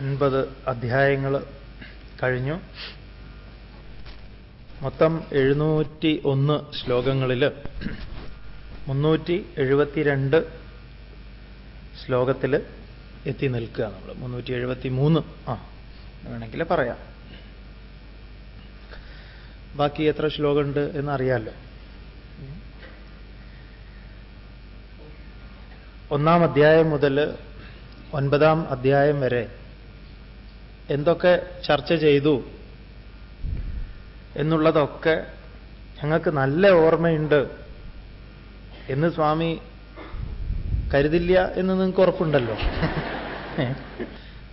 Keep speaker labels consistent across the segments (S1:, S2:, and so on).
S1: ഒൻപത് അധ്യായങ്ങൾ കഴിഞ്ഞു. മൊത്തം എഴുന്നൂറ്റി ഒന്ന് ശ്ലോകങ്ങളിൽ മുന്നൂറ്റി എഴുപത്തിരണ്ട് ശ്ലോകത്തിൽ എത്തി നിൽക്കുക നമ്മൾ. മുന്നൂറ്റി എഴുപത്തി മൂന്ന് ആ വേണമെങ്കിൽ പറയാം. ബാക്കി എത്ര ശ്ലോകമുണ്ട് എന്നറിയാമല്ലോ ഒന്നാം അധ്യായം മുതൽ ഒൻപതാം അധ്യായം വരെ എന്തൊക്കെ ചർച്ച ചെയ്തു എന്നുള്ളതൊക്കെ ഞങ്ങൾക്ക് നല്ല ഓർമ്മയുണ്ട് എന്ന് സ്വാമി കരുതില്ല എന്ന് നിങ്ങൾക്ക് ഉറപ്പുണ്ടല്ലോ.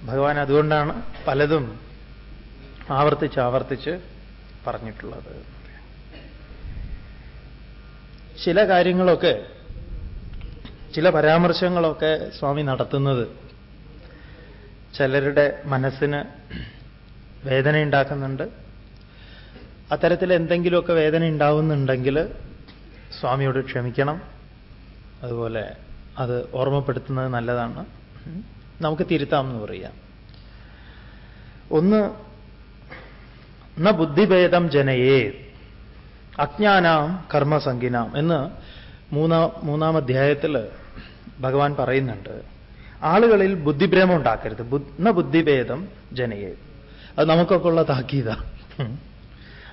S1: ഭഗവാൻ അതുകൊണ്ടാണ് പലതും ആവർത്തിച്ച് ആവർത്തിച്ച് പറഞ്ഞിട്ടുള്ളത്. ചില കാര്യങ്ങളൊക്കെ ചില പരാമർശങ്ങളൊക്കെ സ്വാമി നടത്തുന്നത് ചിലരുടെ മനസ്സിന് വേദനയുണ്ടാക്കുന്നുണ്ട്. അത്തരത്തിൽ എന്തെങ്കിലുമൊക്കെ വേദന ഉണ്ടാവുന്നുണ്ടെങ്കിൽ സ്വാമിയോട് ക്ഷമിക്കണം. അതുപോലെ അത് ഓർമ്മപ്പെടുത്തുന്നത് നല്ലതാണ്. നമുക്ക് തിരുത്താമെന്ന് പറയാം ഒന്ന് ന ബുദ്ധിഭേദം ജനയേ അജ്ഞാനാം കർമ്മസംഗിനാം എന്ന് മൂന്നാം മൂന്നാം അധ്യായത്തിൽ ഭഗവാൻ പറയുന്നുണ്ട്. ആളുകളിൽ ബുദ്ധിഭ്രമം ഉണ്ടാക്കരുത്. ബുദ്ധ ബുദ്ധിഭേദം ജനയെ. അത് നമുക്കൊക്കെ ഉള്ള താക്കീത.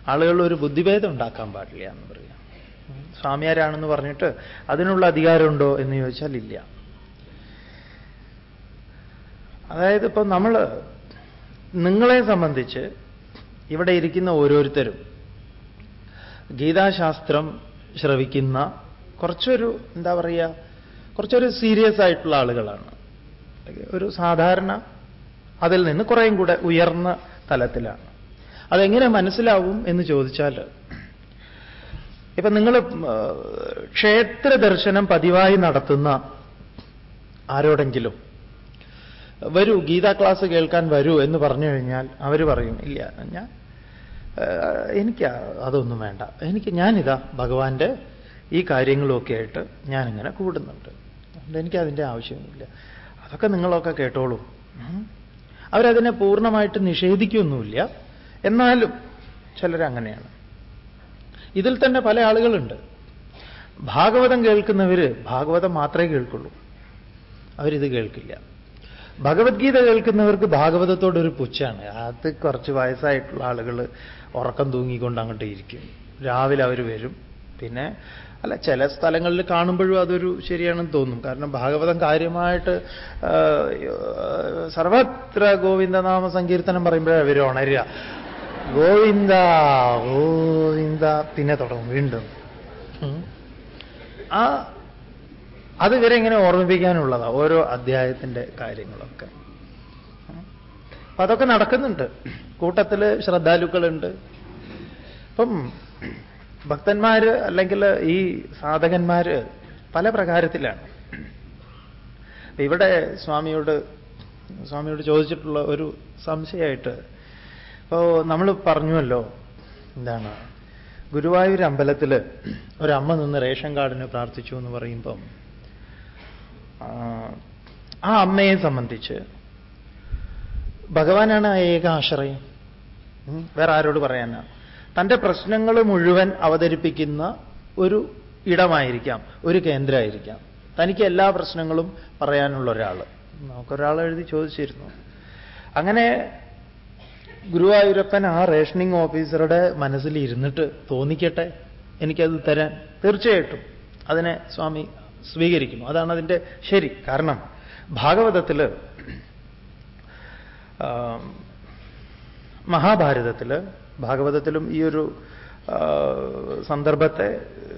S1: ആളുകളിൽ ഒരു ബുദ്ധിഭേദം ഉണ്ടാക്കാൻ പാടില്ല എന്ന് പറയാം. സ്വാമിയാരാണെന്ന് പറഞ്ഞിട്ട് അതിനുള്ള അധികാരമുണ്ടോ എന്ന് ചോദിച്ചാൽ ഇല്ല. അതായത് ഇപ്പൊ നമ്മൾ നിങ്ങളെ സംബന്ധിച്ച് ഇവിടെ ഇരിക്കുന്ന ഓരോരുത്തരും ഗീതാശാസ്ത്രം ശ്രവിക്കുന്ന കുറച്ചൊരു എന്താ പറയുക കുറച്ചൊരു സീരിയസ് ആയിട്ടുള്ള ആളുകളാണ്. ഒരു സാധാരണ അതിൽ നിന്ന് കുറേയും കൂടെ ഉയർന്ന തലത്തിലാണ്. അതെങ്ങനെ മനസ്സിലാവും എന്ന് ചോദിച്ചാൽ ഇപ്പൊ നിങ്ങൾ ക്ഷേത്ര ദർശനം പതിവായി നടത്തുന്ന ആരോടെങ്കിലും വരൂ ഗീതാ ക്ലാസ് കേൾക്കാൻ വരൂ എന്ന് പറഞ്ഞു കഴിഞ്ഞാൽ അവർ പറയും ഇല്ല ഞാൻ എനിക്ക് അതൊന്നും വേണ്ട. എനിക്ക് ഞാനിതാ ഭഗവാന്റെ ഈ കാര്യങ്ങളൊക്കെ ആയിട്ട് ഞാനിങ്ങനെ കൂടുന്നുണ്ട്. അതുകൊണ്ട് എനിക്കതിന്റെ ആവശ്യമൊന്നുമില്ല അതൊക്കെ നിങ്ങളൊക്കെ കേട്ടോളൂ. അവരതിനെ പൂർണമായിട്ട് നിഷേധിക്കൊന്നുമില്ല. എന്നാലും ചിലരങ്ങനെയാണ്. ഇതിൽ തന്നെ പല ആളുകളുണ്ട്. ഭാഗവതം കേൾക്കുന്നവർ ഭാഗവതം മാത്രമേ കേൾക്കുള്ളൂ. അവരിത് കേൾക്കില്ല. ഭഗവത്ഗീത കേൾക്കുന്നവർക്ക് ഭാഗവതത്തോടൊരു പുച്ഛാണ്. അത് കുറച്ച് വയസ്സായിട്ടുള്ള ആളുകൾ ഉറക്കം തൂങ്ങിക്കൊണ്ട് അങ്ങോട്ട് ഇരിക്കും. രാവിലെ അവർ വരും. പിന്നെ അല്ല ചില സ്ഥലങ്ങളിൽ കാണുമ്പോഴും അതൊരു ശരിയാണെന്ന് തോന്നും. കാരണം ഭാഗവതം കാര്യമായിട്ട് സർവത്ര ഗോവിന്ദനാമ സങ്കീർത്തനം പറയുമ്പോഴേ അവർ ഉണരുക. ഗോവിന്ദ ഗോവിന്ദ പിന്നെ തുടങ്ങും വീണ്ടും. ആ അത് ഇവരെ ഇങ്ങനെ ഓർമ്മിപ്പിക്കാനുള്ളതാ ഓരോ അധ്യായത്തിന്റെ കാര്യങ്ങളൊക്കെ. അപ്പൊ അതൊക്കെ നടക്കുന്നുണ്ട്. കൂട്ടത്തിൽ ശ്രദ്ധാലുക്കളുണ്ട്. അപ്പം ഭക്തന്മാര് അല്ലെങ്കിൽ ഈ സാധകന്മാര് പല പ്രകാരത്തിലാണ്. ഇവിടെ സ്വാമിയോട് സ്വാമിയോട് ചോദിച്ചിട്ടുള്ള ഒരു സംശയമായിട്ട് ഇപ്പോ നമ്മൾ പറഞ്ഞുവല്ലോ എന്താണ് ഗുരുവായൂർ അമ്പലത്തിൽ ഒരമ്മ നിന്ന് റേഷൻ കാർഡിന് പ്രാർത്ഥിച്ചു എന്ന് പറയുമ്പം ആ അമ്മയെ സംബന്ധിച്ച് ഭഗവാനാണ് ആ ഏക ആശ്രയം. വേറെ ആരോട് പറയാനാ? തന്റെ പ്രശ്നങ്ങൾ മുഴുവൻ അവതരിപ്പിക്കുന്ന ഒരു ഇടമായിരിക്കാം ഒരു കേന്ദ്രമായിരിക്കാം. തനിക്ക് എല്ലാ പ്രശ്നങ്ങളും പറയാനുള്ള ഒരാൾ. നമുക്കൊരാൾ എഴുതി ചോദിച്ചിരുന്നു. അങ്ങനെ ഗുരുവായൂരപ്പൻ ആ റേഷനിങ് ഓഫീസറുടെ മനസ്സിൽ ഇരുന്നിട്ട് തോന്നിക്കട്ടെ എനിക്കത് തരാൻ. തീർച്ചയായിട്ടും അതിനെ സ്വാമി സ്വീകരിക്കുന്നു. അതാണ് അതിന്റെ ശരി. കാരണം ഭാഗവതത്തിൽ മഹാഭാരതത്തിൽ ഭാഗവതത്തിലും ഈ ഒരു സന്ദർഭത്തെ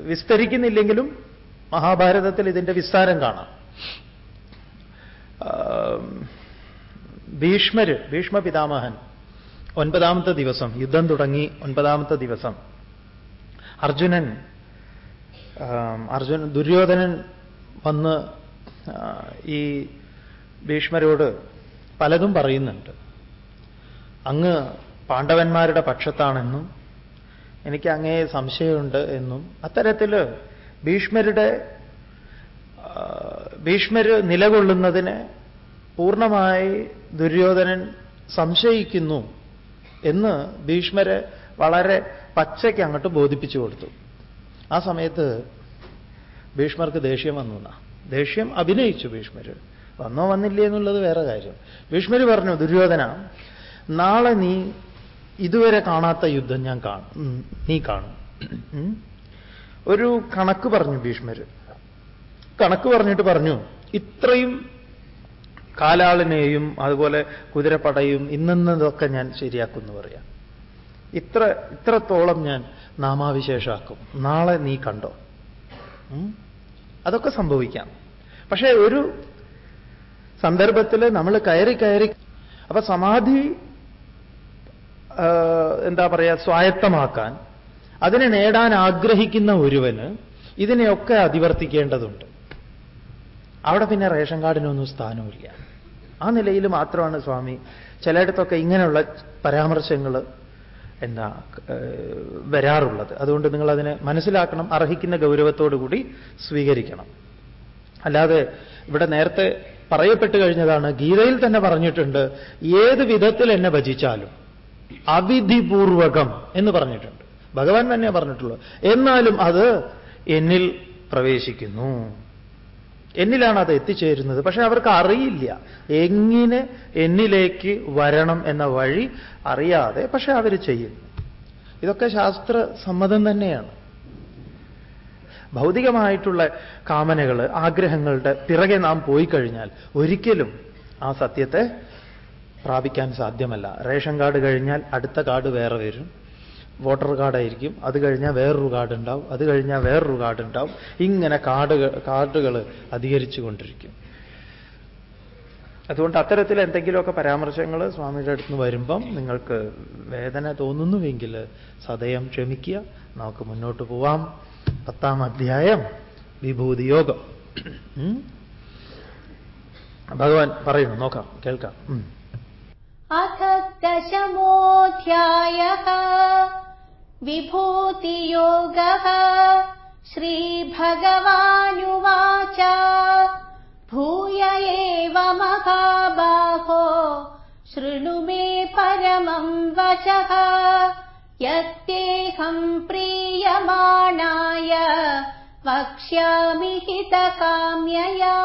S1: വിസ്തരിക്കുന്നില്ലെങ്കിലും മഹാഭാരതത്തിൽ ഇതിന്റെ വിസ്താരം കാണാം. ഭീഷ്മര് ഭീഷ്മ പിതാമഹൻ ഒൻപതാമത്തെ ദിവസം യുദ്ധം തുടങ്ങി ഒൻപതാമത്തെ ദിവസം. അർജുനൻ അർജുൻ ദുര്യോധനൻ വന്ന് ഈ ഭീഷ്മരോട് പലതും പറയുന്നുണ്ട്. അങ്ങ് പാണ്ഡവന്മാരുടെ പക്ഷത്താണെന്നും എനിക്ക് അങ്ങേ സംശയമുണ്ട് എന്നും അത്തരത്തിൽ ഭീഷ്മരുടെ ഭീഷ്മർ നിലകൊള്ളുന്നതിനെ പൂർണമായി ദുര്യോധനൻ സംശയിക്കുന്നു എന്ന് ഭീഷ്മരെ വളരെ പച്ചയ്ക്ക് അങ്ങോട്ട് ബോധിപ്പിച്ചു കൊടുത്തു. ആ സമയത്ത് ഭീഷ്മർക്ക് ദേഷ്യം വന്നു ദേഷ്യം അഭിനയിച്ചു ഭീഷ്മർ വന്നോ വന്നില്ലേ എന്നുള്ളത് വേറെ കാര്യം. ഭീഷ്മര് പറഞ്ഞു ദുര്യോധന നാളെ നീ ഇതുവരെ കാണാത്ത യുദ്ധം ഞാൻ കാണും. നീ കാണും. ഒരു കണക്ക് പറഞ്ഞു ഭീഷ്മര് കണക്ക് പറഞ്ഞിട്ട് പറഞ്ഞു ഇത്രയും കാലാളിനെയും അതുപോലെ കുതിരപ്പടയും ഇന്നതൊക്കെ ഞാൻ ശരിയാക്കും എന്ന് പറയാം. ഇത്ര ഇത്രത്തോളം ഞാൻ നാമാവിശേഷാക്കും നാളെ നീ കണ്ടോ? അതൊക്കെ സംഭവിക്കാം. പക്ഷേ ഒരു സന്ദർഭത്തിൽ നമ്മൾ കയറി കയറി അപ്പൊ സമാധി എന്താ പറയുക സ്വായത്തമാക്കാൻ അതിനെ നേടാൻ ആഗ്രഹിക്കുന്ന ഒരുവന് ഇതിനെയൊക്കെ അതിവർത്തിക്കേണ്ടതുണ്ട്. അവിടെ പിന്നെ റേഷൻ കാർഡിനൊന്നും സ്ഥാനമില്ല. ആ നിലയിൽ മാത്രമാണ് സ്വാമി ചിലയിടത്തൊക്കെ ഇങ്ങനെയുള്ള പരാമർശങ്ങൾ എന്താ വരാറുള്ളത്. അതുകൊണ്ട് നിങ്ങൾ അതിനെ മനസ്സിലാക്കണം അർഹിക്കുന്ന ഗൗരവത്തോടു കൂടി സ്വീകരിക്കണം. അല്ലാതെ ഇവിടെ നേരത്തെ പറയപ്പെട്ടു കഴിഞ്ഞതാണ് ഗീതയിൽ തന്നെ പറഞ്ഞിട്ടുണ്ട് ഏത് വിധത്തിൽ എന്നെ ഭജിച്ചാലും. അവിധിപൂർവകം എന്ന് പറഞ്ഞിട്ടുണ്ട്. ഭഗവാൻ തന്നെ പറഞ്ഞിട്ടുള്ളൂ എന്നാലും അത് എന്നിൽ പ്രവേശിക്കുന്നു. എന്നിലാണ് അത് എത്തിച്ചേരുന്നത്. പക്ഷെ അവർക്ക് അറിയില്ല. എങ്ങനെ എന്നിലേക്ക് വരണം എന്ന വഴി അറിയാതെ പക്ഷെ അവർ ചെയ്യുന്നു ഇതൊക്കെ ശാസ്ത്ര സമ്മതം തന്നെയാണ്. ഭൗതികമായിട്ടുള്ള കാമനകൾ ആഗ്രഹങ്ങളുടെ പിറകെ നാം പോയി കഴിഞ്ഞാൽ ഒരിക്കലും ആ സത്യത്തെ പ്രാപിക്കാൻ സാധ്യമല്ല. റേഷൻ കാർഡ് കഴിഞ്ഞാൽ അടുത്ത കാർഡ് വേറെ വരും. വോട്ടർ കാർഡായിരിക്കും. അത് കഴിഞ്ഞാൽ വേറൊരു കാർഡ് ഉണ്ടാവും. അത് കഴിഞ്ഞാൽ വേറൊരു കാർഡ് ഉണ്ടാവും. ഇങ്ങനെ കാർഡുകൾ കാർഡുകൾ അധികരിച്ചു കൊണ്ടിരിക്കും. അതുകൊണ്ട് അത്തരത്തിൽ എന്തെങ്കിലുമൊക്കെ പരാമർശങ്ങൾ സ്വാമിയുടെ അടുത്ത് നിന്ന് വരുമ്പം നിങ്ങൾക്ക് വേദന തോന്നുന്നുവെങ്കിൽ സദയം ക്ഷമിക്കുക. നമുക്ക് മുന്നോട്ട് പോവാം. പത്താം അധ്യായം വിഭൂതിയോഗം. ഭഗവാൻ പറയുന്നു നോക്കാം കേൾക്കാം.
S2: अथ दशमोऽध्यायः विभूतियोगः श्रीभगवानुवाच भूय एव महाबाहो शृणु मे परमम् वचः यत्तेऽहम् प्रीयमाणाय वक्ष्यामि हितकाम्यया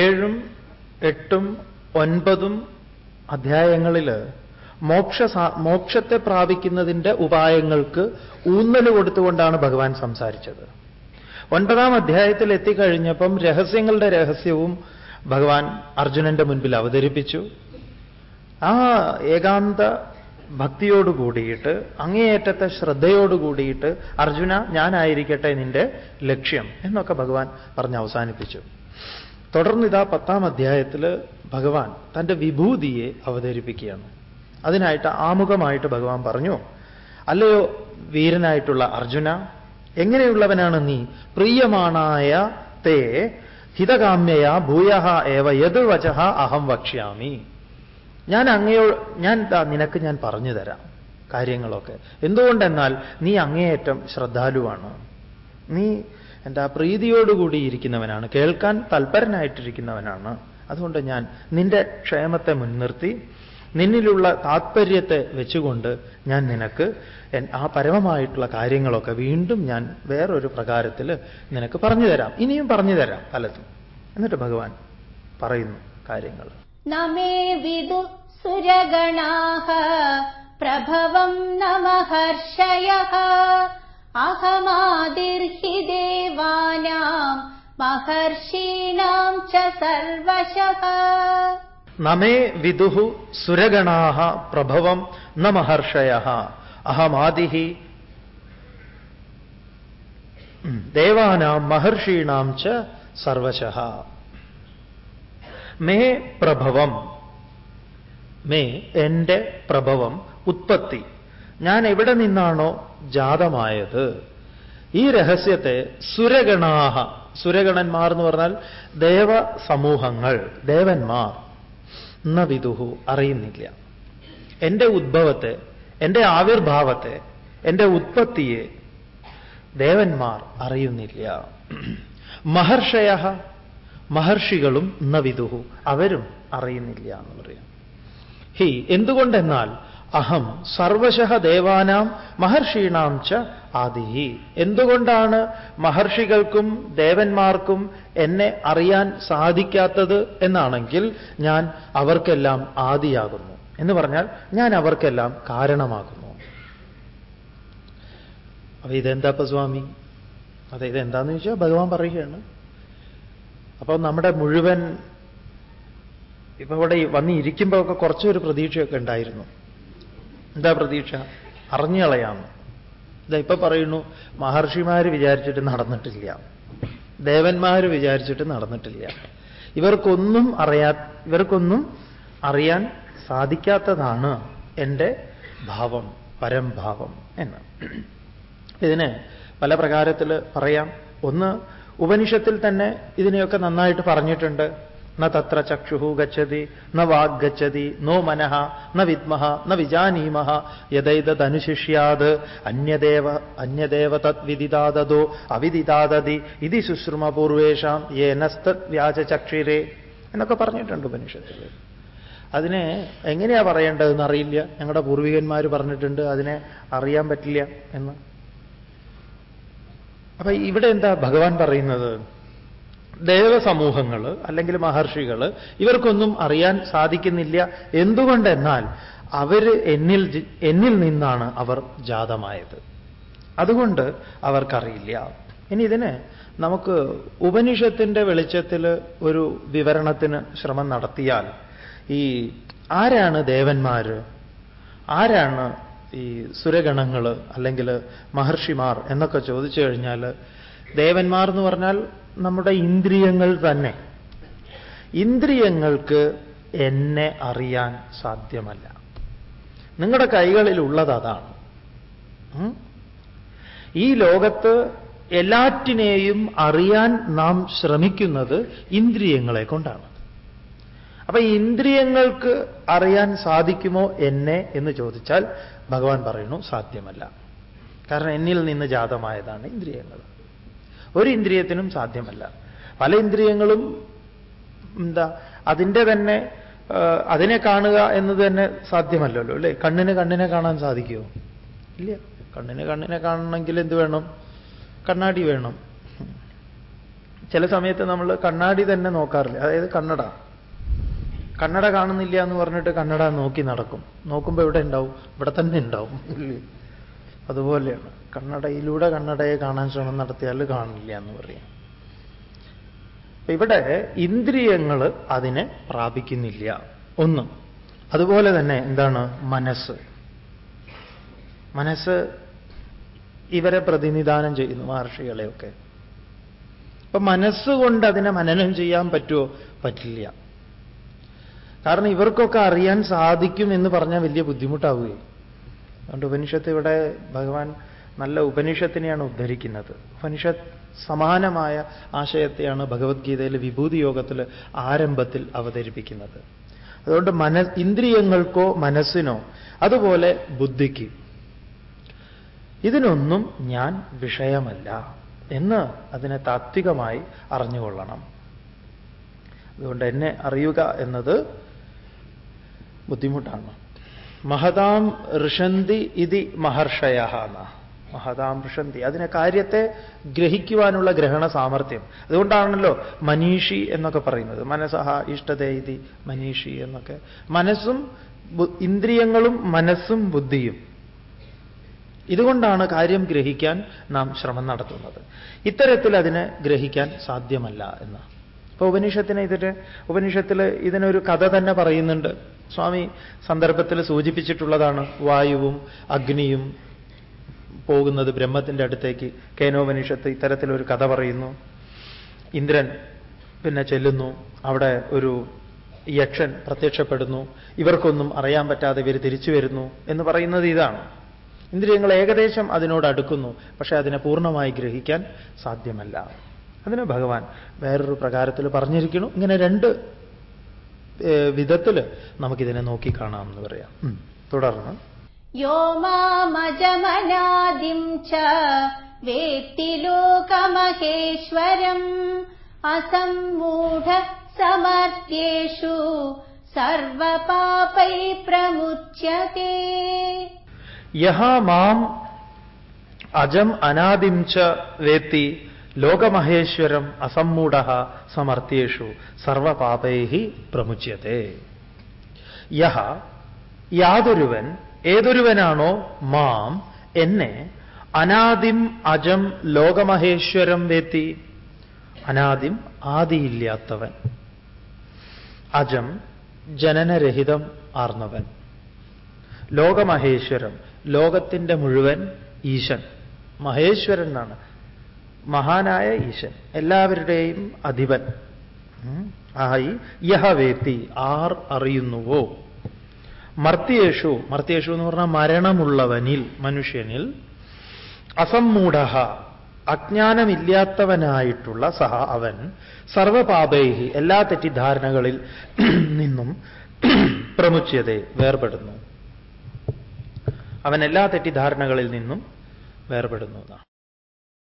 S1: ഏഴും എട്ടും ഒൻപതും അധ്യായങ്ങളിൽ മോക്ഷ മോക്ഷത്തെ പ്രാപിക്കുന്നതിന്റെ ഉപായങ്ങൾക്ക് ഊന്നൽ കൊടുത്തുകൊണ്ടാണ് ഭഗവാൻ സംസാരിച്ചത്. ഒൻപതാം അധ്യായത്തിൽ എത്തിക്കഴിഞ്ഞപ്പം രഹസ്യങ്ങളുടെ രഹസ്യവും ഭഗവാൻ അർജുനന്റെ മുൻപിൽ അവതരിപ്പിച്ചു. ആ ഏകാന്ത ഭക്തിയോട് കൂടിയിട്ട് അങ്ങേയറ്റത്തെ ശ്രദ്ധയോട് കൂടിയിട്ട് അർജുന ഞാനായിരിക്കട്ടെ നിന്റെ ലക്ഷ്യം എന്നൊക്കെ ഭഗവാൻ പറഞ്ഞ് അവസാനിപ്പിച്ചു. തുടർന്ന് ഇതാ പത്താം അധ്യായത്തിൽ ഭഗവാൻ തന്റെ വിഭൂതിയെ അവതരിപ്പിക്കുകയാണ്. അതിനായിട്ട് ആമുഖമായിട്ട് ഭഗവാൻ പറഞ്ഞു അല്ലയോ വീരനായിട്ടുള്ള അർജുന എങ്ങനെയുള്ളവനാണ് നീ? പ്രിയമാണായ തേ ഹിതകാമ്യയ ഭൂയ ഏവ യത് അഹം വക്ഷ്യാമി. ഞാൻ അങ്ങയോ ഞാൻ നിനക്ക് ഞാൻ പറഞ്ഞു തരാം കാര്യങ്ങളൊക്കെ. എന്തുകൊണ്ടെന്നാൽ നീ അങ്ങേയറ്റം ശ്രദ്ധാലുവാണ്. നീ എന്താ പ്രീതിയോടുകൂടി ഇരിക്കുന്നവനാണ്. കേൾക്കാൻ തൽപരനായിട്ടിരിക്കുന്നവനാണ്. അതുകൊണ്ട് ഞാൻ നിന്റെ ക്ഷേമത്തെ മുൻനിർത്തി നിന്നിലുള്ള താത്പര്യത്തെ വെച്ചുകൊണ്ട് ഞാൻ നിനക്ക് ആ പരമമായിട്ടുള്ള കാര്യങ്ങളൊക്കെ വീണ്ടും ഞാൻ വേറൊരു പ്രകാരത്തിൽ നിനക്ക് പറഞ്ഞു തരാം. ഇനിയും പറഞ്ഞു തരാം പലതും. എന്നിട്ട് ഭഗവാൻ പറയുന്നു കാര്യങ്ങൾ.
S2: പ്രഭവം നമഹർഷയ അഹമാതിർഹി ദേവാനാം മഹർഷീണാം ച
S1: നമേ വിദുഹു സുരഗണാഹ പ്രഭവം ന മഹർഷയ. അഹമാദി ദേവാനാം മഹർഷീണാം ച സർവശ. മേ പ്രഭവം. മേ എന്റെ പ്രഭവം ഉത്പത്തി. ഞാൻ എവിടെ നിന്നാണോ ജാതമായത്? ഈ രഹസ്യത്തെ സുരഗണാഹ സുരഗണന്മാർ എന്ന് പറഞ്ഞാൽ ദേവ സമൂഹങ്ങൾ ദേവന്മാർ. ന വിദുഹു അറിയുന്നില്ല. എന്റെ ഉദ്ഭവത്തെ എന്റെ ആവിർഭാവത്തെ എന്റെ ഉത്പത്തിയെ ദേവന്മാർ അറിയുന്നില്ല. മഹർഷയ മഹർഷികളും ന വിദുഹു അവരും അറിയുന്നില്ല എന്ന് പറയാം. ഹി എന്തുകൊണ്ടെന്നാൽ അഹം സർവശഹ ദേവാനാം മഹർഷീണാം ച ആദി. എന്തുകൊണ്ടാണ് മഹർഷികൾക്കും ദേവന്മാർക്കും എന്നെ അറിയാൻ സാധിക്കാത്തത് എന്നാണെങ്കിൽ ഞാൻ അവർക്കെല്ലാം ആദിയാകുന്നു. എന്ന് പറഞ്ഞാൽ ഞാൻ അവർക്കെല്ലാം കാരണമാകുന്നു. അപ്പൊ ഇതെന്താ സ്വാമി? അതെ ഇതെന്താന്ന് ചോദിച്ചാൽ ഭഗവാൻ പറയുകയാണ്. അപ്പൊ നമ്മുടെ മുഴുവൻ ഇപ്പൊ ഇവിടെ വന്നിരിക്കുമ്പോൾ ഒക്കെ കുറച്ചൊരു പ്രതീക്ഷയൊക്കെ ഉണ്ടായിരുന്നു. എന്താ പ്രതീക്ഷ? അറിഞ്ഞു കളയാന്ന് ഇതാ ഇപ്പൊ പറയുന്നു മഹർഷിമാര് വിചാരിച്ചിട്ട് നടന്നിട്ടില്ല. ദേവന്മാര് വിചാരിച്ചിട്ട് നടന്നിട്ടില്ല. ഇവർക്കൊന്നും അറിയാ ഇവർക്കൊന്നും അറിയാൻ സാധിക്കാത്തതാണ് എന്റെ ഭാവം പരംഭാവം എന്ന്. ഇതിന് പല പ്രകാരത്തിൽ പറയാം. ഒന്ന് ഉപനിഷത്തിൽ തന്നെ ഇതിനെയൊക്കെ നന്നായിട്ട് പറഞ്ഞിട്ടുണ്ട്. ന തത്ര ചക്ഷുഹ ഗച്ഛതി ന വാഗ് ഗച്ഛതി നോ മനഃ ന വിദ്മഹ ന വിജാനീമഹ യഥൈതനുശിഷ്യാത് അന്യദേവ അന്യദേവ തദ്വിദിതാദതോ അവിദിതാദതി ഇതി ശുശ്രുമ പൂർവേഷാം യേനസ്തത് വ്യാജചക്ഷിരേ എന്നൊക്കെ പറഞ്ഞിട്ടുണ്ട് ഉപനിഷത്തിൽ അതിനെ എങ്ങനെയാ പറയേണ്ടതെന്ന് അറിയില്ല. ഞങ്ങളുടെ പൂർവികന്മാർ പറഞ്ഞിട്ടുണ്ട് അതിനെ അറിയാൻ പറ്റില്ല എന്ന്. അപ്പൊ ഇവിടെ എന്താ ഭഗവാൻ പറയുന്നത്? ദേവസമൂഹങ്ങൾ അല്ലെങ്കിൽ മഹർഷികൾ ഇവർക്കൊന്നും അറിയാൻ സാധിക്കുന്നില്ല. എന്തുകൊണ്ടെന്നാൽ അവർ എന്നിൽ എന്നിൽ നിന്നാണ് അവർ ജാതമായത്. അതുകൊണ്ട് അവർക്കറിയില്ല. ഇനി ഇതിന് നമുക്ക് ഉപനിഷത്തിന്റെ വെളിച്ചത്തിൽ ഒരു വിവരണത്തിന് ശ്രമം നടത്തിയാൽ ഈ ആരാണ് ദേവന്മാർ ആരാണ് ഈ സുരഗണങ്ങൾ അല്ലെങ്കിൽ മഹർഷിമാർ എന്നൊക്കെ ചോദിച്ചു കഴിഞ്ഞാൽ ദേവന്മാർ എന്ന് പറഞ്ഞാൽ നമ്മുടെ ഇന്ദ്രിയങ്ങൾ തന്നെ. ഇന്ദ്രിയങ്ങൾക്ക് എന്നെ അറിയാൻ സാധ്യമല്ല. നിങ്ങളുടെ കൈകളിലുള്ളത് അതാണ്. ഈ ലോകത്ത് എല്ലാറ്റിനെയും അറിയാൻ നാം ശ്രമിക്കുന്നത് ഇന്ദ്രിയങ്ങളെ കൊണ്ടാണ്. അപ്പൊ ഇന്ദ്രിയങ്ങൾക്ക് അറിയാൻ സാധിക്കുമോ എന്നെ എന്ന് ചോദിച്ചാൽ ഭഗവാൻ പറയുന്നു സാധ്യമല്ല. കാരണം എന്നിൽ നിന്ന് ജാതമായതാണ് ഇന്ദ്രിയങ്ങൾ. ഒരു ഇന്ദ്രിയത്തിനും സാധ്യമല്ല. പല ഇന്ദ്രിയങ്ങളും എന്താ അതിന്റെ തന്നെ അതിനെ കാണുക എന്നത് തന്നെ സാധ്യമല്ലല്ലോ അല്ലേ? കണ്ണിന് കണ്ണിനെ കാണാൻ സാധിക്കുമോ ഇല്ല. കണ്ണിന് കണ്ണിനെ കാണണമെങ്കിൽ എന്ത് വേണം? കണ്ണാടി വേണം. ചില സമയത്ത് നമ്മൾ കണ്ണാടി തന്നെ നോക്കാറില്ല. അതായത് കണ്ണട. കണ്ണട കാണുന്നില്ല എന്ന് പറഞ്ഞിട്ട് കണ്ണട നോക്കി നടക്കും. നോക്കുമ്പോൾ എവിടെ ഉണ്ടാവും? ഇവിടെ തന്നെ ഉണ്ടാവും. അതുപോലെയാണ്. കണ്ണടയിലൂടെ കണ്ണടയെ കാണാൻ ശ്രമം നടത്തിയാൽ കാണില്ല എന്ന് പറയാം. ഇവിടെ ഇന്ദ്രിയങ്ങൾ അതിനെ പ്രാപിക്കുന്നില്ല. ഒന്ന് അതുപോലെ തന്നെ എന്താണ്? മനസ്സ്. മനസ്സ് ഇവരെ പ്രതിനിധാനം ചെയ്യുന്നു മഹർഷികളെയൊക്കെ. അപ്പൊ മനസ്സുകൊണ്ട് അതിനെ മനനം ചെയ്യാൻ പറ്റുമോ പറ്റില്ല. കാരണം ഇവർക്കൊക്കെ അറിയാൻ സാധിക്കും എന്ന് പറഞ്ഞാൽ വലിയ ബുദ്ധിമുട്ടാവുകയും. അതുകൊണ്ട് ഉപനിഷത്ത് ഇവിടെ ഭഗവാൻ നല്ല ഉപനിഷത്തിനെയാണ് ഉദ്ധരിക്കുന്നത്. ഉപനിഷത്ത് സമാനമായ ആശയത്തെയാണ് ഭഗവത്ഗീതയിൽ വിഭൂതി യോഗത്തിൽ ആരംഭത്തിൽ അവതരിപ്പിക്കുന്നത്. അതുകൊണ്ട് മന ഇന്ദ്രിയങ്ങൾക്കോ മനസ്സിനോ അതുപോലെ ബുദ്ധിക്ക് ഇതിനൊന്നും ഞാൻ വിഷയമല്ല എന്ന് അതിനെ താത്വികമായി അറിഞ്ഞുകൊള്ളണം. അതുകൊണ്ട് എന്നെ അറിയുക എന്നത് ബുദ്ധിമുട്ടാണ്. മഹതാം ഋഷന്തി ഇതി മഹർഷയ മഹതാം ഋഷന്തി അതിനെ കാര്യത്തെ ഗ്രഹിക്കുവാനുള്ള ഗ്രഹണ സാമർഥ്യം. അതുകൊണ്ടാണല്ലോ മനീഷി എന്നൊക്കെ പറയുന്നത്. മനസ്സഹ ഇഷ്ടദേതി മനീഷി എന്നൊക്കെ. മനസ്സും ഇന്ദ്രിയങ്ങളും മനസ്സും ബുദ്ധിയും. ഇതുകൊണ്ടാണ് കാര്യം ഗ്രഹിക്കാൻ നാം ശ്രമം നടത്തുന്നത്. ഇത്തരത്തിൽ അതിനെ ഗ്രഹിക്കാൻ സാധ്യമല്ല എന്ന്. ഇപ്പൊ ഉപനിഷത്തിന് ഇതിന് ഉപനിഷത്തിൽ ഇതിനൊരു കഥ തന്നെ പറയുന്നുണ്ട്. സ്വാമി സന്ദർഭത്തിൽ സൂചിപ്പിച്ചിട്ടുള്ളതാണ് വായുവും അഗ്നിയും പോകുന്നത് ബ്രഹ്മത്തിന്റെ അടുത്തേക്ക്. കേനോപനിഷത്ത് ഇത്തരത്തിലൊരു കഥ പറയുന്നു. ഇന്ദ്രൻ പിന്നെ ചെല്ലുന്നു. അവിടെ ഒരു യക്ഷൻ പ്രത്യക്ഷപ്പെടുന്നു. ഇവർക്കൊന്നും അറിയാൻ പറ്റാതെ ഇവർ തിരിച്ചു വരുന്നു എന്ന് പറയുന്നത് ഇതാണ്. ഇന്ദ്രിയങ്ങൾ ഏകദേശം അതിനോട് അടുക്കുന്നു. പക്ഷേ അതിനെ പൂർണമായി ഗ്രഹിക്കാൻ സാധ്യമല്ല. അതിന് ഭഗവാൻ വേറൊരു പ്രകാരത്തിൽ പറഞ്ഞിരിക്കുന്നു. ഇങ്ങനെ രണ്ട് വിധത്തിൽ നമുക്കിതിനെ നോക്കിക്കാണാം എന്ന് പറയാം. തുടർന്ന്
S2: യോ മാമജമനാദിം ച വേത്തി ലോകമഹേശ്വരം असम्मूढ समर्थ्येषु सर्वपापै प्रमुच्यते
S1: യഹ മാം അജം അനാദിം ച വേത്തി ലോകമഹേശ്വരം അസമ്മൂഢ സമർത്ഥ്യേഷു സർവപാപൈ പ്രമുച്യത്തെ യഹ യാതൊരുവൻ ഏതൊരുവനാണോ മാം എന്നെ അനാദിം അജം ലോകമഹേശ്വരം വേത്തി. അനാദിം ആദിയില്ലാത്തവൻ. അജം ജനനരഹിതം ആർന്നവൻ. ലോകമഹേശ്വരം ലോകത്തിന്റെ മുഴുവൻ ഈശൻ. മഹേശ്വരൻ എന്നാണ്. മഹാനായ ഈശൻ എല്ലാവരുടെയും അധിപൻ. ആയി യഹ വേത്തി ആർ അറിയുന്നുവോ? മർത്തിയേഷു മർത്തിയേഷു എന്ന് പറഞ്ഞാൽ മരണമുള്ളവനിൽ മനുഷ്യനിൽ അസമ്മൂഢ അജ്ഞാനമില്ലാത്തവനായിട്ടുള്ള സഹ അവൻ സർവപാപൈഹി എല്ലാ തെറ്റിദ്ധാരണകളിൽ നിന്നും പ്രമുച്യതെ വേർപെടുന്നു. അവൻ എല്ലാ തെറ്റിദ്ധാരണകളിൽ നിന്നും വേർപെടുന്നു.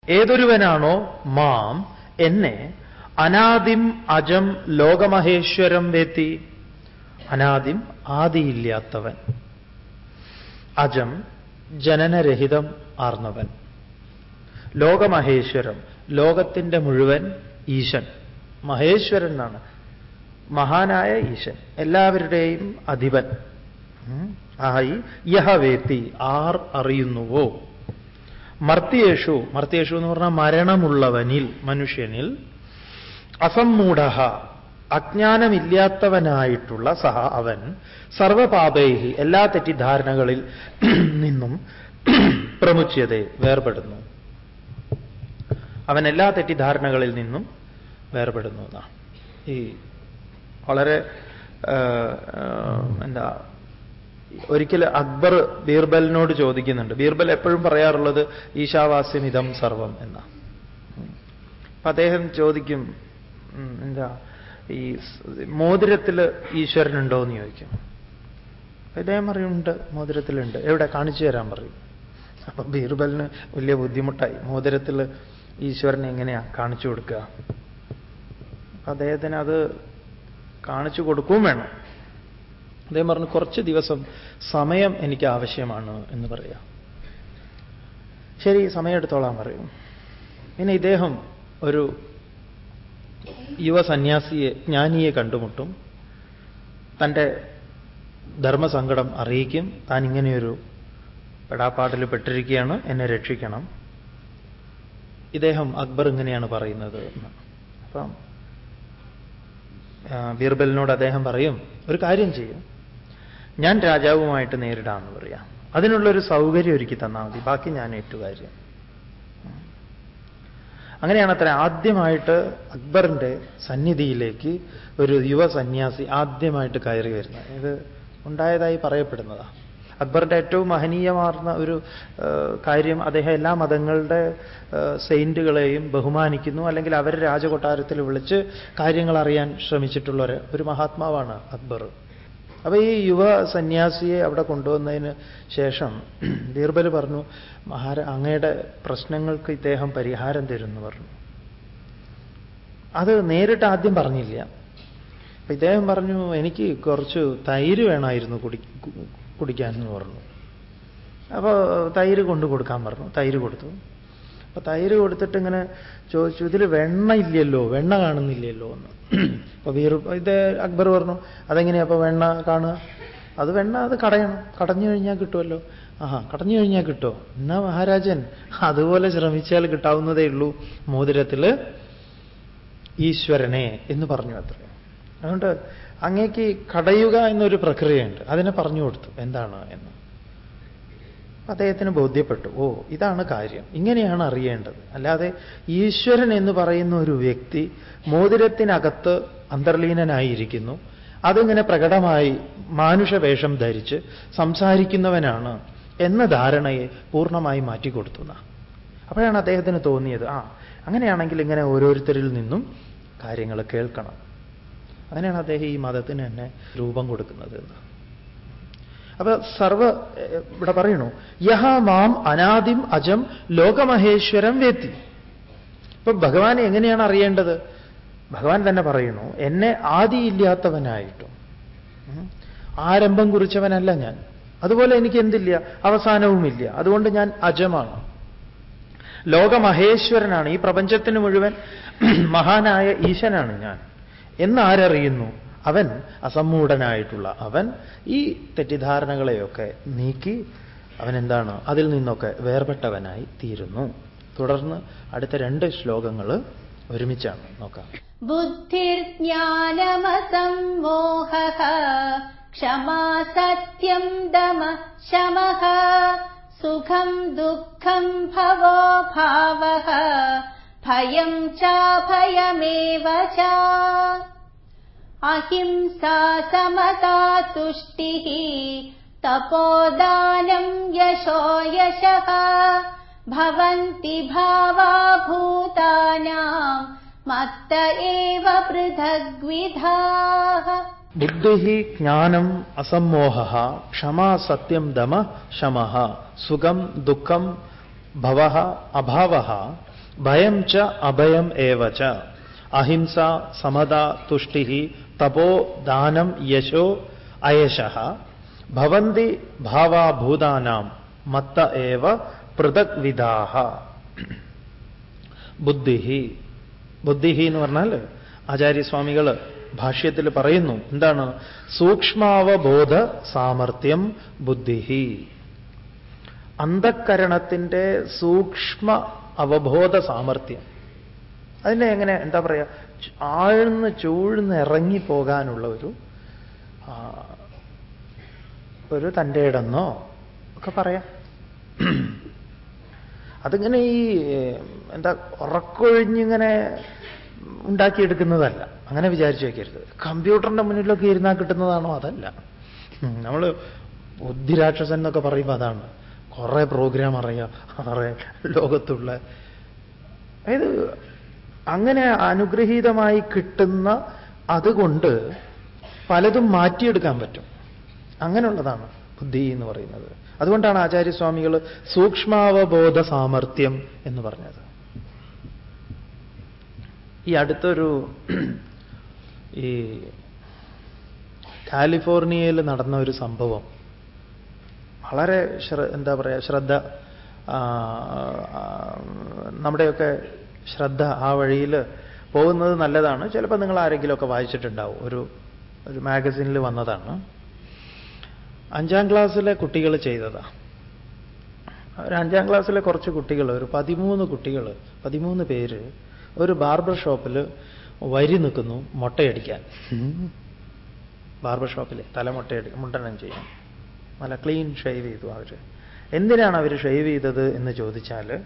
S1: ഏതൊരുവനാണോ മാം എന്നെ അനാദിം അജം ലോകമഹേശ്വരം വേത്തി. അനാദിം ആദിയില്ലാത്തവൻ. അജം ജനനരഹിതം ആർന്നവൻ. ലോകമഹേശ്വരം ലോകത്തിന്റെ മുഴുവൻ ഈശൻ. മഹേശ്വരൻ എന്നാണ്. മഹാനായ ഈശൻ എല്ലാവരുടെയും അധിപൻ. ആയി യഹ വേത്തി ആർ അറിയുന്നുവോ? മർത്തിയേഷു മർത്തിയേഷു എന്ന് പറഞ്ഞാൽ മരണമുള്ളവനിൽ മനുഷ്യനിൽ. അസമ്മൂഢ അജ്ഞാനമില്ലാത്തവനായിട്ടുള്ള സഹ അവൻ സർവപാപേഹി എല്ലാ തെറ്റിദ്ധാരണകളിൽ നിന്നും പ്രമുച്ചതെ വേർപെടുന്നു. അവൻ എല്ലാ തെറ്റിദ്ധാരണകളിൽ നിന്നും വേർപെടുന്നു എന്നാണ്. ഈ വളരെ എന്താ ഒരിക്കൽ അക്ബർ ബീർബലിനോട് ചോദിക്കുന്നുണ്ട്. ബീർബൽ എപ്പോഴും പറയാറുള്ളത് ഈശാവാസ്യം ഇതം സർവം എന്നാണ്. അപ്പൊ അദ്ദേഹം ചോദിക്കും എന്താ ഈ മോതിരത്തിൽ ഈശ്വരനുണ്ടോ എന്ന് ചോദിക്കും. അപ്പൊ ഇദ്ദേഹം പറയുന്നുണ്ട് മോതിരത്തിലുണ്ട്. എവിടെ? കാണിച്ചു തരാൻ പറയും. അപ്പൊ ബീർബലിന് വലിയ ബുദ്ധിമുട്ടായി. മോതിരത്തിൽ ഈശ്വരനെ എങ്ങനെയാ കാണിച്ചു കൊടുക്കുക? അദ്ദേഹത്തിന് അത് കാണിച്ചു കൊടുക്കുകയും വേണം. അദ്ദേഹം പറഞ്ഞു കുറച്ച് ദിവസം സമയം എനിക്ക് ആവശ്യമാണ് എന്ന് പറയാ. ശരി സമയം എടുത്തോളാൻ പറയും. പിന്നെ ഇദ്ദേഹം ഒരു യുവ സന്യാസിയെ ജ്ഞാനിയെ കണ്ടുമുട്ടും. തന്റെ ധർമ്മസങ്കടം അറിയിക്കും. താൻ ഇങ്ങനെയൊരു പെടാപ്പാട്ടിൽ പെട്ടിരിക്കുകയാണ്. എന്നെ രക്ഷിക്കണം. ഇദ്ദേഹം അക്ബർ ഇങ്ങനെയാണ് പറയുന്നത്. അപ്പം ബീർബലിനോട് അദ്ദേഹം പറയും ഒരു കാര്യം ചെയ്യും. ഞാൻ രാജാവുമായിട്ട് നേരിടാമെന്ന് പറയാം. അതിനുള്ളൊരു സൗകര്യം ഒരുക്കി തന്നാൽ മതി. ബാക്കി ഞാൻ ഏറ്റു കാര്യം അങ്ങനെയാണ് അത്ര ആദ്യമായിട്ട് അക്ബറിന്റെ സന്നിധിയിലേക്ക് ഒരു യുവ സന്യാസി ആദ്യമായിട്ട് കയറി വരുന്നത്. ഇത് ഉണ്ടായതായി പറയപ്പെടുന്നതാണ് അക്ബറിന്റെ ഏറ്റവും മഹനീയമാർന്ന ഒരു കാര്യം അദ്ദേഹം എല്ലാ മതങ്ങളുടെ സെയിന്റുകളെയും ബഹുമാനിക്കുന്നു. അല്ലെങ്കിൽ അവരെ രാജകൊട്ടാരത്തിൽ വിളിച്ച് കാര്യങ്ങൾ അറിയാൻ ശ്രമിച്ചിട്ടുള്ള ഒരു മഹാത്മാവാണ് അക്ബർ. അപ്പൊ ഈ യുവ സന്യാസിയെ അവിടെ കൊണ്ടുവന്നതിന് ശേഷം ബീർബൽ പറഞ്ഞു മഹാര അങ്ങയുടെ പ്രശ്നങ്ങൾക്ക് ഇദ്ദേഹം പരിഹാരം തരുമെന്ന് പറഞ്ഞു. അത് നേരിട്ട് ആദ്യം പറഞ്ഞില്ല. അപ്പൊ ഇദ്ദേഹം പറഞ്ഞു എനിക്ക് കുറച്ച് തൈര് വേണമായിരുന്നു കുടി കുടിക്കാൻ എന്ന് പറഞ്ഞു. അപ്പോൾ തൈര് കൊണ്ടു കൊടുക്കാൻ പറഞ്ഞു തൈര് കൊടുത്തു. അപ്പൊ തൈര് കൊടുത്തിട്ട് ഇങ്ങനെ ചോദിച്ചു ഇതിൽ വെണ്ണ ഇല്ലല്ലോ വെണ്ണ കാണുന്നില്ലല്ലോ എന്ന്. അപ്പൊ വീർ ഇത് അക്ബർ പറഞ്ഞു അതെങ്ങനെയാ അപ്പൊ വെണ്ണ കാണുക? അത് വെണ്ണ അത് കടയണം. കടഞ്ഞു കഴിഞ്ഞാൽ കിട്ടുമല്ലോ ആഹാ കടഞ്ഞു കഴിഞ്ഞാൽ കിട്ടുമോ എന്നാ മഹാരാജൻ? അതുപോലെ ശ്രമിച്ചാൽ കിട്ടാവുന്നതേ ഉള്ളൂ മോതിരത്തിൽ ഈശ്വരനെ എന്ന് പറഞ്ഞു അത്ര. അതുകൊണ്ട് അങ്ങേക്ക് കടയുക എന്നൊരു പ്രക്രിയയുണ്ട്. അതിനെ പറഞ്ഞു കൊടുത്തു. എന്താണ് എന്ന്. അദ്ദേഹത്തിന് ബോധ്യപ്പെട്ടു. ഓ ഇതാണ് കാര്യം. ഇങ്ങനെയാണ് അറിയേണ്ടത്. അല്ലാതെ ഈശ്വരൻ എന്ന് പറയുന്ന ഒരു വ്യക്തി മോതിരത്തിനകത്ത് അന്തർലീനനായിരിക്കുന്നു. അതിങ്ങനെ പ്രകടമായി മാനുഷവേഷം ധരിച്ച് സംസാരിക്കുന്നവനാണ് എന്ന ധാരണയെ പൂർണമായി മാറ്റിക്കൊടുത്തുന്ന അപ്പോഴാണ് അദ്ദേഹത്തിന് തോന്നിയത് ആ അങ്ങനെയാണെങ്കിൽ ഇങ്ങനെ ഓരോരുത്തരിൽ നിന്നും കാര്യങ്ങൾ കേൾക്കണം. അങ്ങനെയാണ് അദ്ദേഹം ഈ മതത്തിന് തന്നെ രൂപം കൊടുക്കുന്നത് എന്ന്. അപ്പൊ സർവ ഇവിടെ പറയണു. യഹ മാം അനാദിം അജം ലോകമഹേശ്വരം വേത്തി. ഇപ്പൊ ഭഗവാനെ എങ്ങനെയാണ് അറിയേണ്ടത്? ഭഗവാൻ തന്നെ പറയണു എന്നെ ആദിയില്ലാത്തവനായിട്ടും ആരംഭം കുറിച്ചവനല്ല ഞാൻ. അതുപോലെ എനിക്ക് എന്തില്ല? അവസാനവുമില്ല. അതുകൊണ്ട് ഞാൻ അജമാണ്. ലോകമഹേശ്വരനാണ്. ഈ പ്രപഞ്ചത്തിന് മുഴുവൻ മഹാനായ ഈശനാണ് ഞാൻ. എന്ന് ആരറിയുന്നു? അവൻ അസമ്മൂഢനായിട്ടുള്ള അവൻ ഈ തെറ്റിദ്ധാരണകളെയൊക്കെ നീക്കി അവൻ എന്താണ് അതിൽ നിന്നൊക്കെ വേർപെട്ടവനായി തീരുന്നു. തുടർന്ന് അടുത്ത രണ്ട് ശ്ലോകങ്ങൾ ഒരുമിച്ചാണ്. നോക്കാം.
S2: ബുദ്ധിർജ്ഞാനമസംമോഹ ക്ഷമാ സത്യം ദമ ശമ സുഖം ദുഃഖം ഭവോ ഭാവ ഭയം ചാഭയമേവ ചാ अहिंसा समता तुष्टिः तपोदानम् यशो यशः भवन्ति भावा भूतानाम् मत्त एव पृथग्विधाः
S1: बुद्धिः ज्ञानम् असम्मोहः क्षमा सत्यं दम शमः सुखम् दुःखम् भवः अभावः भयं च अभयम् एव च अहिंसा समदा तुष्टिः തപോ ദാനം യശോ അയശ. ഭവന്തി ഭാവാഭൂതാനാം മത്ത ഏവ പൃഥക് വിധാഹ ബുദ്ധിഹി. ബുദ്ധിഹി എന്ന് പറഞ്ഞാൽ ആചാര്യസ്വാമികൾ ഭാഷ്യത്തിൽ പറയുന്നു. എന്താണ്? സൂക്ഷ്മാവബോധ സാമർഥ്യം ബുദ്ധിഹി. അന്ധക്കരണത്തിന്റെ സൂക്ഷ്മ അവബോധ സാമർഥ്യം. അതിനെ എങ്ങനെ എന്താ പറയുക? ആഴ്ന്ന് ചൂഴ്ന്ന് ഇറങ്ങിപ്പോകാനുള്ള ഒരു ഒരു തന്റെ ഇടന്നോ? ഒക്കെ പറയാം. അതിങ്ങനെ ഈ എന്താ ഉറക്കൊഴിഞ്ഞിങ്ങനെ ഉണ്ടാക്കിയെടുക്കുന്നതല്ല. അങ്ങനെ വിചാരിച്ചു വയ്ക്കരുത് കമ്പ്യൂട്ടറിന്റെ മുന്നിലൊക്കെ ഇരുന്നാൽ കിട്ടുന്നതാണോ? അതല്ല. നമ്മൾ ബുദ്ധിരാക്ഷസൻ എന്നൊക്കെ പറയുമ്പോൾ അതാണ്. കുറേ പ്രോഗ്രാം അറിയാം. കുറേ ലോകത്തുള്ള. അതായത് അങ്ങനെ അനുഗ്രഹീതമായി കിട്ടുന്ന അതുകൊണ്ട് പലതും മാറ്റിയെടുക്കാൻ പറ്റും. അങ്ങനെയുള്ളതാണ് ബുദ്ധി എന്ന് പറയുന്നത്. അതുകൊണ്ടാണ് ആചാര്യസ്വാമികൾ സൂക്ഷ്മാവബോധ സാമർഥ്യം എന്ന് പറഞ്ഞത്. ഈ അടുത്തൊരു ഈ കാലിഫോർണിയയിൽ നടന്ന ഒരു സംഭവം. വളരെ എന്താ പറയുക ശ്രദ്ധ നമ്മുടെയൊക്കെ ശ്രദ്ധ ആ വഴിയിൽ പോകുന്നത് നല്ലതാണ്. ചിലപ്പോൾ നിങ്ങൾ ആരെങ്കിലുമൊക്കെ വായിച്ചിട്ടുണ്ടാവും. ഒരു ഒരു മാഗസിനിൽ വന്നതാണ്. അഞ്ചാം ക്ലാസ്സിലെ കുട്ടികൾ ചെയ്തതാ. ഒരു അഞ്ചാം ക്ലാസ്സിലെ കുറച്ച് കുട്ടികൾ ഒരു പതിമൂന്ന് കുട്ടികൾ പതിമൂന്ന് പേര് ഒരു ബാർബർ ഷോപ്പിൽ വരി നിൽക്കുന്നു മുട്ടയടിക്കാൻ. ബാർബർ ഷോപ്പിൽ തല മുട്ടയടി മുണ്ടനം ചെയ്യാൻ. നല്ല ക്ലീൻ ഷേവ് ചെയ്തു അവർ എന്തിനാണ് അവർ ഷേവ് ചെയ്തത് എന്ന് ചോദിച്ചാൽ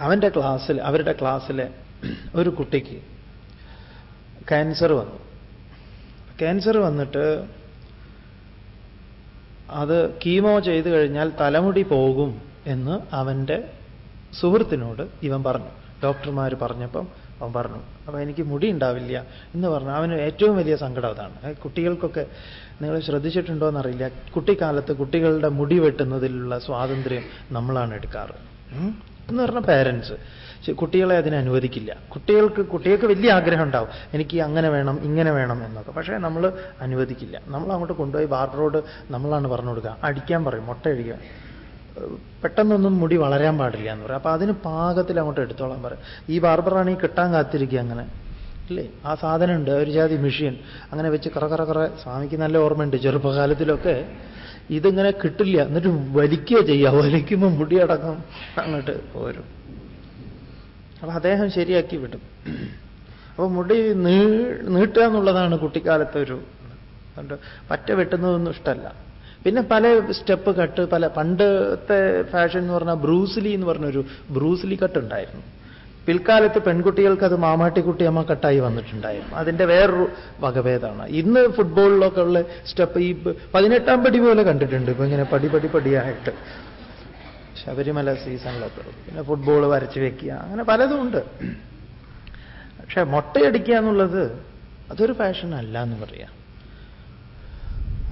S1: അവന്റെ ക്ലാസ്സിൽ അവരുടെ ക്ലാസ്സിലെ ഒരു കുട്ടിക്ക് ക്യാൻസർ വന്നു. ക്യാൻസർ വന്നിട്ട് അത് കീമോ ചെയ്ത് കഴിഞ്ഞാൽ തലമുടി പോകും എന്ന് അവന്റെ സുഹൃത്തിനോട് ഇവൻ പറഞ്ഞു. ഡോക്ടർമാർ പറഞ്ഞപ്പം അവൻ പറഞ്ഞു അപ്പം എനിക്ക് മുടി ഉണ്ടാവില്ല എന്ന് പറഞ്ഞു. അവന് ഏറ്റവും വലിയ സങ്കടം അതാണ്. കുട്ടികൾക്കൊക്കെ നിങ്ങൾ ശ്രദ്ധിച്ചിട്ടുണ്ടോ എന്നറിയില്ല. കുട്ടിക്കാലത്ത് കുട്ടികളുടെ മുടി വെട്ടുന്നതിലുള്ള സ്വാതന്ത്ര്യം നമ്മളാണ് എടുക്കാറ്. എന്ന് പറഞ്ഞ പേരൻസ് കുട്ടികളെ അതിനെ അനുവദിക്കില്ല. കുട്ടികൾക്ക് കുട്ടികൾക്ക് വലിയ ആഗ്രഹം ഉണ്ടാവും. എനിക്ക് അങ്ങനെ വേണം ഇങ്ങനെ വേണം എന്നൊക്കെ. പക്ഷേ നമ്മൾ അനുവദിക്കില്ല. നമ്മൾ അങ്ങോട്ട് കൊണ്ടുപോയി ബാർബറോട് നമ്മളാണ് പറഞ്ഞു കൊടുക്കുക. അടിക്കാൻ പറയും മുട്ട അടിക്കുക. പെട്ടെന്നൊന്നും മുടി വളരാൻ പാടില്ല എന്ന് പറയും. അപ്പൊ അതിന് പാകത്തിൽ അങ്ങോട്ട് എടുത്തോളാൻ പറയും. ഈ ബാർബറാണ് ഈ കിട്ടാൻ കാത്തിരിക്കുക അങ്ങനെ. ഇല്ലേ? ആ സാധനം ഉണ്ട് ഒരു ജാതി മെഷീൻ അങ്ങനെ വെച്ച് കറ കറ കറ. സ്വാമിക്ക് നല്ല ഓർമ്മയുണ്ട്. ചെറുപ്പകാലത്തിലൊക്കെ ഇതിങ്ങനെ കിട്ടില്ല. എന്നിട്ട് വലിക്കുക ചെയ്യുക. വലിക്കുമ്പോൾ മുടിയടക്കം അങ്ങോട്ട് പോരും. അപ്പൊ അദ്ദേഹം ശരിയാക്കി വിടും. അപ്പൊ മുടി നീ നീട്ടുക എന്നുള്ളതാണ് കുട്ടിക്കാലത്തെ ഒരു പറ്റ വെട്ടുന്നതൊന്നും ഇഷ്ടമല്ല പിന്നെ പല സ്റ്റെപ്പ് കട്ട് പല പണ്ടത്തെ ഫാഷൻ എന്ന് പറഞ്ഞാൽ ബ്രൂസ്ലി എന്ന് പറഞ്ഞൊരു ബ്രൂസ്ലി കട്ട് ഉണ്ടായിരുന്നു. പിൽക്കാലത്ത് പെൺകുട്ടികൾക്ക് അത് മാമാട്ടിക്കുട്ടിയമ്മ കട്ടായി വന്നിട്ടുണ്ടായിരുന്നു. അതിന്റെ വേറൊരു വകഭേദമാണ്. ഇന്ന് ഫുട്ബോളിലൊക്കെ ഉള്ള സ്റ്റെപ്പ് ഈ പതിനെട്ടാം പടി പോലെ കണ്ടിട്ടുണ്ട്. ഇപ്പൊ ഇങ്ങനെ പടി പടി പടിയായിട്ട്. ശബരിമല സീസണിലൊക്കെ പിന്നെ ഫുട്ബോൾ വരച്ച് വെക്കുക. അങ്ങനെ പലതും ഉണ്ട്. പക്ഷെ മുട്ടയടിക്കുക എന്നുള്ളത് അതൊരു ഫാഷൻ അല്ല എന്ന് പറയാം.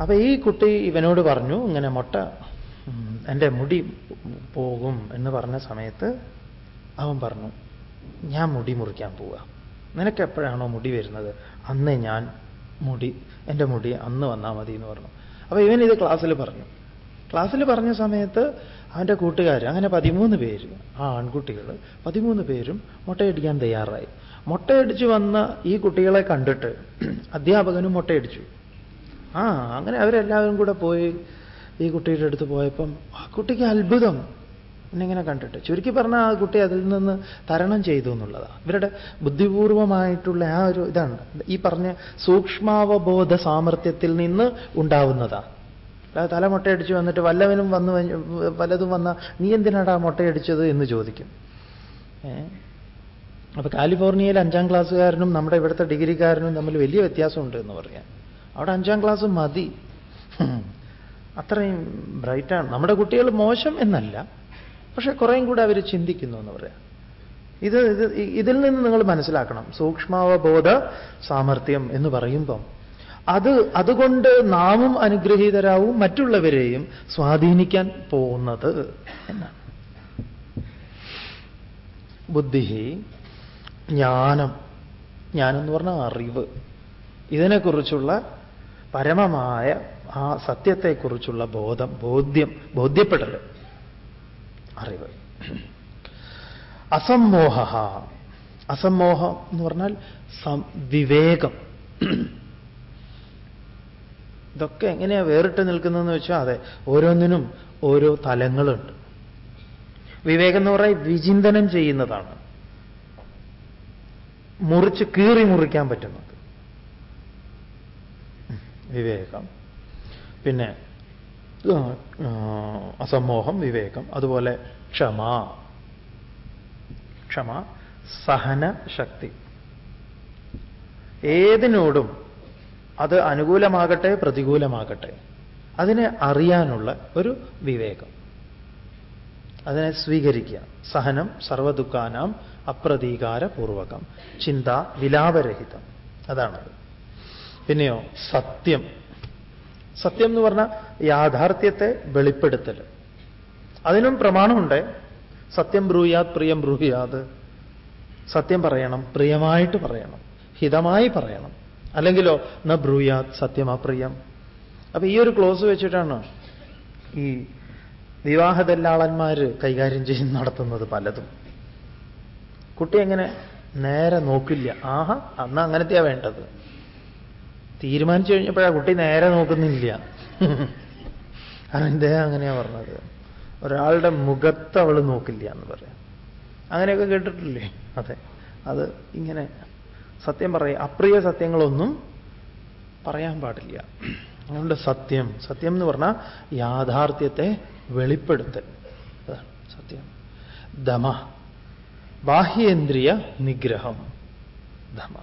S1: അപ്പൊ ഈ കുട്ടി ഇവനോട് പറഞ്ഞു ഇങ്ങനെ മുട്ട എന്റെ മുടി പോകും എന്ന് പറഞ്ഞ സമയത്ത് അവൻ പറഞ്ഞു ഞാൻ മുടി മുറിക്കാൻ പോവുക. നിനക്ക് എപ്പോഴാണോ മുടി വരുന്നത്? അന്ന് ഞാൻ മുടി എന്റെ മുടി അന്ന് വന്നാൽ മതി എന്ന് പറഞ്ഞു. അപ്പോൾ ഇവൻ ഇത് ക്ലാസ്സിൽ പറഞ്ഞു. ക്ലാസ്സിൽ പറഞ്ഞ സമയത്ത് അവന്റെ കൂട്ടുകാർ അങ്ങനെ പതിമൂന്ന് പേര് ആ ആൺകുട്ടികൾ പതിമൂന്ന് പേരും മുട്ടയടിക്കാൻ തയ്യാറായി. മുട്ടയടിച്ചു വന്ന ഈ കുട്ടികളെ കണ്ടിട്ട് അധ്യാപകനും മുട്ടയടിച്ചു. ആ അങ്ങനെ അവരെല്ലാവരും കൂടെ പോയി ഈ കുട്ടിയുടെ അടുത്ത് പോയപ്പം ആ കുട്ടിക്ക് അത്ഭുതം. എന്നിങ്ങനെ കണ്ടിട്ട്. ചുരുക്കി പറഞ്ഞാൽ ആ കുട്ടി അതിൽ നിന്ന് തരണം ചെയ്തു എന്നുള്ളതാണ് ഇവരുടെ ബുദ്ധിപൂർവമായിട്ടുള്ള ആ ഒരു ഇതാണ്. ഈ പറഞ്ഞ സൂക്ഷ്മാവബോധ സാമർഥ്യത്തിൽ നിന്ന് ഉണ്ടാവുന്നതാണ് തല മുട്ടയടിച്ച് വന്നിട്ട് വല്ലവനും വന്നു വല്ലതും വന്ന നീ എന്തിനാടാ മുട്ടയടിച്ചത് എന്ന് ചോദിക്കും. അപ്പൊ കാലിഫോർണിയയിൽ അഞ്ചാം ക്ലാസ്സുകാരനും നമ്മുടെ ഇവിടുത്തെ ഡിഗ്രിക്കാരനും തമ്മിൽ വലിയ വ്യത്യാസമുണ്ട് എന്ന് പറയാം. അവിടെ അഞ്ചാം ക്ലാസ് മതി. അത്രയും ബ്രൈറ്റാണ്. നമ്മുടെ കുട്ടികൾ മോശം എന്നല്ല. പക്ഷെ കുറേയും കൂടെ അവർ ചിന്തിക്കുന്നു എന്ന് പറയാം. ഇത് ഇത് ഇതിൽ നിന്ന് നിങ്ങൾ മനസ്സിലാക്കണം. സൂക്ഷ്മാവബോധ സാമർഥ്യം എന്ന് പറയുമ്പം അത് അതുകൊണ്ട് നാമും അനുഗ്രഹീതരാവും മറ്റുള്ളവരെയും സ്വാധീനിക്കാൻ പോകുന്നത് എന്നാണ്. ബുദ്ധി ജ്ഞാനം ജ്ഞാനം എന്ന് പറഞ്ഞാൽ അറിവ്. ഇതിനെക്കുറിച്ചുള്ള പരമമായ ആ സത്യത്തെക്കുറിച്ചുള്ള ബോധം ബോധ്യം ബോധ്യപ്പെടൽ. അറിവ്. അസമ്മോഹ അസമ്മോഹം എന്ന് പറഞ്ഞാൽ വിവേകം. ഇതൊക്കെ എങ്ങനെയാ വേറിട്ട് നിൽക്കുന്നതെന്ന് വെച്ചാൽ അതെ ഓരോന്നിനും ഓരോ തലങ്ങളുണ്ട്. വിവേകം എന്ന് പറയാൻ വിചിന്തനം ചെയ്യുന്നതാണ്. മുറിച്ച് കീറി മുറിക്കാൻ പറ്റുന്നത്. വിവേകം. പിന്നെ അസമോഹം വിവേകം അതുപോലെ ക്ഷമ. ക്ഷമ സഹന ശക്തി. ഏതിനോടും അത് അനുകൂലമാകട്ടെ പ്രതികൂലമാകട്ടെ അതിനെ അറിയാനുള്ള ഒരു വിവേകം. അതിനെ സ്വീകരിക്കുക. സഹനം സർവദുഃഖാനാം അപ്രതീകാരപൂർവകം ചിന്ത വിലാപരഹിതം. അതാണത്. പിന്നെയോ സത്യം. സത്യം എന്ന് പറഞ്ഞാൽ യാഥാർത്ഥ്യത്തെ വെളിപ്പെടുത്തൽ അതിനും പ്രമാണമുണ്ട്. സത്യം ബ്രൂയാത് പ്രിയം ബ്രൂയാത്. സത്യം പറയണം പ്രിയമായിട്ട് പറയണം ഹിതമായി പറയണം. അല്ലെങ്കിലോ ന ബ്രൂയാത് സത്യം അപ്രിയം. അപ്പൊ ഈ ഒരു ക്ലോസ് വെച്ചിട്ടാണ് ഈ വിവാഹദല്ലാളന്മാർ കൈകാര്യം ചെയ്ത് നടത്തുന്നത് പലതും. കുട്ടി എങ്ങനെ നേരെ നോക്കില്ല. ആഹാ അന്ന് അങ്ങനത്തെയാ വേണ്ടത്. തീരുമാനിച്ചു കഴിഞ്ഞപ്പോഴാ കുട്ടി നേരെ നോക്കുന്നില്ല. കാരണം ഇദ്ദേഹം അങ്ങനെയാ പറഞ്ഞത്. ഒരാളുടെ മുഖത്ത് അവൾ നോക്കില്ല എന്ന് പറയാം. അങ്ങനെയൊക്കെ കേട്ടിട്ടില്ലേ? അതെ. അത് ഇങ്ങനെ സത്യം പറയാം. അപ്രിയ സത്യങ്ങളൊന്നും പറയാൻ പാടില്ല. അതുകൊണ്ട് സത്യം. സത്യം എന്ന് പറഞ്ഞാൽ യാഥാർത്ഥ്യത്തെ വെളിപ്പെടുത്തൽ. അതാണ് സത്യം. ദമ ബാഹ്യേന്ദ്രിയ നിഗ്രഹം. ദമ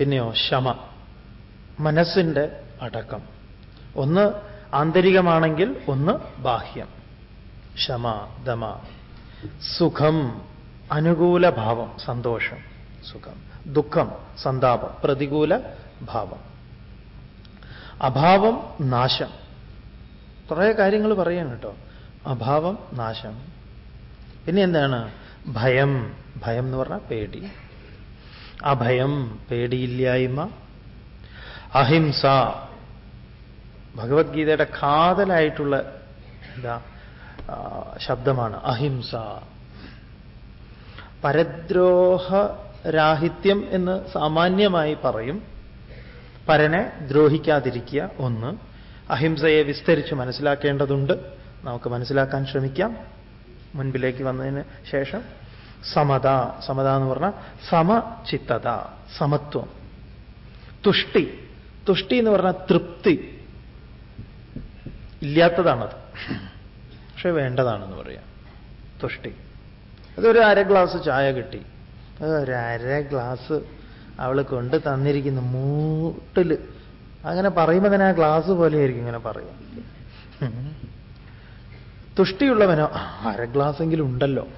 S1: പിന്നെയോ ശമ. മനസ്സിന്റെ അടക്കം. ഒന്ന് ആന്തരികമാണെങ്കിൽ ഒന്ന് ബാഹ്യം. ശമ ദമ. സുഖം അനുകൂല ഭാവം സന്തോഷം. സുഖം. ദുഃഖം സന്താപം പ്രതികൂല ഭാവം അഭാവം നാശം. കുറേ കാര്യങ്ങൾ പറയാൻ കേട്ടോ. അഭാവം നാശം. പിന്നെ എന്താണ്? ഭയം. ഭയം എന്ന് പറഞ്ഞാൽ പേടി. അഭയം പേടിയില്ലായ്മ അഹിംസ. ഭഗവത്ഗീതയുടെ കാതലായിട്ടുള്ള എന്താ ശബ്ദമാണ് അഹിംസ. പരദ്രോഹരാഹിത്യം എന്ന് സാമാന്യമായി പറയും. പരനെ ദ്രോഹിക്കാതിരിക്കുക ഒന്ന്. അഹിംസയെ വിസ്തരിച്ച് മനസ്സിലാക്കേണ്ടതുണ്ട്. നമുക്ക് മനസ്സിലാക്കാൻ ശ്രമിക്കാം. മുൻപിലേക്ക് വന്നതിന് ശേഷം സമത സമത എന്ന് പറഞ്ഞാൽ സമചിത്തത സമത്വം. തുഷ്ടി. തുഷ്ടി എന്ന് പറഞ്ഞാൽ തൃപ്തി. ഇല്ലാത്തതാണത്. പക്ഷെ വേണ്ടതാണെന്ന് പറയാം. തുഷ്ടി. അതൊരു അര ഗ്ലാസ് ചായ കിട്ടി. ഒരു അര ഗ്ലാസ് അവൾ കൊണ്ട് തന്നിരിക്കുന്ന മൂട്ടിൽ അങ്ങനെ പറയുമ്പോൾ തന്നെ ആ ഗ്ലാസ് പോലെയായിരിക്കും ഇങ്ങനെ പറയാം തുഷ്ടിയുള്ളവനോ അര ഗ്ലാസ് എങ്കിലും ഉണ്ടല്ലോ.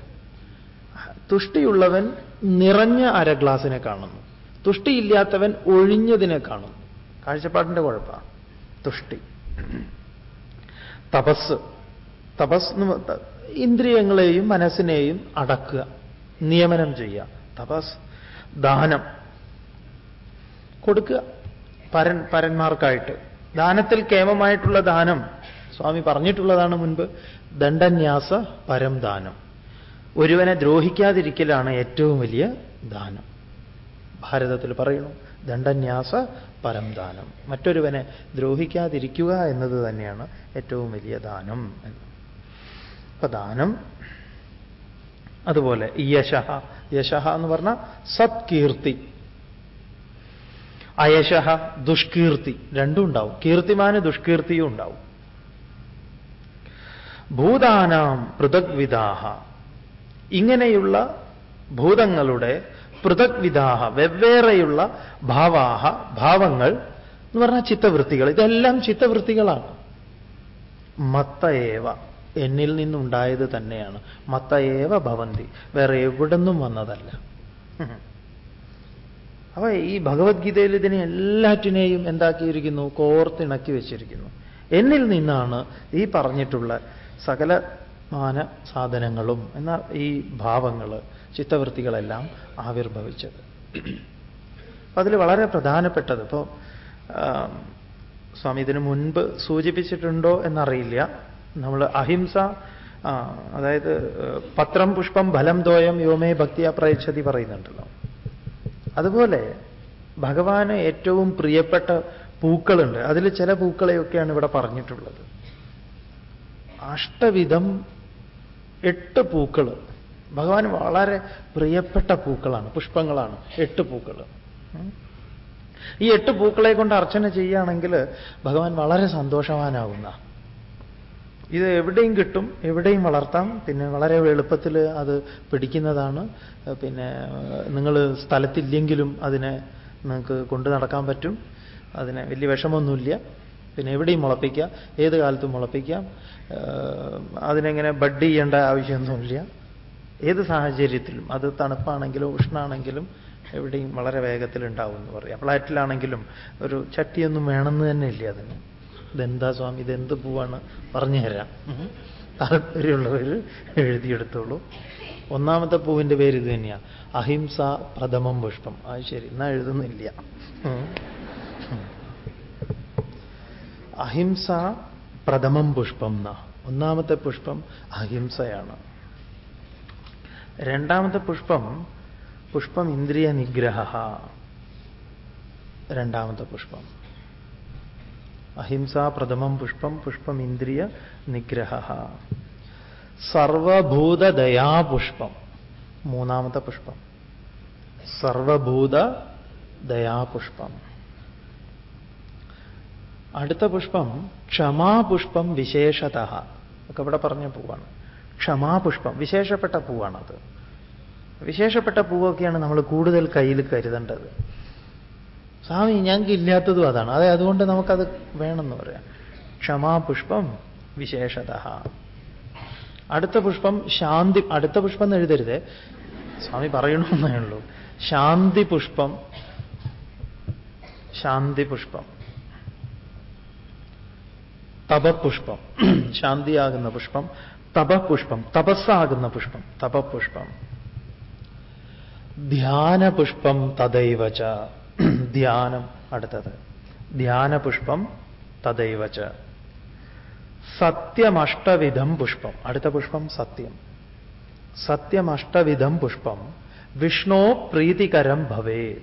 S1: തുഷ്ടിയുള്ളവൻ നിറഞ്ഞ അര ഗ്ലാസിനെ കാണുന്നു. തുഷ്ടിയില്ലാത്തവൻ ഒഴിഞ്ഞതിനെ കാണുന്നു. കാഴ്ചപ്പാടിന്റെ കുഴപ്പമാണ്. തുഷ്ടി. തപസ്. തപസ് ഇന്ദ്രിയങ്ങളെയും മനസ്സിനെയും അടക്കുക. നിയമനം ചെയ്യുക. തപസ്. ദാനം. കൊടുക്കുക. പരൻ പരന്മാർക്കായിട്ട്. ദാനത്തിൽ കേമമായിട്ടുള്ള ദാനം. സ്വാമി പറഞ്ഞിട്ടുള്ളതാണ് മുൻപ് ദണ്ഡന്യാസ പരം ദാനം ഒരുവനെ ദ്രോഹിക്കാതിരിക്കലാണ് ഏറ്റവും വലിയ ദാനം. ഭാരതത്തിൽ പറയുന്നു ദണ്ഡന്യാസ പരം ദാനം. മറ്റൊരുവനെ ദ്രോഹിക്കാതിരിക്കുക എന്നത് തന്നെയാണ് ഏറ്റവും വലിയ ദാനം എന്ന്. അപ്പൊ ദാനം അതുപോലെ യശഹ. യശഹ എന്ന് പറഞ്ഞാൽ സത്കീർത്തി. അയശഹ ദുഷ്കീർത്തി രണ്ടും ഉണ്ടാവും. കീർത്തിമാന് ദുഷ്കീർത്തിയും ഉണ്ടാവും. ഭൂതാനാം പൃഥഗ്വിദാഹ. ഇങ്ങനെയുള്ള ഭൂതങ്ങളുടെ പൃഥക്വിധാഹ വെവ്വേറെയുള്ള ഭാവാഹ ഭാവങ്ങൾ എന്ന് പറഞ്ഞാൽ ചിത്തവൃത്തികൾ. ഇതെല്ലാം ചിത്തവൃത്തികളാണ്. മത്തയേവ എന്നിൽ നിന്നുണ്ടായത് തന്നെയാണ്. മത്തയേവ ഭവന്തി. വേറെ എവിടെ നിന്നും വന്നതല്ല. അപ്പൊ ഈ ഭഗവത്ഗീതയിൽ ഇതിനെ എല്ലാറ്റിനെയും എന്താക്കിയിരിക്കുന്നു? കോർത്തിണക്കി വെച്ചിരിക്കുന്നു. എന്നിൽ നിന്നാണ് ഈ പറഞ്ഞിട്ടുള്ള സകലമാന സാധനങ്ങളും എന്ന ഈ ഭാവങ്ങൾ ചിത്തവൃത്തികളെല്ലാം ആവിർഭവിച്ചത്. അതിൽ വളരെ പ്രധാനപ്പെട്ടത് ഇപ്പോൾ സ്വാമി ഇതിനു മുൻപ് സൂചിപ്പിച്ചിട്ടുണ്ടോ എന്നറിയില്ല. നമ്മൾ അഹിംസ അതായത് പത്രം പുഷ്പം ഫലം ദോയം യോമേ ഭക്തി പ്രയച്ഛതി പറയുന്നുണ്ടല്ലോ. അതുപോലെ ഭഗവാന് ഏറ്റവും പ്രിയപ്പെട്ട പൂക്കളുണ്ട്. അതിൽ ചില പൂക്കളെയൊക്കെയാണ് ഇവിടെ പറഞ്ഞിട്ടുള്ളത്. അഷ്ടവിധം എട്ട് പൂക്കൾ. ഭഗവാൻ വളരെ പ്രിയപ്പെട്ട പൂക്കളാണ് പുഷ്പങ്ങളാണ് എട്ട് പൂക്കൾ. ഈ എട്ട് പൂക്കളെ കൊണ്ട് അർച്ചന ചെയ്യുകയാണെങ്കിൽ ഭഗവാൻ വളരെ സന്തോഷവാനാവുന്ന. ഇത് എവിടെയും കിട്ടും എവിടെയും വളർത്താം. പിന്നെ വളരെ എളുപ്പത്തിൽ അത് പിടിക്കുന്നതാണ്. പിന്നെ നിങ്ങൾ സ്ഥലത്തില്ലെങ്കിലും അതിനെ നിങ്ങൾക്ക് കൊണ്ടു നടക്കാൻ പറ്റും. അതിന് വലിയ വിഷമൊന്നുമില്ല പിന്നെ എവിടെയും മുളപ്പിക്കാം ഏത് കാലത്തും മുളപ്പിക്കാം അതിനെങ്ങനെ ബഡ് ചെയ്യേണ്ട ആവശ്യമൊന്നുമില്ല. ഏത് സാഹചര്യത്തിലും അത് തണുപ്പാണെങ്കിലും ഉഷ്ണാണെങ്കിലും എവിടെയും വളരെ വേഗത്തിൽ ഉണ്ടാവും എന്ന് പറയാം. ഫ്ലാറ്റിലാണെങ്കിലും ഒരു ചട്ടിയൊന്നും വേണമെന്ന് തന്നെ ഇല്ല അതിന്. ഇതെന്താ സ്വാമി ഇതെന്ത് പൂവാണ്? പറഞ്ഞു തരാം താല്പര്യമുള്ളവർ എഴുതിയെടുത്തോളൂ. ഒന്നാമത്തെ പൂവിന്റെ പേര് ഇത് തന്നെയാണ് അഹിംസ പ്രഥമം പുഷ്പം. അത് ശരി. എന്നാ എഴുതുന്നില്ല. അഹിംസ പ്രഥമം പുഷ്പം എന്ന ഒന്നാമത്തെ പുഷ്പം അഹിംസയാണ്. രണ്ടാമത്തെ പുഷ്പം പുഷ്പം ഇന്ദ്രിയ നിഗ്രഹ. രണ്ടാമത്തെ പുഷ്പം. അഹിംസ പ്രഥമം പുഷ്പം പുഷ്പം ഇന്ദ്രിയ നിഗ്രഹ. സർവഭൂതദയാപുഷ്പം മൂന്നാമത്തെ പുഷ്പം. സർവഭൂത ദയാപുഷ്പം അടുത്ത പുഷ്പം ക്ഷമാപുഷ്പം വിശേഷത ഒക്കെ ഇവിടെ പറഞ്ഞ പൂവാണ്. ക്ഷമാപുഷ്പം വിശേഷപ്പെട്ട പൂവാണത്. വിശേഷപ്പെട്ട പൂവൊക്കെയാണ് നമ്മൾ കൂടുതൽ കയ്യിൽ കരുതേണ്ടത്. സ്വാമി ഞങ്ങൾക്ക് ഇല്ലാത്തതും അതാണ്. അതെ അതുകൊണ്ട് നമുക്കത് വേണമെന്ന് പറയാം. ക്ഷമാപുഷ്പം വിശേഷത അടുത്ത പുഷ്പം ശാന്തി അടുത്ത പുഷ്പം എന്ന് എഴുതരുത്. സ്വാമി പറയണമെന്നേ ഉള്ളൂ. ശാന്തി പുഷ്പം ശാന്തി പുഷ്പം തപപുഷ്പം. ശാന്തിയാകുന്ന പുഷ്പം തപപുഷ്പം തപസ്സാകുന്ന പുഷ്പം തപപുഷ്പം. ധ്യാനപുഷ്പം തദൈവച ധ്യാനം അടുത്തത്. ധ്യാനപുഷ്പം തദൈവച സത്യമഷ്ടവിധം പുഷ്പം. അടുത്ത പുഷ്പം സത്യം. സത്യമഷ്ടവിധം പുഷ്പം. വിഷ്ണു പ്രീതികരം ഭവേത്.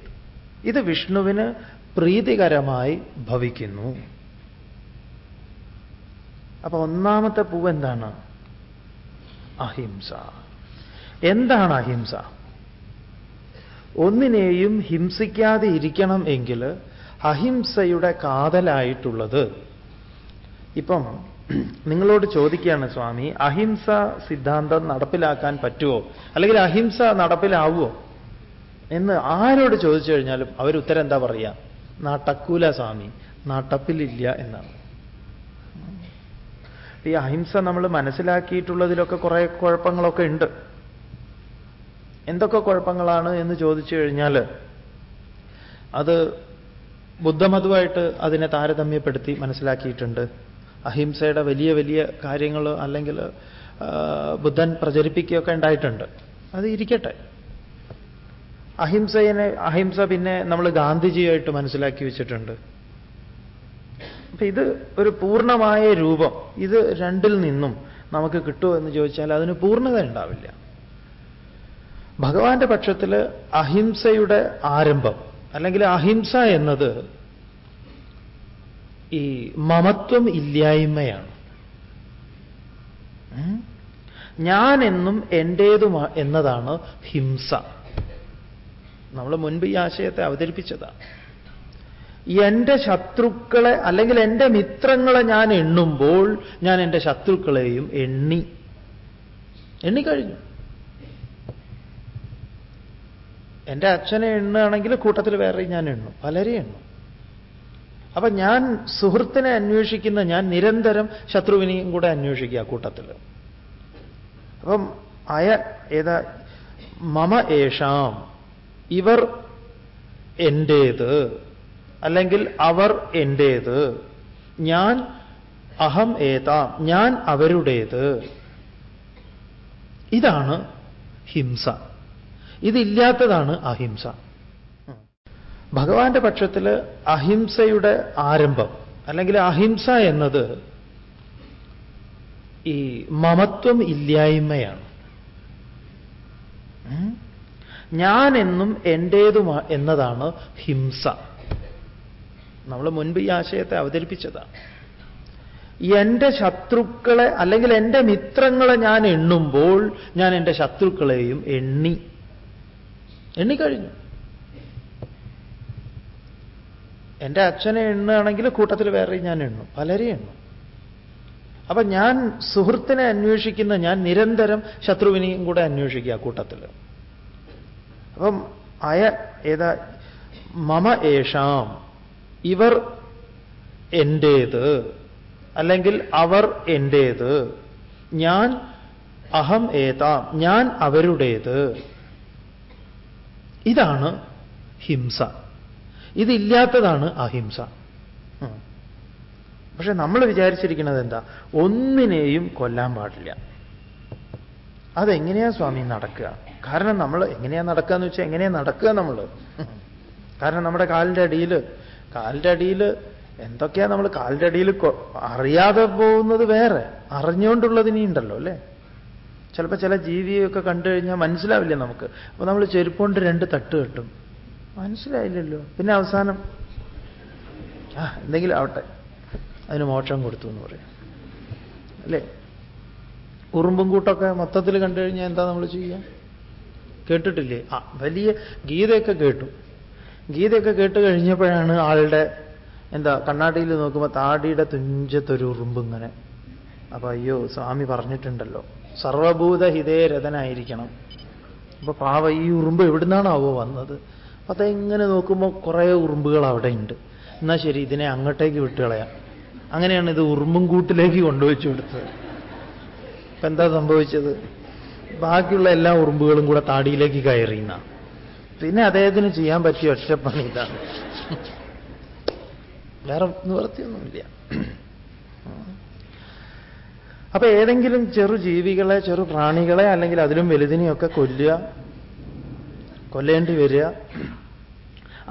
S1: ഇത് വിഷ്ണുവിന് പ്രീതികരമായി ഭവിക്കുന്നു. അപ്പൊ ഒന്നാമത്തെ പൂവ് എന്താണ്? അഹിംസ. എന്താണ് അഹിംസ? ഒന്നിനെയും ഹിംസിക്കാതെ ഇരിക്കണം എങ്കിൽ അഹിംസയുടെ കാതലായിട്ടുള്ളത്. ഇപ്പം നിങ്ങളോട് ചോദിക്കുകയാണ് സ്വാമി അഹിംസ സിദ്ധാന്തം നടപ്പിലാക്കാൻ പറ്റുമോ അല്ലെങ്കിൽ അഹിംസ നടപ്പിലാവുമോ എന്ന് ആരോട് ചോദിച്ചു കഴിഞ്ഞാലും അവരുത്തരം എന്താ പറയുക? നാട്ടക്കൂല സ്വാമി നാട്ടപ്പിലില്ല എന്നാണ്. ഈ അഹിംസ നമ്മൾ മനസ്സിലാക്കിയിട്ടുള്ളതിലൊക്കെ കുറേ കുഴപ്പങ്ങളൊക്കെ ഉണ്ട്. എന്തൊക്കെ കുഴപ്പങ്ങളാണ് എന്ന് ചോദിച്ചു കഴിഞ്ഞാൽ അത് ബുദ്ധമതമായിട്ട് അതിനെ താരതമ്യപ്പെടുത്തി മനസ്സിലാക്കിയിട്ടുണ്ട്. അഹിംസയുടെ വലിയ വലിയ കാര്യങ്ങൾ അല്ലെങ്കിൽ ബുദ്ധൻ പ്രചരിപ്പിക്കുകയൊക്കെ ഉണ്ടായിട്ടുണ്ട്. അത് ഇരിക്കട്ടെ. അഹിംസയെ അഹിംസ പിന്നെ നമ്മൾ ഗാന്ധിജിയായിട്ട് മനസ്സിലാക്കി വെച്ചിട്ടുണ്ട്. അപ്പൊ ഇത് ഒരു പൂർണമായ രൂപം. ഇത് രണ്ടിൽ നിന്നും നമുക്ക് കിട്ടുമോ എന്ന് ചോദിച്ചാൽ അതിന് പൂർണത ഉണ്ടാവില്ല. ഭഗവാന്റെ പക്ഷത്തിൽ അഹിംസയുടെ ആരംഭം അല്ലെങ്കിൽ അഹിംസ എന്നത് ഈ മമത്വം ഇല്ലായ്മയാണ്. ഞാൻ എന്നും എന്റേതും എന്നതാണ് ഹിംസ. നമ്മൾ മുൻപ് ഈ ആശയത്തെ അവതരിപ്പിച്ചതാണ് എന്റെ ശത്രുക്കളെ അല്ലെങ്കിൽ എന്റെ മിത്രങ്ങളെ ഞാൻ എണ്ണുമ്പോൾ ഞാൻ എന്റെ ശത്രുക്കളെയും എണ്ണി. എണ്ണിക്കഴിഞ്ഞു. എന്റെ അച്ഛനെ എണ്ണുകയാണെങ്കിൽ കൂട്ടത്തിൽ വേറെ ഞാൻ എണ്ണും. പലരെയും എണ്ണും. അപ്പൊ ഞാൻ സുഹൃത്തിനെ അന്വേഷിക്കുന്ന ഞാൻ നിരന്തരം ശത്രുവിനെയും കൂടെ അന്വേഷിക്കുക കൂട്ടത്തിൽ. അപ്പം അയ ഏതാ? മമ ഏഷാം. ഇവർ എന്റേത് അല്ലെങ്കിൽ അവർ എന്റേത് ഞാൻ അഹം ഏതാം ഞാൻ അവരുടേത്. ഇതാണ് ഹിംസ. ഇതില്ലാത്തതാണ് അഹിംസ. ഭഗവാന്റെ പക്ഷത്തിൽ അഹിംസയുടെ ആരംഭം അല്ലെങ്കിൽ അഹിംസ എന്നത് ഈ മമത്വം ഇല്ലായ്മയാണ്. ഞാൻ എന്റേതും എന്നതാണ് ഹിംസ. നമ്മൾ മുൻപ് ഈ ആശയത്തെ അവതരിപ്പിച്ചതാണ് എന്റെ ശത്രുക്കളെ അല്ലെങ്കിൽ എന്റെ മിത്രങ്ങളെ ഞാൻ എണ്ണുമ്പോൾ ഞാൻ എന്റെ ശത്രുക്കളെയും എണ്ണി. എണ്ണിക്കഴിഞ്ഞു. എന്റെ അച്ഛനെ എണ്ണുകയാണെങ്കിൽ കൂട്ടത്തിൽ വേറെ ഞാൻ എണ്ണും. പലരെയും എണ്ണും. അപ്പൊ ഞാൻ സുഹൃത്തിനെ അന്വേഷിക്കുന്ന ഞാൻ നിരന്തരം ശത്രുവിനെയും കൂടെ അന്വേഷിക്കുക കൂട്ടത്തിൽ. അപ്പം അയ ഏതാ? മമ ഏഷാം. ഇവർ എന്റേത് അല്ലെങ്കിൽ അവർ എന്റേത് ഞാൻ അഹം ഏതാം ഞാൻ അവരുടേത്. ഇതാണ് ഹിംസ. ഇതില്ലാത്തതാണ് അഹിംസ. പക്ഷെ നമ്മൾ വിചാരിച്ചിരിക്കുന്നത് എന്താ? ഒന്നിനെയും കൊല്ലാൻ പാടില്ല. അതെങ്ങനെയാ സ്വാമി നടക്കുക? കാരണം നമ്മൾ എങ്ങനെയാ നടക്കുക എന്ന് വെച്ചാൽ എങ്ങനെയാ നടക്കുക നമ്മൾ കാരണം നമ്മുടെ കാലിന്റെ അടിയിൽ കാലിന്റെ അടിയിൽ എന്തൊക്കെയാ നമ്മൾ കാലിന്റെ അടിയിൽ അറിയാതെ പോകുന്നത് വേറെ. അറിഞ്ഞുകൊണ്ടുള്ളത് ഇനി ഉണ്ടല്ലോ അല്ലേ? ചിലപ്പോൾ ചില ജീവിയൊക്കെ കണ്ടു കഴിഞ്ഞാൽ മനസ്സിലാവില്ല നമുക്ക്. അപ്പോൾ നമ്മൾ ചെരുപ്പുകൊണ്ട് രണ്ട് തട്ട് കെട്ടും. മനസ്സിലായില്ലല്ലോ. പിന്നെ അവസാനം ആ എന്തെങ്കിലും ആവട്ടെ. അതിന് മോക്ഷം കൊടുത്തു എന്ന് പറയും. അല്ലേ? ഉറുമ്പും കൂട്ടൊക്കെ മൊത്തത്തിൽ കണ്ടു കഴിഞ്ഞാൽ എന്താ നമ്മൾ ചെയ്യുക കേട്ടിട്ടില്ലേ? ആ വലിയ ഗീതയൊക്കെ കേട്ടു. ഗീതയൊക്കെ കേട്ട് കഴിഞ്ഞപ്പോഴാണ് ആളുടെ എന്താ കണ്ണാടിയിൽ നോക്കുമ്പോൾ താടിയുടെ തുഞ്ചത്തൊരു ഉറുമ്പ് ഇങ്ങനെ. അപ്പൊ അയ്യോ സ്വാമി പറഞ്ഞിട്ടുണ്ടല്ലോ സർവഭൂത ഹിതേരഥനായിരിക്കണം അപ്പൊ പാവ ഈ ഉറുമ്പ് എവിടുന്നാണാവോ വന്നത്? അപ്പൊ അതെങ്ങനെ നോക്കുമ്പോൾ കുറേ ഉറുമ്പുകൾ അവിടെ ഉണ്ട്. എന്നാ ശരി ഇതിനെ അങ്ങോട്ടേക്ക് വിട്ടുകളയാം അങ്ങനെയാണ് ഇത് ഉറുമ്പും കൂട്ടിലേക്ക് കൊണ്ടുവച്ചു കൊടുത്തത് അപ്പൊ എന്താ സംഭവിച്ചത്? ബാക്കിയുള്ള എല്ലാ ഉറുമ്പുകളും കൂടെ താടിയിലേക്ക് കയറിയുന്ന പിന്നെ അദ്ദേഹത്തിന് ചെയ്യാൻ പറ്റിയ ഒറ്റപ്പണി ഇതാണ് വേറെ നിവൃത്തിയൊന്നുമില്ല. അപ്പൊ ഏതെങ്കിലും ചെറു ജീവികളെ ചെറു പ്രാണികളെ അല്ലെങ്കിൽ അതിലും വലുതിനെയൊക്കെ കൊല്ലുക കൊല്ലേണ്ടി വരിക.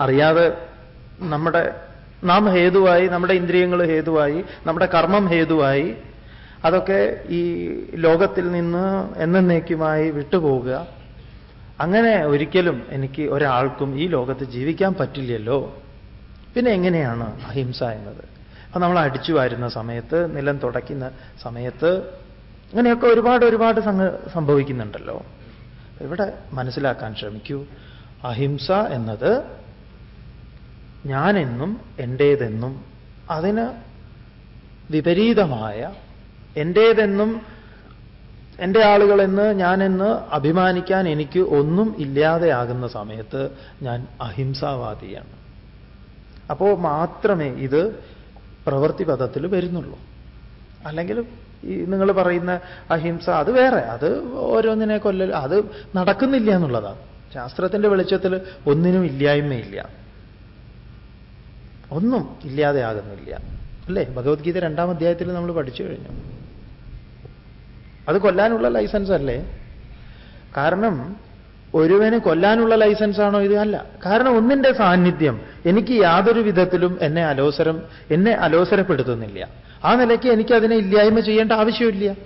S1: അറിയാതെ നമ്മുടെ നാം ഹേതുവായി നമ്മുടെ ഇന്ദ്രിയങ്ങൾ ഹേതുവായി നമ്മുടെ കർമ്മം ഹേതുവായി അതൊക്കെ ഈ ലോകത്തിൽ നിന്ന് എന്നേക്കുമായി വിട്ടുപോവുക അങ്ങനെ ഒരിക്കലും എനിക്ക് ഒരാൾക്കും ഈ ലോകത്ത് ജീവിക്കാൻ പറ്റില്ലല്ലോ. പിന്നെ എങ്ങനെയാണ് അഹിംസ എന്നത്? അപ്പൊ നമ്മൾ അടിച്ചു വാരുന്ന സമയത്ത് നിലം തുടയ്ക്കുന്ന സമയത്ത് അങ്ങനെയൊക്കെ ഒരുപാട് ഒരുപാട് സംഭവിക്കുന്നുണ്ടല്ലോ. ഇവിടെ മനസ്സിലാക്കാൻ ശ്രമിക്കൂ. അഹിംസ എന്നത് ഞാനെന്നും എന്റേതെന്നും അതിന് വിപരീതമായ എന്റേതെന്നും എന്റെ ആളുകളെന്ന് ഞാനെന്ന് അഭിമാനിക്കാൻ എനിക്ക് ഒന്നും ഇല്ലാതെയാകുന്ന സമയത്ത് ഞാൻ അഹിംസാവാദിയാണ്. അപ്പോ മാത്രമേ ഇത് പ്രവൃത്തി പദത്തിൽ വരുന്നുള്ളൂ. അല്ലെങ്കിൽ ഈ നിങ്ങൾ പറയുന്ന അഹിംസ അത് വേറെ അത് ഓരോന്നിനെ കൊല്ല അത് നടക്കുന്നില്ല എന്നുള്ളതാണ്. ശാസ്ത്രത്തിന്റെ വെളിച്ചത്തിൽ ഒന്നിനും ഇല്ലായ്മയില്ല. ഒന്നും ഇല്ലാതെയാകുന്നില്ല. അല്ലേ? ഭഗവത്ഗീത രണ്ടാം അധ്യായത്തിൽ നമ്മൾ പഠിച്ചു കഴിഞ്ഞു. അത് കൊല്ലാനുള്ള ലൈസൻസ് അല്ലേ? കാരണം ഒരുവന് കൊല്ലാനുള്ള ലൈസൻസ് ആണോ ഇത് അല്ല. കാരണം ഒന്നിന്റെ സാന്നിധ്യം എനിക്ക് യാതൊരു വിധത്തിലും എന്നെ അലോസരം എന്നെ അലോസരപ്പെടുത്തുന്നില്ല. ആ നിലയ്ക്ക് എനിക്ക് അതിനെ ഇല്ലായ്മ ചെയ്യേണ്ട ആവശ്യമില്ല.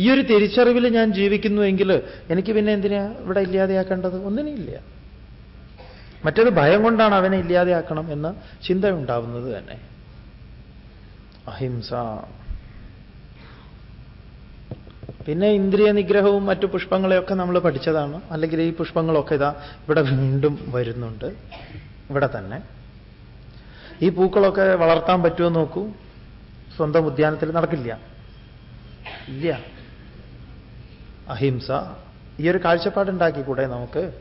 S1: ഈ ഒരു തിരിച്ചറിവിൽ ഞാൻ ജീവിക്കുന്നുവെങ്കിൽ എനിക്ക് പിന്നെ എന്തിനാ ഇവിടെ ഇല്ലാതെയാക്കേണ്ടത്? ഒന്നിനില്ല. മറ്റത് ഭയം കൊണ്ടാണ് അവനെ ഇല്ലാതെയാക്കണം എന്ന ചിന്ത ഉണ്ടാവുന്നത് തന്നെ. അഹിംസ പിന്നെ ഇന്ദ്രിയ നിഗ്രഹവും മറ്റു പുഷ്പങ്ങളെയൊക്കെ നമ്മൾ പഠിച്ചതാണ്. അല്ലെങ്കിൽ ഈ പുഷ്പങ്ങളൊക്കെ ഇതാ ഇവിടെ വീണ്ടും വരുന്നുണ്ട്. ഇവിടെ തന്നെ. ഈ പൂക്കളൊക്കെ വളർത്താൻ പറ്റുമോ നോക്കൂ. സ്വന്തം ഉദ്യാനത്തിൽ നടക്കില്ല. ഇല്ല. അഹിംസ. ഈ ഒരു കാഴ്ചപ്പാടുണ്ടാക്കിക്കൂടെ നമുക്ക്?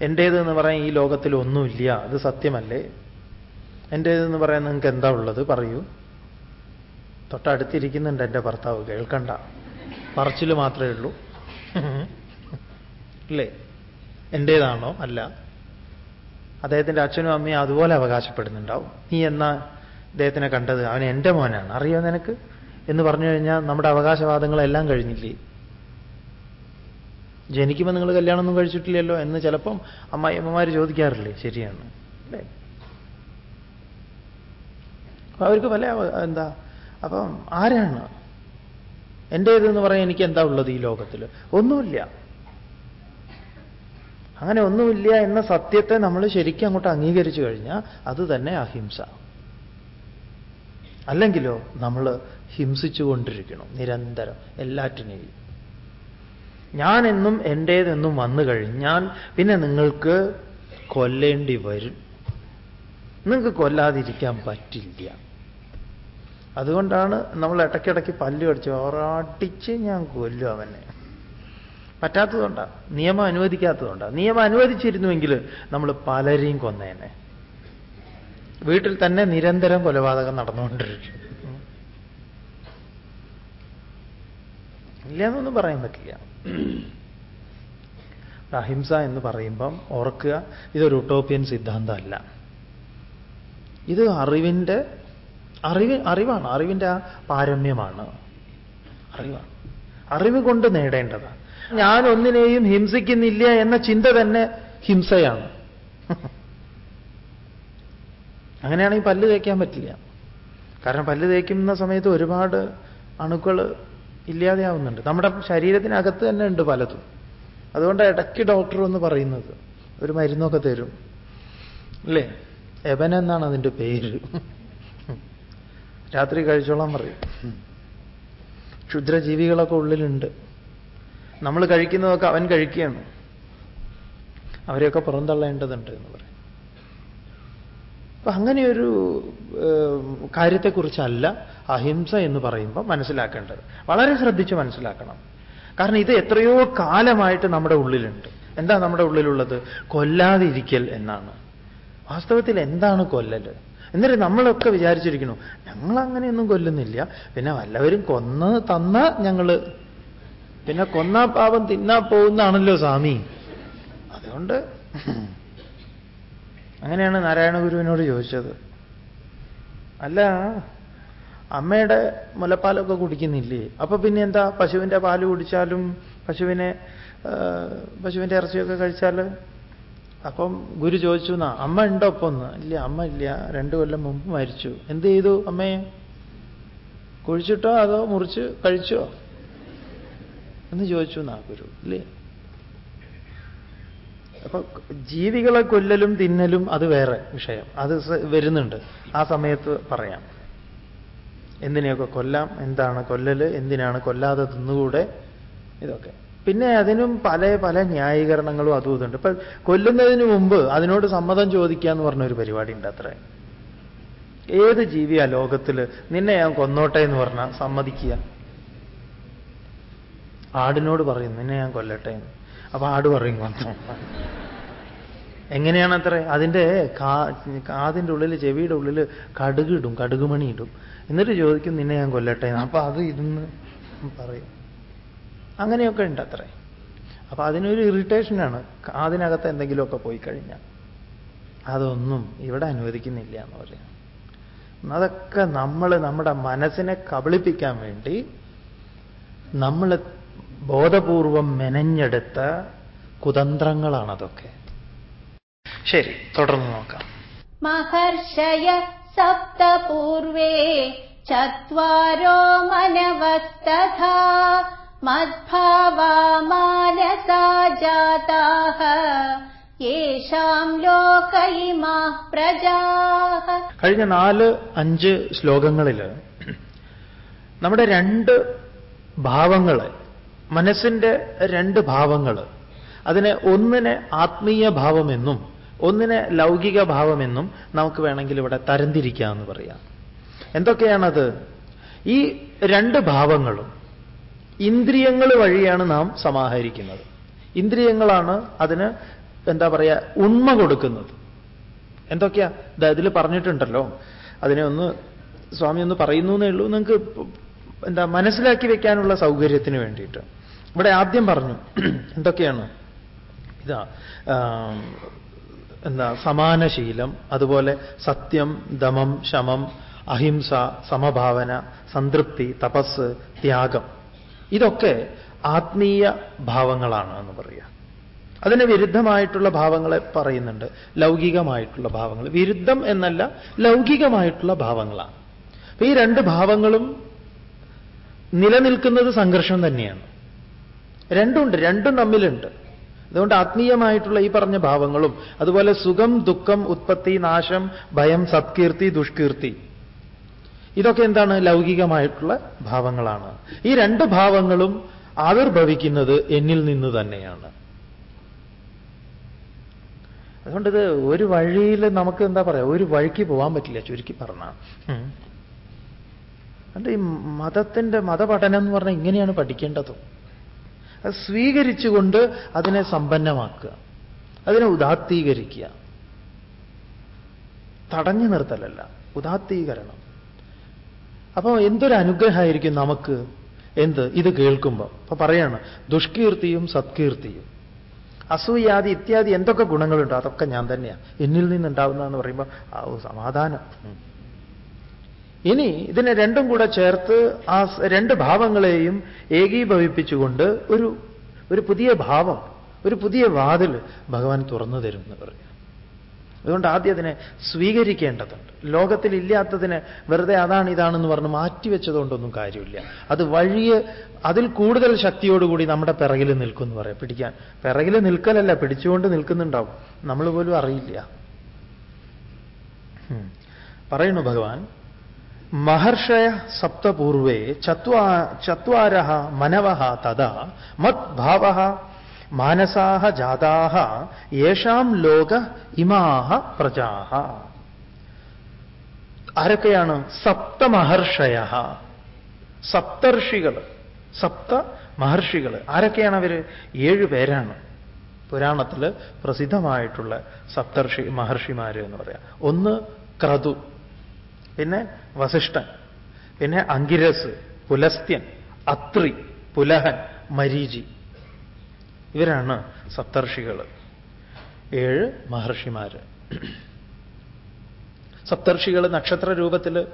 S1: എന്റേത് എന്ന് പറയാൻ ഈ ലോകത്തിൽ ഒന്നുമില്ല. അത് സത്യമല്ലേ? എന്റേതെന്ന് പറയാൻ നിങ്ങൾക്ക് എന്താ ഉള്ളത്? പറയൂ. തൊട്ടടുത്തിരിക്കുന്നുണ്ട് എന്റെ ഭർത്താവ്. കേൾക്കണ്ട. പറച്ചിൽ മാത്രമേ ഉള്ളൂ. അല്ലേ? എന്റേതാണോ അല്ല. അദ്ദേഹത്തിന്റെ അച്ഛനും അമ്മയും അതുപോലെ അവകാശപ്പെടുന്നുണ്ടാവും. നീ എന്നാ അദ്ദേഹത്തിനെ കണ്ടത്? അവൻ എന്റെ മോനാണ്. അറിയോ നിനക്ക്? എന്ന് പറഞ്ഞു കഴിഞ്ഞാൽ നമ്മുടെ അവകാശവാദങ്ങളെല്ലാം കഴിഞ്ഞില്ലേ? ജനിക്കുമ്പോൾ നിങ്ങൾ കല്യാണമൊന്നും കഴിച്ചിട്ടില്ലല്ലോ എന്ന് ചിലപ്പം അമ്മായിയമ്മമാർ ചോദിക്കാറില്ലേ? ശരിയാണ്. അല്ലേ? അവർക്ക് പല എന്താ? അപ്പം ആരാണ്? എന്റേതെന്ന് പറയാൻ എനിക്ക് എന്താ ഉള്ളത് ഈ ലോകത്തിൽ ഒന്നുമില്ല. അങ്ങനെ ഒന്നുമില്ല എന്ന സത്യത്തെ നമ്മൾ ശരിക്കും അങ്ങോട്ട് അംഗീകരിച്ചു കഴിഞ്ഞാൽ അത് തന്നെ അഹിംസ. അല്ലെങ്കിലോ നമ്മൾ ഹിംസിച്ചുകൊണ്ടിരിക്കണം നിരന്തരം എല്ലാറ്റിനെയും. ഞാനെന്നും എന്റേതെന്നും വന്നു കഴിഞ്ഞാൽ പിന്നെ നിങ്ങൾക്ക് കൊല്ലേണ്ടി വരും. നിങ്ങൾക്ക് കൊല്ലാതിരിക്കാൻ പറ്റില്ല. അതുകൊണ്ടാണ് നമ്മൾ ഇടയ്ക്കിടയ്ക്ക് പല്ലു കടിച്ചു ഓറാട്ടിച്ച് ഞാൻ കൊല്ലും അവനെ. പറ്റാത്തതുകൊണ്ടാണ് നിയമം അനുവദിക്കാത്തതുകൊണ്ടാണ് നിയമം അനുവദിച്ചിരുന്നുവെങ്കിൽ നമ്മൾ പലരെയും കൊന്നേനെ. വീട്ടിൽ തന്നെ നിരന്തരം കൊലപാതകം നടന്നുകൊണ്ടിരിക്കും. ഇല്ല എന്നൊന്നും പറയാൻ പറ്റില്ല. അഹിംസ എന്ന് പറയുമ്പം ഓർക്കുക ഇതൊരു ഉട്ടോപ്യൻ സിദ്ധാന്തമല്ല. ഇത് അറിവിന്റെ അറിവ് അറിവാണ്. അറിവിന്റെ ആ പാരമ്യമാണ്. അറിവാണ്. അറിവ് കൊണ്ട് നേടേണ്ടതാണ് ഞാൻ ഒന്നിനെയും ഹിംസിക്കുന്നില്ല എന്ന ചിന്ത തന്നെ ഹിംസയാണ്. അങ്ങനെയാണെങ്കിൽ പല്ല് തേക്കാൻ പറ്റില്ല. കാരണം പല്ല് തേക്കുന്ന സമയത്ത് ഒരുപാട് അണുക്കൾ ഇല്ലാതെയാവുന്നുണ്ട്. നമ്മുടെ ശരീരത്തിനകത്ത് തന്നെ ഉണ്ട് പലതും. അതുകൊണ്ട് ഇടയ്ക്ക് ഡോക്ടർ എന്ന് പറയുന്നത്. ഒരു മരുന്നൊക്കെ തരും. അല്ലേ? എബൻ എന്നാണ് അതിന്റെ പേര്. രാത്രി കഴിച്ചോളാൻ പറയും. ക്ഷുദ്രജീവികളൊക്കെ ഉള്ളിലുണ്ട്. നമ്മൾ കഴിക്കുന്നതൊക്കെ അവൻ കഴിക്കുകയാണ്. അവരെയൊക്കെ പുറന്തള്ളേണ്ടതുണ്ട് എന്ന് പറയും. അപ്പൊ അങ്ങനെയൊരു കാര്യത്തെക്കുറിച്ചല്ല അഹിംസ എന്ന് പറയുമ്പോൾ മനസ്സിലാക്കേണ്ടത്. വളരെ ശ്രദ്ധിച്ച് മനസ്സിലാക്കണം. കാരണം ഇത് എത്രയോ കാലമായിട്ട് നമ്മുടെ ഉള്ളിലുണ്ട്. എന്താ നമ്മുടെ ഉള്ളിലുള്ളത്? കൊല്ലാതിരിക്കൽ എന്നാണ്. വാസ്തവത്തിൽ എന്താണ് കൊല്ലല്? എന്നിട്ട് നമ്മളൊക്കെ വിചാരിച്ചിരിക്കണു ഞങ്ങൾ അങ്ങനെയൊന്നും കൊല്ലുന്നില്ല. പിന്നെ വല്ലവരും കൊന്ന് തന്ന ഞങ്ങൾ പിന്നെ കൊന്നാ പാപം തിന്നാ പോകുന്നതാണല്ലോ സ്വാമി. അതുകൊണ്ട് അങ്ങനെയാണ് നാരായണ ഗുരുവിനോട് ചോദിച്ചത്. അല്ല അമ്മയുടെ മുലപ്പാലൊക്കെ കുടിക്കുന്നില്ലേ? അപ്പൊ പിന്നെ എന്താ പശുവിന്റെ പാൽ കുടിച്ചാലും പശുവിനെ പശുവിന്റെ ഇറച്ചിയൊക്കെ കഴിച്ചാൽ അപ്പം ഗുരു ചോദിച്ചു എന്നാ അമ്മ ഉണ്ടോ ഒപ്പം ഒന്ന് ഇല്ല അമ്മ ഇല്ല. രണ്ടു കൊല്ലം മുമ്പ് മരിച്ചു. എന്ത് ചെയ്തു അമ്മയെ കുഴിച്ചിട്ടോ അതോ മുറിച്ച് കഴിച്ചോ? എന്ന് ചോദിച്ചു എന്നാ ഗുരു ഇല്ലേ? അപ്പൊ ജീവികളെ കൊല്ലലും തിന്നലും അത് വേറെ വിഷയം. അത് വരുന്നുണ്ട്. ആ സമയത്ത് പറയാം. എന്തിനെയൊക്കെ കൊല്ലാം എന്താണ് കൊല്ലല് എന്തിനാണ് കൊല്ലാതെ തിന്നുകൂടെ? ഇതൊക്കെ. പിന്നെ അതിനും പല പല ന്യായീകരണങ്ങളും അതും ഇതുണ്ട്. ഇപ്പൊ കൊല്ലുന്നതിന് മുമ്പ് അതിനോട് സമ്മതം ചോദിക്കുക എന്ന് പറഞ്ഞൊരു പരിപാടി ഉണ്ട് അത്ര. ഏത് ജീവിയാ ലോകത്തിൽ നിന്നെ ഞാൻ കൊന്നോട്ടെ എന്ന് പറഞ്ഞാൽ സമ്മതിക്കുക? ആടിനോട് പറയും നിന്നെ ഞാൻ കൊല്ലട്ടെ എന്ന്. അപ്പൊ ആട് പറയും കൊന്നു. എങ്ങനെയാണ് അത്ര? അതിന്റെ കാതിന്റെ ഉള്ളിൽ ചെവിയുടെ ഉള്ളിൽ കടുകിടും കടുകുമണി ഇടും. എന്നിട്ട് ചോദിക്കും നിന്നെ ഞാൻ കൊല്ലട്ടെ അപ്പൊ അത് ഇരുന്ന് പറയും. അങ്ങനെയൊക്കെ ഉണ്ട് അത്രേ അപ്പൊ അതിനൊരു ഇറിറ്റേഷനാണ്. അതിനകത്ത് എന്തെങ്കിലുമൊക്കെ പോയി കഴിഞ്ഞാൽ. അതൊന്നും ഇവിടെ അനുവദിക്കുന്നില്ല എന്ന് പറയാം. അതൊക്കെ നമ്മൾ നമ്മുടെ മനസ്സിനെ കബളിപ്പിക്കാൻ വേണ്ടി നമ്മൾ ബോധപൂർവം മെനഞ്ഞെടുത്ത കുതന്ത്രങ്ങളാണ് അതൊക്കെ ശരി തുടർന്ന് നോക്കാം.
S2: മഹർഷയ സപ്തപൂർവേ ചോ മനവസ്തഥ मद्भावा मानसा जाताः येषाम् लोक इमाः प्रजाः
S1: കഴിഞ്ഞ നാല് അഞ്ച് ശ്ലോകങ്ങളിൽ നമ്മുടെ രണ്ട് ഭാവങ്ങളെ മനസ്സിന്റെ രണ്ട് ഭാവങ്ങൾ അതിനെ ഒന്നിനെ ആത്മീയ ഭാവമെന്നും ഒന്നിനെ ലൗകിക ഭാവമെന്നും നമുക്ക് വേണമെങ്കിൽ ഇവിടെ തരംതിരിക്കാമെന്ന് പറയാം എന്തൊക്കെയാണത് ഈ രണ്ട് ഭാവങ്ങളും ഇന്ദ്രിയങ്ങൾ വഴിയാണ് നാം സമാഹരിക്കുന്നത്. ഇന്ദ്രിയങ്ങളാണ് അതിന് എന്താ പറയുക ഉണ്മ കൊടുക്കുന്നത്. എന്തൊക്കെയാ? ഇതിൽ പറഞ്ഞിട്ടുണ്ടല്ലോ. അതിനെ ഒന്ന് സ്വാമി ഒന്ന് പറയുന്നു എന്നേ ഉള്ളൂ. നിങ്ങൾക്ക് എന്താ മനസ്സിലാക്കി വെക്കാനുള്ള സൗകര്യത്തിന് വേണ്ടിയിട്ട്. ഇവിടെ ആദ്യം പറഞ്ഞു എന്തൊക്കെയാണ്? ഇതാ എന്താ സമാനശീലം അതുപോലെ സത്യം ദമം ശമം അഹിംസ സമഭാവന സംതൃപ്തി തപസ് ത്യാഗം. ഇതൊക്കെ ആത്മീയ ഭാവങ്ങളാണ് എന്ന് പറയുക. അതിന് വിരുദ്ധമായിട്ടുള്ള ഭാവങ്ങളെ പറയുന്നുണ്ട്. ലൗകികമായിട്ടുള്ള ഭാവങ്ങൾ. വിരുദ്ധം എന്നല്ല ലൗകികമായിട്ടുള്ള ഭാവങ്ങളാണ്. അപ്പൊ ഈ രണ്ട് ഭാവങ്ങളും നിലനിൽക്കുന്നത് സംഘർഷം തന്നെയാണ്. രണ്ടുണ്ട് രണ്ടും തമ്മിലുണ്ട്. അതുകൊണ്ട് ആത്മീയമായിട്ടുള്ള ഈ പറഞ്ഞ ഭാവങ്ങളും അതുപോലെ സുഖം ദുഃഖം ഉത്പത്തി നാശം ഭയം സത്കീർത്തി ദുഷ്കീർത്തി ഇതൊക്കെ എന്താണ്? ലൗകികമായിട്ടുള്ള ഭാവങ്ങളാണ്. ഈ രണ്ട് ഭാവങ്ങളും ആവിർഭവിക്കുന്നത് എന്നിൽ നിന്ന് തന്നെയാണ്. അതുകൊണ്ട് ഇത് ഒരു വഴിയിൽ നമുക്ക് എന്താ പറയാ ഒരു വഴിക്ക് പോകാൻ പറ്റില്ല ചുരുക്കി പറഞ്ഞ. അതുകൊണ്ട് ഈ മതത്തിന്റെ മതപഠനം എന്ന് പറഞ്ഞാൽ ഇങ്ങനെയാണ് പഠിക്കേണ്ടത്. അത് സ്വീകരിച്ചുകൊണ്ട് അതിനെ സമ്പന്നമാക്കുക. അതിനെ ഉദാത്തീകരിക്കുക. തടഞ്ഞു നിർത്തലല്ല ഉദാത്തീകരണം. അപ്പോൾ എന്തൊരു അനുഗ്രഹമായിരിക്കും നമുക്ക്? എന്ത്? ഇത് കേൾക്കുമ്പോൾ അപ്പൊ പറയാണ് ദുഷ്കീർത്തിയും സത്കീർത്തിയും. അസൂയാദി ഇത്യാദി എന്തൊക്കെ ഗുണങ്ങളുണ്ടോ? അതൊക്കെ ഞാൻ തന്നെയാണ് എന്നിൽ നിന്നുണ്ടാവുന്നതെന്ന് പറയുമ്പോൾ ആ സമാധാനം. ഇനി ഇതിനെ രണ്ടും കൂടെ ചേർത്ത് ആ രണ്ട് ഭാവങ്ങളെയും ഏകീഭവിപ്പിച്ചുകൊണ്ട് ഒരു ഒരു പുതിയ ഭാവം ഒരു പുതിയ വാതിൽ ഭഗവാൻ തുറന്നു തരും എന്ന് പറയും. അതുകൊണ്ട് ആദ്യം അതിനെ സ്വീകരിക്കേണ്ടതുണ്ട് ലോകത്തിൽ ഇല്ലാത്തതിന് വെറുതെ അതാണ് ഇതാണെന്ന് പറഞ്ഞ് മാറ്റിവെച്ചതുകൊണ്ടൊന്നും കാര്യമില്ല. അത് വഴിയെ അതിൽ കൂടുതൽ ശക്തിയോടുകൂടി നമ്മുടെ പിറകിൽ നിൽക്കും എന്ന് പറയാം. പിടിക്കാൻ. പിറകിൽ നിൽക്കലല്ല പിടിച്ചുകൊണ്ട് നിൽക്കുന്നുണ്ടാവും. നമ്മൾ പോലും അറിയില്ല. പറയുന്നു ഭഗവാൻ മഹർഷയ സപ്തപൂർവേ ചത്വാ ചത്വാര മനവ തഥാ മദ്ഭാവ മാനസാഹ ജാതാഹ യേഷാം ലോക ഇമാഹ പ്രജാഹ. ആരൊക്കെയാണ്? സപ്തമഹർഷയ. സപ്തർഷികൾ സപ്ത മഹർഷികൾ ആരൊക്കെയാണ് അവർ ഏഴു പേരാണ്. പുരാണത്തിൽ പ്രസിദ്ധമായിട്ടുള്ള സപ്തർഷി മഹർഷിമാർ എന്ന് പറയാം. ഒന്ന് ക്രതു പിന്നെ വസിഷ്ഠൻ പിന്നെ അങ്കിരസ് പുലസ്ത്യൻ അത്രി പുലഹൻ മരീചി. ഇവരാണ് സപ്തർഷികൾ. ഏഴ് മഹർഷിമാര് സപ്തർഷികൾ നക്ഷത്ര രൂപത്തിൽ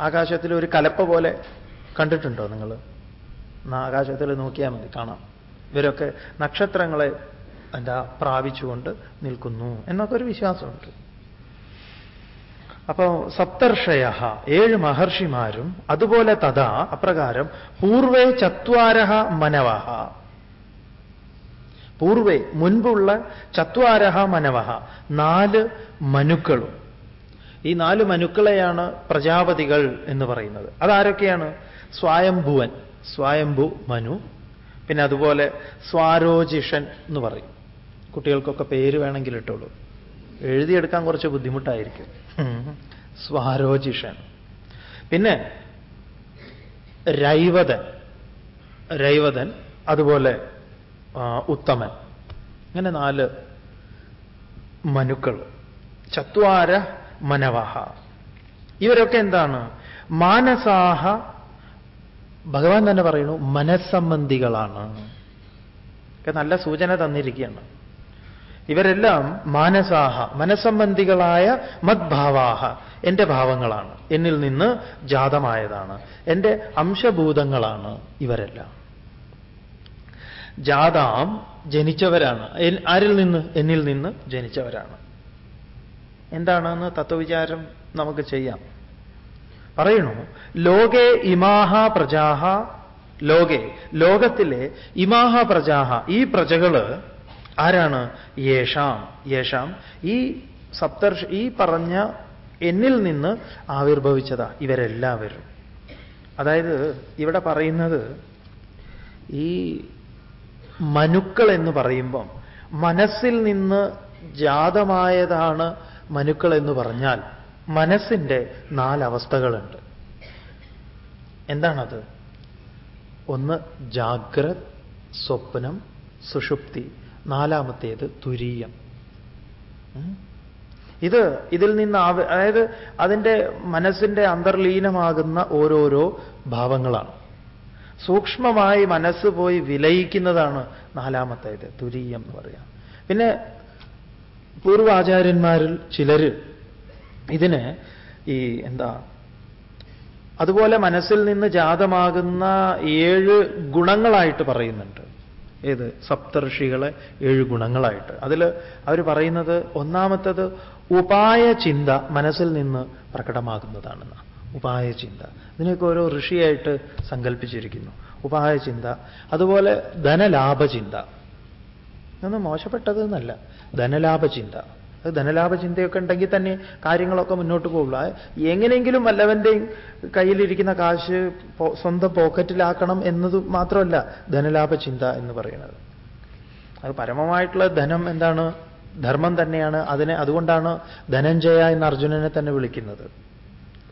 S1: ആകാശത്തിൽ ഒരു കലപ്പ പോലെ കണ്ടിട്ടുണ്ടോ നിങ്ങൾ? ആകാശത്തിൽ നോക്കിയാൽ മതി കാണാം. ഇവരൊക്കെ നക്ഷത്രങ്ങളെ എന്താ പ്രാപിച്ചുകൊണ്ട് നിൽക്കുന്നു എന്നൊക്കെ ഒരു വിശ്വാസമുണ്ട്. അപ്പോ സപ്തർഷയ ഏഴ് മഹർഷിമാരും അതുപോലെ തഥാ അപ്രകാരം പൂർവേ ചത്വാരഹ മനവഹ. പൂർവേ മുൻപുള്ള ചത്വാരഹ മനവഹ നാല് മനുക്കളും. ഈ നാല് മനുക്കളെയാണ് പ്രജാപതികൾ എന്ന് പറയുന്നത്. അതാരൊക്കെയാണ്? സ്വായംഭുവൻ സ്വായംഭു മനു പിന്നെ അതുപോലെ സ്വാരോജിഷൻ എന്ന് പറയും. കുട്ടികൾക്കൊക്കെ പേര് വേണമെങ്കിൽ ഇട്ടുള്ളൂ എഴുതിയെടുക്കാൻ കുറച്ച് ബുദ്ധിമുട്ടായിരിക്കും. സ്വാരോജിഷൻ. പിന്നെ രൈവതൻ രൈവതൻ അതുപോലെ ഉത്തമൻ. അങ്ങനെ നാല് മനുക്കൾ. ചത്വാര മനവഹ. ഇവരൊക്കെ എന്താണ്? മാനസാഹ ഭഗവാൻ തന്നെ പറയുന്നു മനസ്സംബന്ധികളാണ്. നല്ല സൂചന തന്നിരിക്കുകയാണ്. ഇവരെല്ലാം മാനസാഹ മനസ്സംബന്ധികളായ മദ്ഭാവാഹ എന്റെ ഭാവങ്ങളാണ്. എന്നിൽ നിന്ന് ജാതമായതാണ്. എന്റെ അംശഭൂതങ്ങളാണ് ഇവരെല്ലാം. ജാതാം ജനിച്ചവരാണ്. ആരിൽ നിന്ന്? എന്നിൽ നിന്ന് ജനിച്ചവരാണ്. എന്താണെന്ന് തത്വവിചാരം നമുക്ക് ചെയ്യാം. പറയണു ലോകേ ഇമാഹ പ്രജാഹ ലോകെ ലോകത്തിലെ ഇമാഹ പ്രജാഹ ഈ പ്രജകൾ ആരാണ്? യേഷാം യേഷാം ഈ സപ്തർഷ ഈ പറഞ്ഞ എന്നിൽ നിന്ന് ആവിർഭവിച്ചതാ ഇവരെല്ലാവരും. അതായത് ഇവിടെ പറയുന്നത് ഈ മനുക്കൾ എന്ന് പറയുമ്പം മനസ്സിൽ നിന്ന് ജാതമായതാണ് മനുക്കൾ എന്ന് പറഞ്ഞാൽ മനസ്സിന്റെ നാലവസ്ഥകളുണ്ട്. എന്താണത്? ഒന്ന് ജാഗ്രത് സ്വപ്നം സുഷുപ്തി. നാലാമത്തേത് തുരീയം. ഇത് ഇതിൽ നിന്ന് അതായത് അതിന്റെ മനസ്സിന്റെ അന്തർലീനമാകുന്ന ഓരോരോ ഭാവങ്ങളാണ്. സൂക്ഷ്മമായി മനസ്സ് പോയി വിലയിക്കുന്നതാണ് നാലാമത്തേത് തുരീയം എന്ന് പറയാം. പിന്നെ പൂർവാചാര്യന്മാരിൽ ചിലർ ഇതിന് ഈ എന്താ അതുപോലെ മനസ്സിൽ നിന്ന് ജാതമാകുന്ന ഏഴ് ഗുണങ്ങളായിട്ട് പറയുന്നുണ്ട്. ഏത് സപ്തർഷികളെ ഏഴ് ഗുണങ്ങളായിട്ട്. അതിൽ അവർ പറയുന്നത് ഒന്നാമത്തത് ഉപായ ചിന്ത മനസ്സിൽ നിന്ന് പ്രകടമാകുന്നതാണെന്ന് ഉപായ ചിന്ത ഇതിനൊക്കെ ഓരോ ഋഷിയായിട്ട് സങ്കല്പിച്ചിരിക്കുന്നു. ഉപായ ചിന്ത അതുപോലെ ധനലാഭചിന്ത. ഇതൊന്നും മോശപ്പെട്ടത് എന്നല്ല ധനലാഭചിന്ത. അത് ധനലാഭചിന്തയൊക്കെ ഉണ്ടെങ്കിൽ തന്നെ കാര്യങ്ങളൊക്കെ മുന്നോട്ട് പോകുള്ളൂ. എങ്ങനെയെങ്കിലും വല്ലവന്റെയും കയ്യിലിരിക്കുന്ന കാശ് സ്വന്തം പോക്കറ്റിലാക്കണം എന്നത് മാത്രമല്ല ധനലാഭചിന്ത എന്ന് പറയുന്നത്. അത് പരമമായിട്ടുള്ള ധനം എന്താണ്? ധർമ്മം തന്നെയാണ്. അതിനെ അതുകൊണ്ടാണ് ധനഞ്ജയ എന്ന് അർജുനനെ തന്നെ വിളിക്കുന്നത്.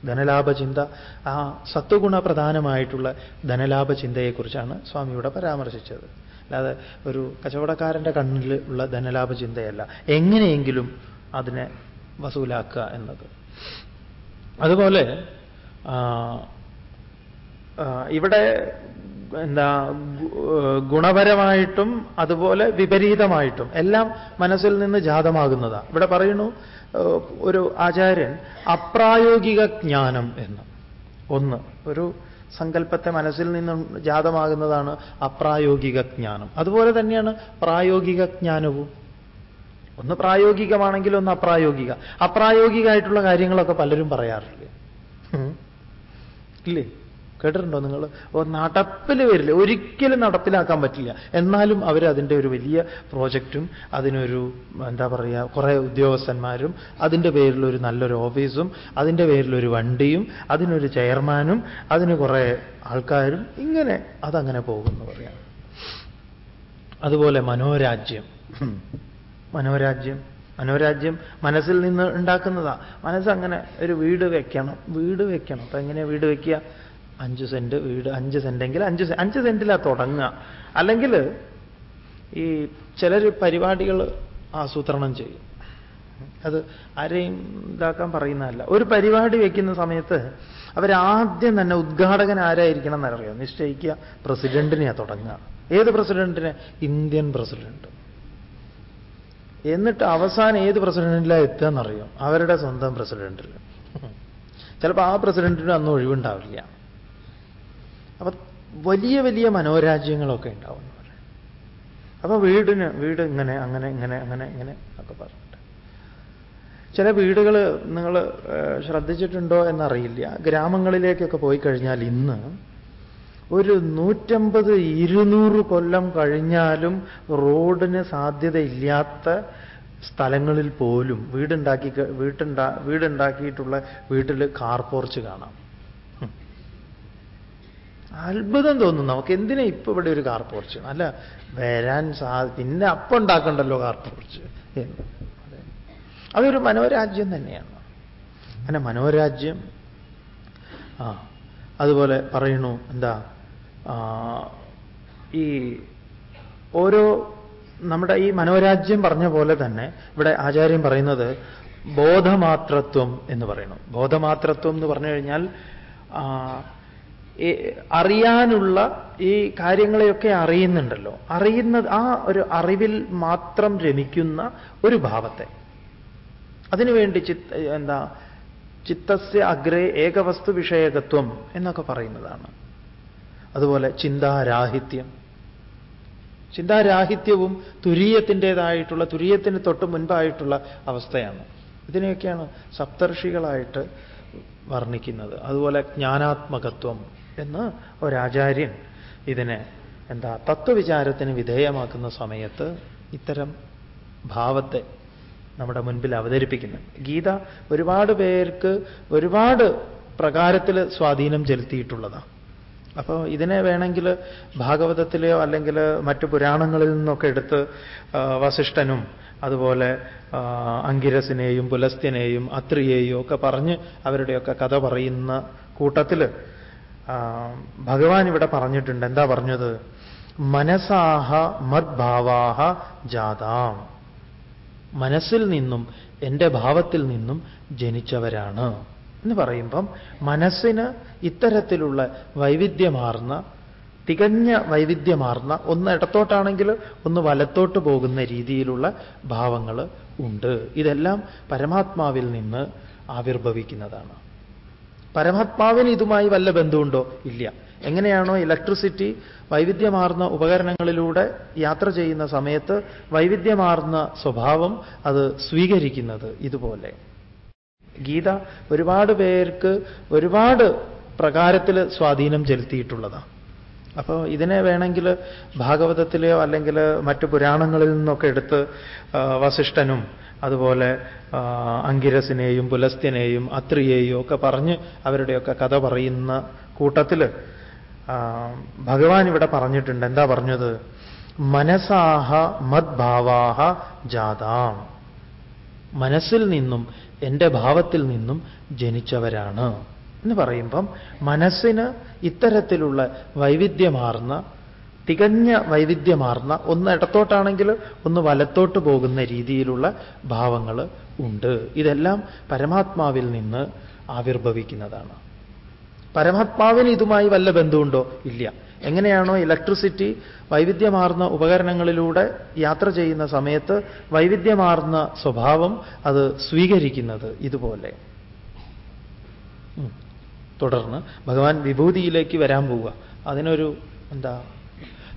S1: ധനലാഭചിന്ത. ആ സത്വഗുണ പ്രധാനമായിട്ടുള്ള ധനലാഭചിന്തയെക്കുറിച്ചാണ് സ്വാമിയുടെ പരാമർശിച്ചത്. അല്ലാതെ ഒരു കച്ചവടക്കാരന്റെ കണ്ണിൽ ഉള്ള ധനലാഭ ചിന്തയല്ല എങ്ങനെയെങ്കിലും അതിനെ വസൂലാക്കുക എന്നത്. അതുപോലെ ഇവിടെ എന്താ ഗുണപരമായിട്ടും അതുപോലെ വിപരീതമായിട്ടും എല്ലാം മനസ്സിൽ നിന്ന് ജാതമാകുന്നതാ. ഇവിടെ പറയുന്നു ഒരു ആചാര്യൻ അപ്രായോഗിക ജ്ഞാനം എന്ന്. ഒന്ന് ഒരു സങ്കല്പത്തെ മനസ്സിൽ നിന്ന് ജാതമാകുന്നതാണ് അപ്രായോഗിക ജ്ഞാനം. അതുപോലെ തന്നെയാണ് പ്രായോഗിക ജ്ഞാനവും. ഒന്ന് പ്രായോഗികമാണെങ്കിൽ ഒന്ന് അപ്രായോഗിക. അപ്രായോഗികമായിട്ടുള്ള കാര്യങ്ങളൊക്കെ പലരും പറയാറില്ലേ? ഇല്ലേ? കേട്ടിട്ടുണ്ടോ നിങ്ങൾ? ഓ നടപ്പിൽ വരില്ല. ഒരിക്കലും നടപ്പിലാക്കാൻ പറ്റില്ല. എന്നാലും അവർ അതിന്റെ ഒരു വലിയ പ്രോജക്റ്റും അതിനൊരു എന്താ പറയുക കുറേ ഉദ്യോഗസ്ഥന്മാരും അതിന്റെ പേരിൽ ഒരു നല്ലൊരു ഓഫീസും അതിന്റെ പേരിൽ ഒരു വണ്ടിയും അതിനൊരു ചെയർമാനും അതിന് കുറേ ആൾക്കാരും ഇങ്ങനെ അതങ്ങനെ പോകുമെന്ന് പറയാം. അതുപോലെ മനോരാജ്യം. മനോരാജ്യം. മനോരാജ്യം മനസ്സിൽ നിന്ന് ഉണ്ടാക്കുന്നതാ. മനസ്സങ്ങനെ ഒരു വീട് വെക്കണം. വീട് വെക്കണം. അപ്പൊ എങ്ങനെയാ വീട് വെക്കുക? അഞ്ച് സെന്റ് വീട് അഞ്ച് സെന്റെങ്കിൽ അഞ്ച് അഞ്ച് സെന്റിലാ തുടങ്ങുക. അല്ലെങ്കിൽ ഈ ചിലർ പരിപാടികൾ ആസൂത്രണം ചെയ്യും. അത് ആരെയും ഇതാക്കാൻ പറയുന്നതല്ല. ഒരു പരിപാടി വയ്ക്കുന്ന സമയത്ത് അവരാദ്യം തന്നെ ഉദ്ഘാടകൻ ആരായിരിക്കണം എന്നറിയാം? നിശ്ചയിക്കുക പ്രസിഡന്റിനെയാ തുടങ്ങുക. ഏത് പ്രസിഡന്റിനെ? Indian president. എന്നിട്ട് അവസാനം ഏത് പ്രസിഡന്റിലാണ് എത്തുക എന്നറിയാം? അവരുടെ സ്വന്തം പ്രസിഡന്റിൽ ചിലപ്പോൾ ആ പ്രസിഡന്റിനും അന്ന് ഒഴിവുണ്ടാവില്ല. അപ്പൊ വലിയ വലിയ മനോരാജ്യങ്ങളൊക്കെ ഉണ്ടാവും അപ്പൊ വീടിന് വീട് ഇങ്ങനെ അങ്ങനെ ഇങ്ങനെ അങ്ങനെ ഇങ്ങനെ ഒക്കെ പറഞ്ഞിട്ട്. ചില വീടുകൾ നിങ്ങൾ ശ്രദ്ധിച്ചിട്ടുണ്ടോ എന്നറിയില്ല. ഗ്രാമങ്ങളിലേക്കൊക്കെ പോയി കഴിഞ്ഞാൽ ഇന്ന് ഒരു നൂറ്റമ്പത് ഇരുന്നൂറ് കൊല്ലം കഴിഞ്ഞാലും റോഡിന് സാധ്യതയില്ലാത്ത സ്ഥലങ്ങളിൽ പോലും വീടുണ്ടാക്കി വീട്ടുണ്ടാ വീടുണ്ടാക്കിയിട്ടുള്ള വീട്ടിൽ കാർ പോർച്ച് കാണാം. അത്ഭുതം തോന്നുന്നു. നമുക്ക് എന്തിനാ ഇപ്പൊ ഇവിടെ ഒരു കാർ പോർച്ച് അല്ല വരാൻ സാധി പിന്നെ അപ്പം ഉണ്ടാക്കണ്ടല്ലോ കാർ പോർച്ച്. അതൊരു മനോരാജ്യം തന്നെയാണ്. അങ്ങനെ മനോരാജ്യം ആ അതുപോലെ പറയണു എന്താ ഈ ഓരോ നമ്മുടെ ഈ മനോരാജ്യം പറഞ്ഞ പോലെ തന്നെ ഇവിടെ ആചാര്യം പറയുന്നത് ബോധമാത്രത്വം എന്ന് പറയണം ബോധമാത്രത്വം എന്ന് പറഞ്ഞു കഴിഞ്ഞാൽ അറിയാനുള്ള ഈ കാര്യങ്ങളെയൊക്കെ അറിയുന്നുണ്ടല്ലോ. അറിയുന്നത് ആ ഒരു അറിവിൽ മാത്രം രമിക്കുന്ന ഒരു ഭാവത്തെ. അതിനുവേണ്ടി ചിത്ത എന്താ ചിത്തസ്യ അഗ്രേ ഏകവസ്തു വിഷയകത്വം എന്നൊക്കെ പറയുന്നതാണ്. അതുപോലെ ചിന്താരാഹിത്യം. ചിന്താരാഹിത്യവും തുരീയത്തിന്റെതായിട്ടുള്ള തുരീയത്തിന് തൊട്ട് മുൻപായിട്ടുള്ള അവസ്ഥയാണ്. ഇതിനെയൊക്കെയാണ് സപ്തർഷികളായിട്ട് വർണിക്കുന്നത്. അതുപോലെ ജ്ഞാനാത്മകത്വം. എന്ന് ഒരാചാര്യൻ ഇതിനെ എന്താ തത്വവിചാരത്തിന് വിധേയമാക്കുന്ന സമയത്ത് ഇത്തരം ഭാവത്തെ നമ്മുടെ മുൻപിൽ അവതരിപ്പിക്കുന്നു. ഗീത ഒരുപാട് പേർക്ക് ഒരുപാട് പ്രകാരത്തിൽ സ്വാധീനം ചെലുത്തിയിട്ടുള്ളതാണ് അപ്പോൾ ഇതിനെ വേണമെങ്കിൽ ഭാഗവതത്തിലെയോ അല്ലെങ്കിൽ മറ്റു പുരാണങ്ങളിൽ നിന്നൊക്കെ എടുത്ത് വസിഷ്ഠനും അതുപോലെ അങ്കിരസിനെയും പുലസ്ത്യനെയും അത്രിയെയും ഒക്കെ പറഞ്ഞ് അവരുടെയൊക്കെ കഥ പറയുന്ന കൂട്ടത്തിൽ ഭഗവാൻ ഇവിടെ പറഞ്ഞിട്ടുണ്ട്. എന്താ പറഞ്ഞത്? മനസാഹ മദ്ഭാവാഹ ജാതാം. മനസ്സിൽ നിന്നും എന്റെ ഭാവത്തിൽ നിന്നും ജനിച്ചവരാണ്. എന്ന് പറയുമ്പം മനസ്സിന് ഇത്തരത്തിലുള്ള വൈവിധ്യമാർന്ന തികഞ്ഞ വൈവിധ്യമാർന്ന ഒന്ന് ഇടത്തോട്ടാണെങ്കിൽ ഒന്ന് വലത്തോട്ട് പോകുന്ന രീതിയിലുള്ള ഭാവങ്ങൾ ഉണ്ട്. ഇതെല്ലാം പരമാത്മാവിൽ നിന്ന് ആവിർഭവിക്കുന്നതാണ്. പരമാത്മാവിന് ഇതുമായി വല്ല ബന്ധമുണ്ടോ? ഇല്ല. എങ്ങനെയാണോ ഇലക്ട്രിസിറ്റി വൈവിധ്യമാർന്ന ഉപകരണങ്ങളിലൂടെ യാത്ര ചെയ്യുന്ന സമയത്ത് വൈവിധ്യമാർന്ന സ്വഭാവം അത് സ്വീകരിക്കുന്നത് ഇതുപോലെ. ഗീത ഒരുപാട് പേർക്ക് ഒരുപാട് പ്രകാരത്തിൽ സ്വാധീനം ചെലുത്തിയിട്ടുള്ളതാണ് അപ്പോൾ ഇതിനെ വേണമെങ്കിൽ ഭാഗവതത്തിലെയോ അല്ലെങ്കിൽ മറ്റു പുരാണങ്ങളിൽ നിന്നൊക്കെ എടുത്ത് വസിഷ്ഠനും അതുപോലെ അങ്കിരസിനെയും പുലസ്ത്യനെയും അത്രിയെയും ഒക്കെ പറഞ്ഞ് അവരുടെയൊക്കെ കഥ പറയുന്ന കൂട്ടത്തിൽ ഭഗവാൻ ഇവിടെ പറഞ്ഞിട്ടുണ്ട്. എന്താ പറഞ്ഞത്? മനസാഹ മദ്ഭാവാഹ ജാതാം. മനസ്സിൽ നിന്നും എന്റെ ഭാവത്തിൽ നിന്നും ജനിച്ചവരാണ്. എന്ന് പറയുമ്പം മനസ്സിന് ഇത്തരത്തിലുള്ള വൈവിധ്യമാർന്ന തികഞ്ഞ വൈവിധ്യമാർന്ന ഒന്ന് ഇടത്തോട്ടാണെങ്കിൽ ഒന്ന് വലത്തോട്ട് പോകുന്ന രീതിയിലുള്ള ഭാവങ്ങൾ ഉണ്ട്. ഇതെല്ലാം പരമാത്മാവിൽ നിന്ന് ആവിർഭവിക്കുന്നതാണ്. പരമാത്മാവിന് ഇതുമായി വല്ല ബന്ധമുണ്ടോ? ഇല്ല. എങ്ങനെയാണോ ഇലക്ട്രിസിറ്റി വൈവിധ്യമാർന്ന ഉപകരണങ്ങളിലൂടെ യാത്ര ചെയ്യുന്ന സമയത്ത് വൈവിധ്യമാർന്ന സ്വഭാവം അത് സ്വീകരിക്കുന്നത് ഇതുപോലെ. തുടർന്ന് ഭഗവാൻ വിഭൂതിയിലേക്ക് വരാൻ പോവുക. അതിനൊരു എന്താ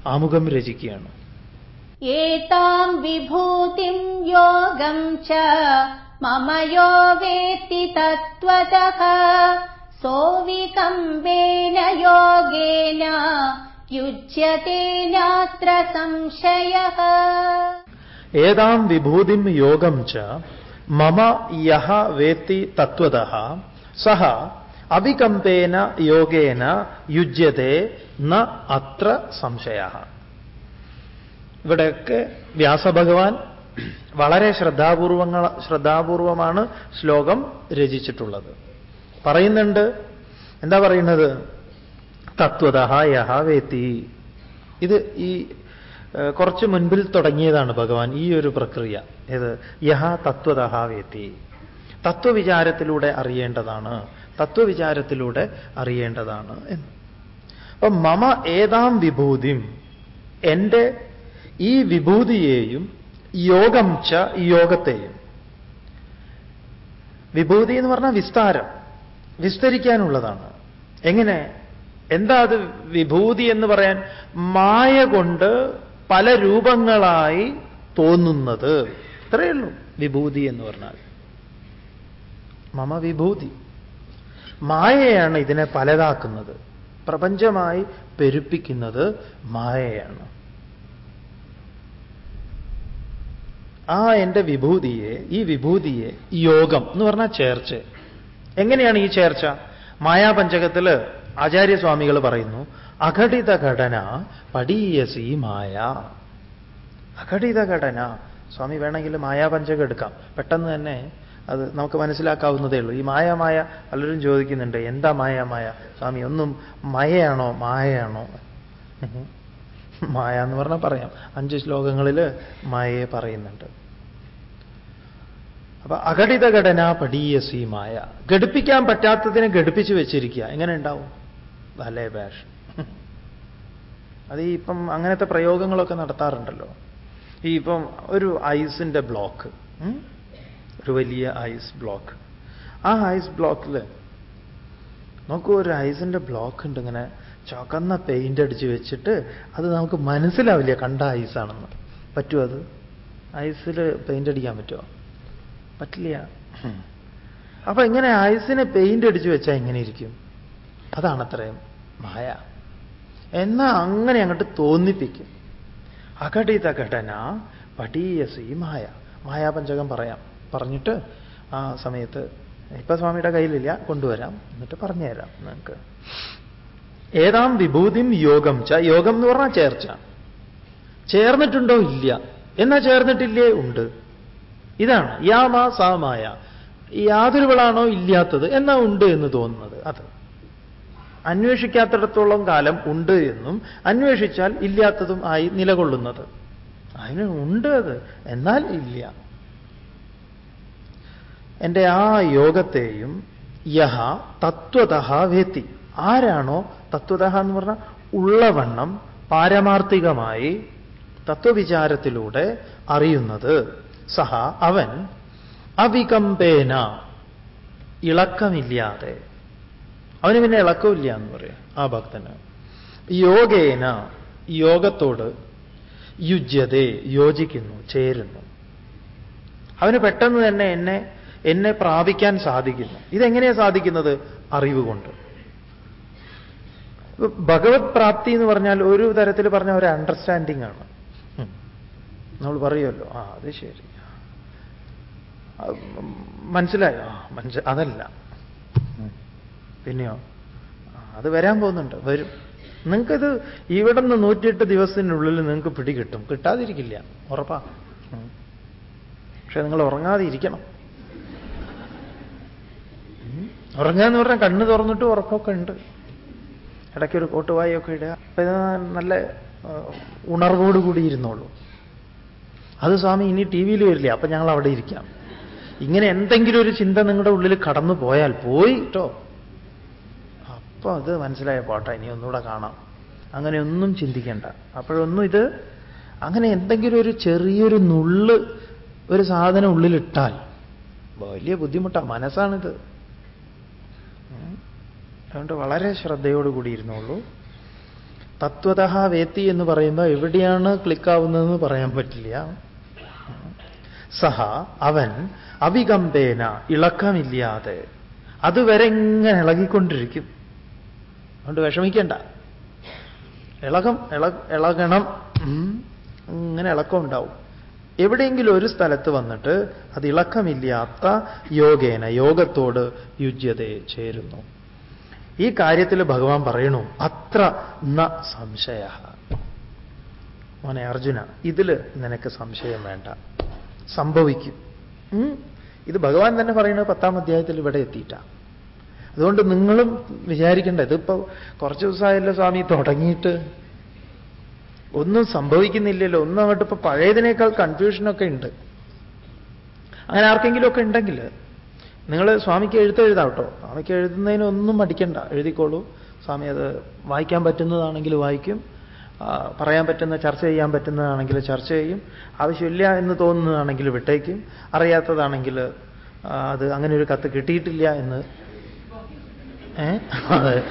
S1: ആമുഖം രചിക്കുകയാണ്.
S2: ഏതാം വിഭൂതിം യോഗം ച മമയോ വേത്തി തത്വതഃ സോവികംബേന യോഗേന യുജ്യതേനാത്ര സംശയ.
S1: ഏതാം വിഭൂതിം യോഗം ച മമ യഹ വേത്തി തത്വതഃ സഹ അവികമ്പേന യോഗേന യുജ്യത്തെ ന അത്ര സംശയ. ഇവിടെയൊക്കെ വ്യാസഭഗവാൻ വളരെ ശ്രദ്ധാപൂർവങ്ങൾ ശ്രദ്ധാപൂർവമാണ് ശ്ലോകം രചിച്ചിട്ടുള്ളത്. പറയുന്നുണ്ട് എന്താ പറയുന്നത്? തത്വത യഹ വേത്തി. ഇത് ഈ കുറച്ച് മുൻപിൽ തുടങ്ങിയതാണ് ഭഗവാൻ ഈ ഒരു പ്രക്രിയ. ഏത്? യഹ തത്വത വേത്തി. തത്വവിചാരത്തിലൂടെ അറിയേണ്ടതാണ്. തത്വവിചാരത്തിലൂടെ അറിയേണ്ടതാണ് എന്ന്. അപ്പൊ മമ ഏതാം വിഭൂതിം? എന്റെ ഈ വിഭൂതിയെയും യോഗം ച യോഗത്തെയും. വിഭൂതി എന്ന് പറഞ്ഞാൽ വിസ്താരം വിസ്തരിക്കാനുള്ളതാണ്. എങ്ങനെ? എന്താ അത് വിഭൂതി എന്ന് പറയാൻ? മായ കൊണ്ട് പല രൂപങ്ങളായി തോന്നുന്നത്. ഇത്രയേ ഉള്ളൂ വിഭൂതി എന്ന് പറഞ്ഞാൽ. മമ വിഭൂതി. മായയാണ് ഇതിനെ പലതാക്കുന്നത്. പ്രപഞ്ചമായി പെരുപ്പിക്കുന്നത് മായയാണ്. ആ എന്റെ വിഭൂതിയെ ഈ വിഭൂതിയെ യോഗം എന്ന് പറഞ്ഞാൽ ചേർച്ച. എങ്ങനെയാണ് ഈ ചേർച്ച? മായാപഞ്ചകത്തിൽ ആചാര്യസ്വാമികൾ പറയുന്നു അഘടിത ഘടന പടീയസി മായ. അഘടിത ഘടന സ്വാമി വേണമെങ്കിൽ മായാപഞ്ചകം എടുക്കാം. പെട്ടെന്ന് തന്നെ അത് നമുക്ക് മനസ്സിലാക്കാവുന്നതേ ഉള്ളൂ. ഈ മായമായ മായ പലരും ചോദിക്കുന്നുണ്ട് എന്താ മായമായ മായ? സ്വാമി ഒന്നും മയയാണോ മായയാണോ? മായ എന്ന് പറഞ്ഞാൽ പറയാം. അഞ്ച് ശ്ലോകങ്ങളിൽ മായയെ പറയുന്നുണ്ട്. അപ്പൊ അഘടിത ഘടന പടീയസി മായ. ഘടിപ്പിക്കാൻ പറ്റാത്തതിനെ ഘടിപ്പിച്ചു വെച്ചിരിക്കുക. എങ്ങനെ ഉണ്ടാവും? ഭലേ ബാഷ് അത് ഈ ഇപ്പം അങ്ങനത്തെ പ്രയോഗങ്ങളൊക്കെ നടത്താറുണ്ടല്ലോ. ഈ ഇപ്പം ഒരു ഐസിന്റെ ബ്ലോക്ക്. ഒരു വലിയ ഐസ് ബ്ലോക്ക് ആ ഐസ് ബ്ലോക്കിൽ നോക്കൂ ഒരു ഐസിന്റെ ബ്ലോക്ക് ഉണ്ട് ഇങ്ങനെ ചുവന്ന പെയിന്റ് അടിച്ച് വെച്ചിട്ട് അത് നമുക്ക് മനസ്സിലാവില്ല കണ്ട ഐസാണെന്ന് പറ്റുമോ അത്? ഐസിൽ പെയിന്റ് അടിക്കാൻ പറ്റുമോ പറ്റില്ല. അപ്പൊ ഇങ്ങനെ ഐസിനെ പെയിന്റ് അടിച്ച് വെച്ചാൽ എങ്ങനെ ഇരിക്കും? അതാണ് അത്രയും മായ. എന്നാ അങ്ങനെ അങ്ങോട്ട് തോന്നിപ്പിക്കും. അഘടിത ഘടന പടീയസി മായ. മായാപഞ്ചകം പറയാം. പറഞ്ഞിട്ട് ആ സമയത്ത് ഇപ്പൊ സ്വാമിയുടെ കയ്യിലില്ല കൊണ്ടുവരാം എന്നിട്ട് പറഞ്ഞുതരാം നിങ്ങൾക്ക് ഏതാം വിഭൂതിം യോഗം ച യോഗം എന്ന് പറഞ്ഞാൽ ചേർച്ച. ചേർന്നിട്ടുണ്ടോ ഇല്ല. എന്നാ ചേർന്നിട്ടില്ലേ? ഉണ്ട്. ഇതാണ്. യാമാ സാമായ. യാതൊരുവളാണോ ഇല്ലാത്തത്? എന്നാ ഉണ്ട് എന്ന് തോന്നുന്നത്. അത്. അന്വേഷിക്കാത്തിടത്തോളം കാലം ഉണ്ട് എന്നും അന്വേഷിച്ചാൽ ഇല്ലാത്തതും ആയി നിലകൊള്ളുന്നത്. അതിന് ഉണ്ട് അത്. എന്നാൽ ഇല്ല. എന്റെ ആ യോഗത്തെയും യഹ തത്വത വേത്തി. ആരാണോ തത്വത എന്ന് പറഞ്ഞാൽ ഉള്ളവണ്ണം പാരമാർത്ഥികമായി തത്വവിചാരത്തിലൂടെ അറിയുന്നത്. സഹ അവൻ അവികമ്പേന ഇളക്കമില്ലാതെ. അവന് പിന്നെ ഇളക്കമില്ല എന്ന് പറയാം ആ ഭക്തന്. യോഗേന യോഗത്തോട് യുജ്യതേ യോജിക്കുന്നു ചേരുന്നു. അവന് പെട്ടെന്ന് തന്നെ എന്നെ എന്നെ പ്രാപിക്കാൻ സാധിക്കുന്നു. ഇതെങ്ങനെയാണ് സാധിക്കുന്നത്? അറിവ് കൊണ്ട്. ഭഗവത് പ്രാപ്തി എന്ന് പറഞ്ഞാൽ ഒരു തരത്തിൽ പറഞ്ഞ ഒരു അണ്ടർസ്റ്റാൻഡിംഗ് ആണ്. നമ്മൾ പറയുമല്ലോ ആ അത് ശരി. മനസ്സിലായോ? മനസ്സ അതല്ല. പിന്നെയോ? അത് വരാൻ പോകുന്നുണ്ട്. വരും. നിങ്ങൾക്കിത് ഇവിടെ നിന്ന് നൂറ്റിയെട്ട് ദിവസത്തിനുള്ളിൽ നിങ്ങൾക്ക് പിടികിട്ടും. കിട്ടാതിരിക്കില്ല. ഉറപ്പാ. പക്ഷെ നിങ്ങൾ ഉറങ്ങാതെ ഇരിക്കണം ഉറങ്ങാന്ന് പറഞ്ഞാൽ കണ്ണ് തുറന്നിട്ട് ഉറക്കമൊക്കെ ഉണ്ട്. ഇടയ്ക്കൊരു കോട്ടുവായൊക്കെ ഇടുക. അപ്പൊ ഇത് നല്ല ഉണർവോടുകൂടി ഇരുന്നോളൂ. അത് സ്വാമി ഇനി ടി വിയിൽ വരില്ല. അപ്പൊ ഞങ്ങൾ അവിടെ ഇരിക്കാം. ഇങ്ങനെ എന്തെങ്കിലും ഒരു ചിന്ത നിങ്ങളുടെ ഉള്ളിൽ കടന്നു പോയാൽ പോയി കേട്ടോ അപ്പൊ അത് മനസ്സിലായ പാട്ട. ഇനി ഒന്നുകൂടെ കാണാം. അങ്ങനെ ഒന്നും ചിന്തിക്കേണ്ട. അപ്പോഴൊന്നും ഇത് അങ്ങനെ എന്തെങ്കിലും ഒരു ചെറിയൊരു നുള്ള് ഒരു സാധനം ഉള്ളിലിട്ടാൽ വലിയ ബുദ്ധിമുട്ടാണ് മനസ്സാണിത്. അതുകൊണ്ട് വളരെ ശ്രദ്ധയോടുകൂടി ഇരുന്നുള്ളൂ തത്വത വേത്തി എന്ന് പറയുമ്പോൾ എവിടെയാണ് ക്ലിക്കാവുന്നതെന്ന് പറയാൻ പറ്റില്ല. സഹ അവൻ അവികമ്പേന ഇളക്കമില്ലാതെ. അതുവരെ ഇങ്ങനെ ഇളകിക്കൊണ്ടിരിക്കും. അതുകൊണ്ട് വിഷമിക്കണ്ട. ഇളകം ഇള ഇളകണം. ഇങ്ങനെ ഇളക്കം ഉണ്ടാവും. എവിടെയെങ്കിലും ഒരു സ്ഥലത്ത് വന്നിട്ട് അത് ഇളക്കമില്ലാത്ത യോഗേന യോഗത്തോട് യുജ്യതയെ ചേരുന്നു. ഈ കാര്യത്തിൽ ഭഗവാൻ പറയണു അത്ര ന സംശയ. മോനെ അർജുന ഇതിൽ നിനക്ക് സംശയം വേണ്ട. സംഭവിക്കും. ഇത് ഭഗവാൻ തന്നെ പറയുന്നത് പത്താം അധ്യായത്തിൽ ഇവിടെ എത്തിയിട്ട. അതുകൊണ്ട് നിങ്ങളും വിചാരിക്കേണ്ട ഇതിപ്പോ കുറച്ച് ദിവസമായല്ലോ സ്വാമി തുടങ്ങിയിട്ട്. ഒന്നും സംഭവിക്കുന്നില്ലല്ലോ ഒന്നും അങ്ങോട്ട് ഇപ്പൊ പഴയതിനേക്കാൾ കൺഫ്യൂഷനൊക്കെ ഉണ്ട്. അങ്ങനെ ആർക്കെങ്കിലുമൊക്കെ ഉണ്ടെങ്കിൽ നിങ്ങൾ സ്വാമിക്ക് എഴുത്തെഴുതാം കേട്ടോ. സ്വാമിക്ക് എഴുതുന്നതിനൊന്നും മടിക്കണ്ട. എഴുതിക്കോളൂ. സ്വാമി അത് വായിക്കാൻ പറ്റുന്നതാണെങ്കിൽ വായിക്കും. പറയാൻ പറ്റുന്ന ചർച്ച ചെയ്യാൻ പറ്റുന്നതാണെങ്കിൽ ചർച്ച ചെയ്യും. ആവശ്യമില്ല എന്ന് തോന്നുന്നതാണെങ്കിൽ വിട്ടേക്കും. അറിയാത്തതാണെങ്കിൽ അത് അങ്ങനെ ഒരു കത്ത് കിട്ടിയിട്ടില്ല എന്ന്. ഏ? അതെ.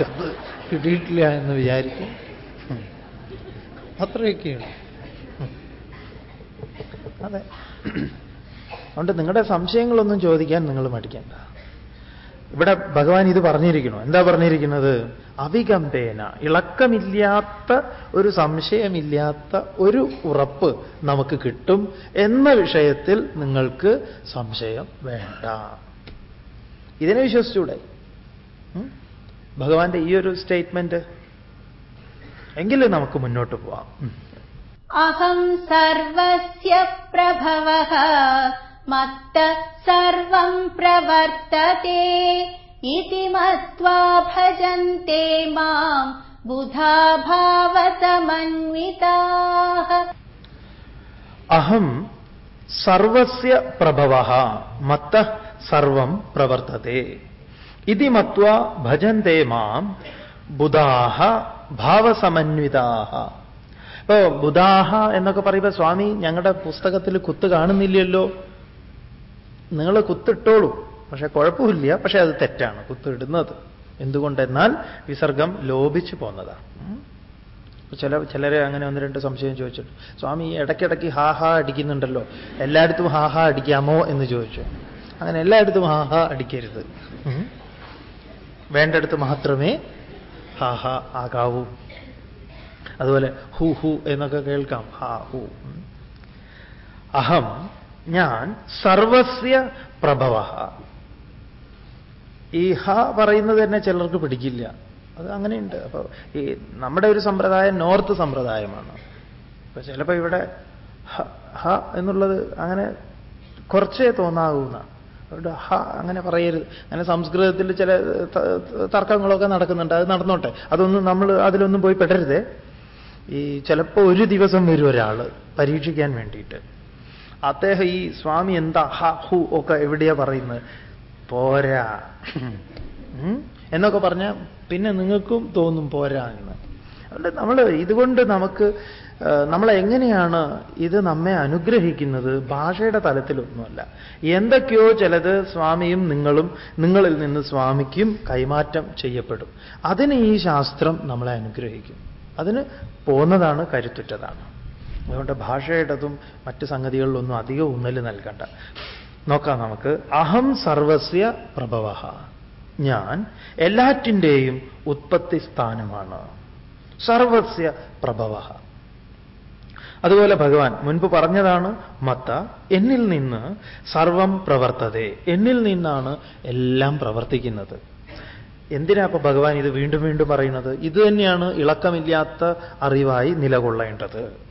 S1: കത്ത് കിട്ടിയിട്ടില്ല എന്ന് വിചാരിക്കും. അത്രയൊക്കെയാണ് അതെ. അതുകൊണ്ട് നിങ്ങളുടെ സംശയങ്ങളൊന്നും ചോദിക്കാൻ നിങ്ങൾ മടിക്കണ്ട. ഇവിടെ ഭഗവാൻ ഇത് പറഞ്ഞിരിക്കുന്നു. എന്താ പറഞ്ഞിരിക്കുന്നത്? അവികമ്പേന ഇളക്കമില്ലാത്ത ഒരു സംശയമില്ലാത്ത ഒരു ഉറപ്പ് നമുക്ക് കിട്ടും എന്ന വിഷയത്തിൽ നിങ്ങൾക്ക് സംശയം വേണ്ട. ഇതിനെ വിശ്വസിച്ചൂടെ? ഭഗവാന്റെ ഈ ഒരു സ്റ്റേറ്റ്മെന്റ്? എങ്കിലും നമുക്ക് മുന്നോട്ട് പോവാം.
S2: അഹം സർവസ്യ പ്രഭവ. മത്ത സർവം പ്രവർത്തത്തെ ഇതി മത്വാ ഭജന്തെ മാം ബുധാഭാവസമന്വിതാഃ.
S1: അഹം സർവസ്യ പ്രഭവ മത്ത സർവം പ്രവർത്തത്തെ ഇതി മത്വാ ഭജന്തെ മാം ബുധാഹ ഭാവസമന്വിതാഹ. ഇപ്പോ ബുധാഹ എന്നൊക്കെ പറയുമ്പോൾ സ്വാമി ഞങ്ങളുടെ പുസ്തകത്തിൽ കുത്ത് കാണുന്നില്ലല്ലോ. നിങ്ങൾ കുത്തിട്ടോളൂ. പക്ഷെ കുഴപ്പമില്ല. പക്ഷെ അത് തെറ്റാണ്. കുത്തിടുന്നത്. എന്തുകൊണ്ടെന്നാൽ വിസർഗം ലോപിച്ചു പോന്നതാണ്. ചില ചിലരെ അങ്ങനെ ഒന്ന് രണ്ട് സംശയം ചോദിച്ചിട്ട് സ്വാമി ഇടയ്ക്കിടയ്ക്ക് ഹാ ഹാ അടിക്കുന്നുണ്ടല്ലോ. എല്ലായിടത്തും ഹാ ഹാ അടിക്കാമോ എന്ന് ചോദിച്ചു. അങ്ങനെ എല്ലായിടത്തും ഹാ ഹാ അടിക്കരുത്. വേണ്ടടുത്ത് മാത്രമേ ഹാ ഹാ ആകാവൂ. അതുപോലെ ഹു ഹു എന്നൊക്കെ കേൾക്കാം. ഹാ ഹു. അഹം ഞാൻ സർവസ്യ പ്രഭവ. ഈ ഹ പറയുന്നത് തന്നെ ചിലർക്ക് പിടിക്കില്ല. അത് അങ്ങനെയുണ്ട്. അപ്പോൾ ഈ നമ്മുടെ ഒരു സമ്പ്രദായം നോർത്ത് സമ്പ്രദായമാണ്. അപ്പൊ ചിലപ്പോൾ ഇവിടെ ഹ എന്നുള്ളത് അങ്ങനെ കുറച്ചേ തോന്നാവുന്ന. അതുകൊണ്ട് ഹ അങ്ങനെ പറയരുത്. അങ്ങനെ സംസ്കൃതത്തിൽ ചില തർക്കങ്ങളൊക്കെ നടക്കുന്നുണ്ട്. അത് നടന്നോട്ടെ. അതൊന്നും നമ്മൾ അതിലൊന്നും പോയി പെടരുത്. ഈ ചിലപ്പോൾ ഒരു ദിവസം വരും ഒരാൾ പരീക്ഷിക്കാൻ വേണ്ടിയിട്ട്. അദ്ദേഹം ഈ സ്വാമി എന്താ? ഹ ഹു ഒക്കെ എവിടെയാ പറയുന്നത്? പോരാ. എന്നൊക്കെ പറഞ്ഞാൽ പിന്നെ നിങ്ങൾക്കും തോന്നും പോരാ എന്ന്. അതുകൊണ്ട് നമ്മൾ ഇതുകൊണ്ട് നമുക്ക് നമ്മളെങ്ങനെയാണ് ഇത് നമ്മെ അനുഗ്രഹിക്കുന്നത്? ഭാഷയുടെ തലത്തിലൊന്നുമല്ല. എന്തൊക്കെയോ ചിലത് സ്വാമിയും നിങ്ങളും നിങ്ങളിൽ നിന്ന് സ്വാമിക്കും കൈമാറ്റം ചെയ്യപ്പെടും. അതിന് ഈ ശാസ്ത്രം നമ്മളെ അനുഗ്രഹിക്കും. അതിന് പോന്നതാണ് കരുത്തുറ്റതാണ്. അതുകൊണ്ട് ഭാഷയുടേതും മറ്റ് സംഗതികളിലൊന്നും അധികം ഊന്നൽ നൽകണ്ട. നോക്കാം നമുക്ക്. അഹം സർവസ്യ പ്രഭവ ഞാൻ എല്ലാറ്റിന്റെയും ഉത്പത്തി സ്ഥാനമാണ്. സർവസ്യ പ്രഭവ അതുപോലെ ഭഗവാൻ മുൻപ് പറഞ്ഞതാണ് മത്ത എന്നിൽ നിന്ന് സർവം പ്രവർത്തതേ. എന്നിൽ നിന്നാണ് എല്ലാം പ്രവർത്തിക്കുന്നത്. എന്തിനാ അപ്പൊ ഭഗവാൻ ഇത് വീണ്ടും വീണ്ടും പറയുന്നത്? ഇത് തന്നെയാണ് ഇളക്കമില്ലാത്ത അറിവായി നിലകൊള്ളേണ്ടത്.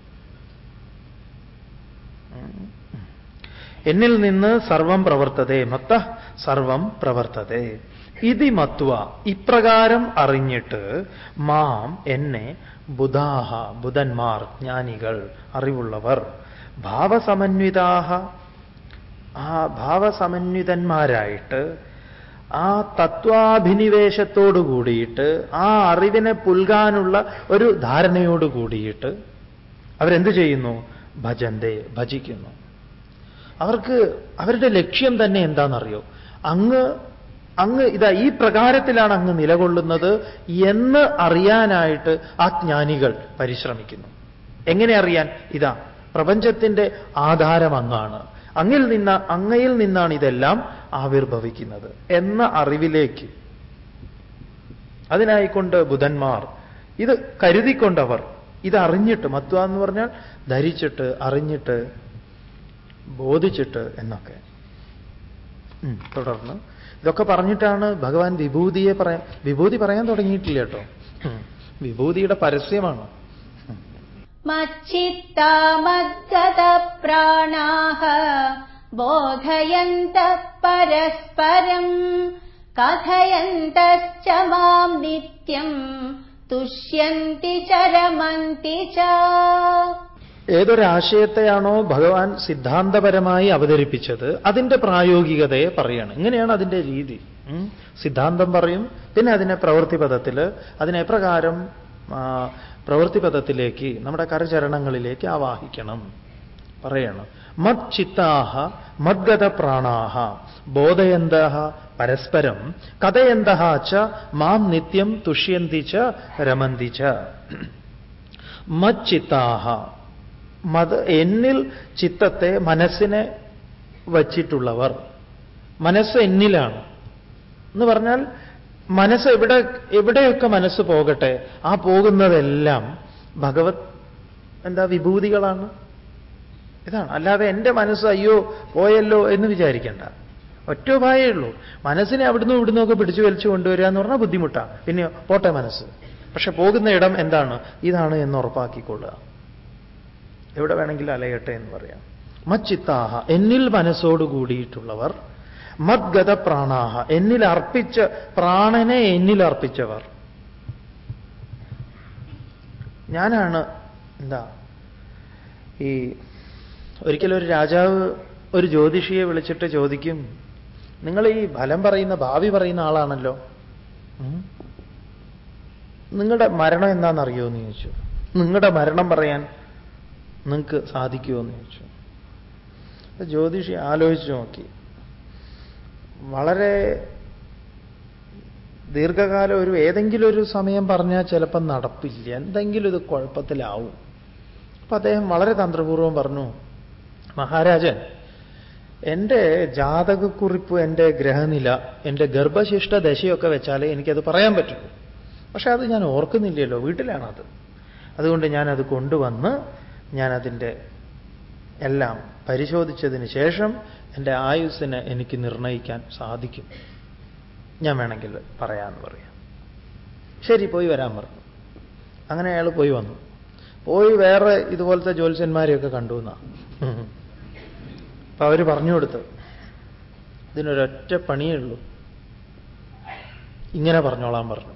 S1: എന്നിൽ നിന്ന് സർവം പ്രവർത്തതേ മത്ത സർവം പ്രവർത്തതേ. ഇതി മത്വ ഇപ്രകാരം അറിഞ്ഞിട്ട് മാം എന്നെ ബുധാഹ ബുധന്മാർ ജ്ഞാനികൾ അറിവുള്ളവർ ഭാവസമന്വിതാഹ. ആ ഭാവസമന്വിതന്മാരായിട്ട് ആ തത്വാഭിനിവേശത്തോടു കൂടിയിട്ട് ആ അറിവിനെ പുൽകാനുള്ള ഒരു ധാരണയോട് കൂടിയിട്ട് അവരെന്ത് ചെയ്യുന്നു? ഭജന്തേ ഭജിക്കുന്നു. അവർക്ക് അവരുടെ ലക്ഷ്യം തന്നെ എന്താണെന്നറിയോ? അങ്ങ് അങ്ങ് ഇതാ ഈ പ്രകാരത്തിലാണ് അങ്ങ് നിലകൊള്ളുന്നത് എന്ന് അറിയാനായിട്ട് ആ ജ്ഞാനികൾ പരിശ്രമിക്കുന്നു. എങ്ങനെ അറിയാൻ? ഇതാ പ്രപഞ്ചത്തിന്റെ ആധാരം അങ്ങാണ്. അങ്ങിൽ നിന്ന അങ്ങയിൽ നിന്നാണ് ഇതെല്ലാം ആവിർഭവിക്കുന്നത് എന്ന അറിവിലേക്ക്. അതിനായിക്കൊണ്ട് ബുധന്മാർ ഇത് കരുതിക്കൊണ്ടവർ ഇതറിഞ്ഞിട്ട് മത്വ എന്ന് പറഞ്ഞാൽ ധരിച്ചിട്ട് അറിഞ്ഞിട്ട് ബോധിച്ചിട്ട് എന്നൊക്കെ. തുടർന്ന്. ഇതൊക്കെ പറഞ്ഞിട്ടാണ് ഭഗവാൻ വിഭൂതിയെ പറയാൻ വിഭൂതി പറയാൻ തുടങ്ങിയിട്ടില്ല കേട്ടോ. വിഭൂതിയുടെ പരസ്യമാണ്.
S2: ബോധയന്ത പരസ്പരം കഥയന്തശ്ച മാം നിത്യം തുഷ്യന്തി ചരമന്തി ച.
S1: ഏതൊരാശയത്തെയാണോ ഭഗവാൻ സിദ്ധാന്തപരമായി അവതരിപ്പിച്ചത് അതിന്റെ പ്രായോഗികതയെ പറയാണ്. ഇങ്ങനെയാണ് അതിന്റെ രീതി. സിദ്ധാന്തം പറയും പിന്നെ അതിനെ പ്രവൃത്തിപഥത്തിൽ അതിനെ പ്രകാരം പ്രവൃത്തിപഥത്തിലേക്ക് നമ്മുടെ കരചരണങ്ങളിലേക്ക് ആവാഹിക്കണം. പറയണം. മത് ചിത്താഹ മദ്ഗത പ്രാണാഹ. ബോധയന്ത പരസ്പരം കഥയന്ത ച മാം നിത്യം തുഷ്യന്തി ച രമന്തി ച. മച്ചിത്താഹ. മത് എന്നിൽ ചിത്തത്തെ മനസ്സിനെ വച്ചിട്ടുള്ളവർ. മനസ്സ് എന്നിലാണ്. എന്ന് പറഞ്ഞാൽ മനസ്സ് എവിടെ എവിടെയൊക്കെ മനസ്സ് പോകട്ടെ ആ പോകുന്നതെല്ലാം ഭഗവത് എന്താ വിഭൂതികളാണ്. ഇതാണ്. അല്ലാതെ എന്റെ മനസ്സ് അയ്യോ പോയല്ലോ എന്ന് വിചാരിക്കണ്ട. ഒറ്റ ഉപായേ ഉള്ളൂ. മനസ്സിനെ അവിടുന്ന് ഇവിടുന്ന് ഒക്കെ പിടിച്ചു വലിച്ചു കൊണ്ടുവരിക എന്ന് പറഞ്ഞാൽ ബുദ്ധിമുട്ടാണ് പിന്നെ പോട്ടെ മനസ്സ്. പക്ഷെ പോകുന്ന ഇടം എന്താണ്? ഇതാണ് എന്ന് ഉറപ്പാക്കിക്കൊള്ളുക. എവിടെ വേണമെങ്കിലും അലയട്ടെ എന്ന് പറയാം. മച്ചിത്താഹ എന്നിൽ മനസ്സോട് കൂടിയിട്ടുള്ളവർ. മദ്ഗത പ്രാണാഹ എന്നിൽ അർപ്പിച്ച പ്രാണനെ എന്നിൽ അർപ്പിച്ചവർ. ഞാനാണ് എന്താ ഈ ഒരിക്കലും ഒരു രാജാവ് ഒരു ജ്യോതിഷിയെ വിളിച്ചിട്ട് ചോദിക്കും നിങ്ങൾ ഈ ഫലം പറയുന്ന ഭാവി പറയുന്ന ആളാണല്ലോ. നിങ്ങളുടെ മരണം എന്താണെന്നറിയോ എന്ന് ചോദിച്ചു. നിങ്ങളുടെ മരണം പറയാൻ നിങ്ങൾക്ക് സാധിക്കുമോ എന്ന് ചോദിച്ചു. ജ്യോതിഷി ആലോചിച്ചു നോക്കി. വളരെ ദീർഘകാലം ഒരു ഏതെങ്കിലും ഒരു സമയം പറഞ്ഞാൽ ചിലപ്പം നടപ്പില്ല. എന്തെങ്കിലും ഇത് കുഴപ്പത്തിലാവും. അപ്പൊ അദ്ദേഹം വളരെ തന്ത്രപൂർവം പറഞ്ഞു മഹാരാജൻ എന്റെ ജാതകക്കുറിപ്പ് എന്റെ ഗ്രഹനില എന്റെ ഗർഭശിഷ്ട ദശയൊക്കെ വെച്ചാൽ എനിക്കത് പറയാൻ പറ്റുള്ളൂ പക്ഷെ അത് ഞാൻ ഓർക്കുന്നില്ലല്ലോ വീട്ടിലാണത്. അതുകൊണ്ട് ഞാനത് കൊണ്ടുവന്ന് ഞാനതിന്റെ എല്ലാം പരിശോധിച്ചതിന് ശേഷം എന്റെ ആയുസ്സിനെ എനിക്ക് നിർണയിക്കാൻ സാധിക്കും. ഞാൻ വേണമെങ്കിൽ പറയാമെന്ന് പറയാം. ശരി പോയി വരാൻ പറഞ്ഞു. അങ്ങനെ അയാൾ പോയി വന്നു. പോയി വേറെ ഇതുപോലത്തെ ജ്യോത്സ്യന്മാരെയൊക്കെ കണ്ടു എന്നാ. അപ്പൊ അവർ പറഞ്ഞു കൊടുത്ത്. ഇതിനൊരൊറ്റ പണിയേ ഉള്ളൂ. ഇങ്ങനെ പറഞ്ഞോളാൻ പറഞ്ഞു.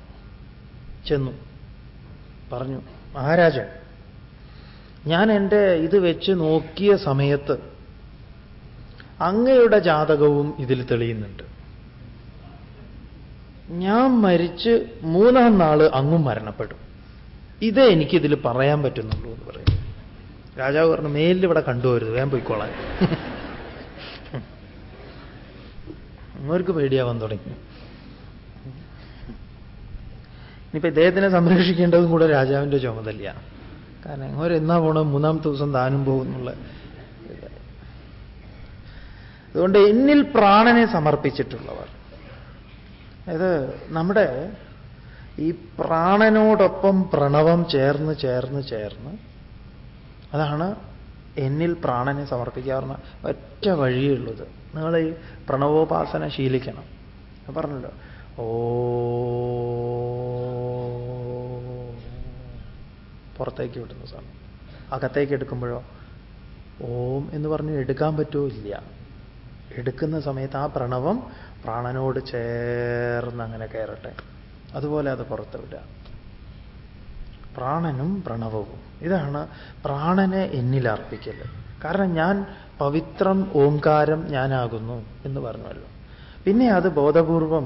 S1: ചെന്നു. പറഞ്ഞു മഹാരാജൻ ഞാൻ എന്റെ ഇത് വെച്ച് നോക്കിയ സമയത്ത് അങ്ങയുടെ ജാതകവും ഇതിൽ തെളിയുന്നുണ്ട്. ഞാൻ മരിച്ച് മൂന്നാം നാൾ അങ്ങും മരണപ്പെടും. ഇതേ എനിക്കിതിൽ പറയാൻ പറ്റുന്നുള്ളൂ എന്ന് പറയും രാജാവ് പറഞ്ഞു മേലിൽ ഇവിടെ കണ്ടുപോരുത് വേഗം പോയിക്കോളാൻ. അവർക്ക് പേടിയാവാൻ തുടങ്ങി. ഇനിയിപ്പോ ഇദ്ദേഹത്തിനെ സംരക്ഷിക്കേണ്ടതും കൂടെ രാജാവിന്റെ ചുമതലയാണ് കാരണം അവരെന്നാ പോണം മൂന്നാമത്തെ ദിവസം താനും പോകുന്നുള്ള അതുകൊണ്ട് എന്നിൽ പ്രാണനെ സമർപ്പിച്ചിട്ടുള്ളവർ. അതായത് നമ്മുടെ ഈ പ്രാണനോടൊപ്പം പ്രണവം ചേർന്ന് ചേർന്ന് ചേർന്ന് അതാണ് എന്നിൽ പ്രാണനെ സമർപ്പിക്കാറുന്ന ഒറ്റ വഴിയുള്ളത് നിങ്ങൾ ഈ പ്രണവോപാസന ശീലിക്കണം പറഞ്ഞല്ലോ. ഓ പുറത്തേക്ക് വിടുന്ന സമയം. അകത്തേക്ക് എടുക്കുമ്പോഴോ? ഓം എന്ന് പറഞ്ഞ് എടുക്കാൻ പറ്റുമോ ഇല്ല. എടുക്കുന്ന സമയത്ത് ആ പ്രണവം പ്രാണനോട് ചേർന്ന് അങ്ങനെ കയറട്ടെ. അതുപോലെ അത് പുറത്ത് വിടുക. പ്രാണനും പ്രണവവും. ഇതാണ് പ്രാണനെ എന്നിൽ അർപ്പിക്കൽ കാരണം ഞാൻ പവിത്രം ഓംകാരം ഞാനാകുന്നു എന്ന് പറഞ്ഞല്ലോ പിന്നെ അത് ബോധപൂർവം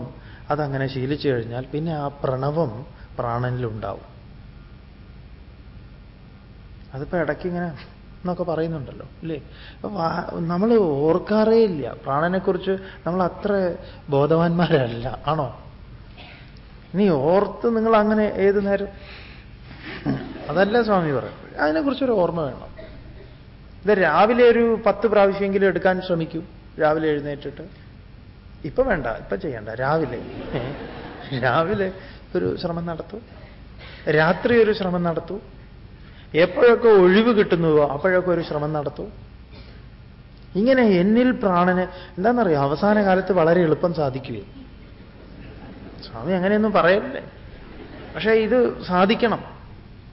S1: അതങ്ങനെ ശീലിച്ചു കഴിഞ്ഞാൽ പിന്നെ ആ പ്രണവം പ്രാണനിലുണ്ടാവും. അതിപ്പോ ഇടയ്ക്കിങ്ങനെ എന്നൊക്കെ പറയുന്നുണ്ടല്ലോ അല്ലേ നമ്മൾ ഓർക്കാറേ ഇല്ല. പ്രാണനെക്കുറിച്ച് നമ്മൾ അത്ര ബോധവാന്മാരല്ല ആണോ? നീ ഓർത്ത് നിങ്ങൾ അങ്ങനെ ഏത് നേരം? അതല്ല സ്വാമി പറയും അതിനെക്കുറിച്ചൊരു ഓർമ്മ വേണം. ഇത് രാവിലെ ഒരു പത്ത് പ്രാവശ്യമെങ്കിലും എടുക്കാൻ ശ്രമിക്കൂ. രാവിലെ എഴുന്നേറ്റിട്ട്. ഇപ്പൊ വേണ്ട ഇപ്പൊ ചെയ്യണ്ട. രാവിലെ. രാവിലെ ഒരു ശ്രമം നടത്തൂ. രാത്രി ഒരു ശ്രമം നടത്തൂ. എപ്പോഴൊക്കെ ഒഴിവ് കിട്ടുന്നുവോ അപ്പോഴൊക്കെ ഒരു ശ്രമം നടത്തൂ. ഇങ്ങനെ എന്നിൽ പ്രാണന് എന്താണെന്നറിയോ അവസാന കാലത്ത് വളരെ എളുപ്പം സാധിക്കുകയും സ്വാമി അങ്ങനെയൊന്നും പറയല്ലേ? പക്ഷേ ഇത് സാധിക്കണം.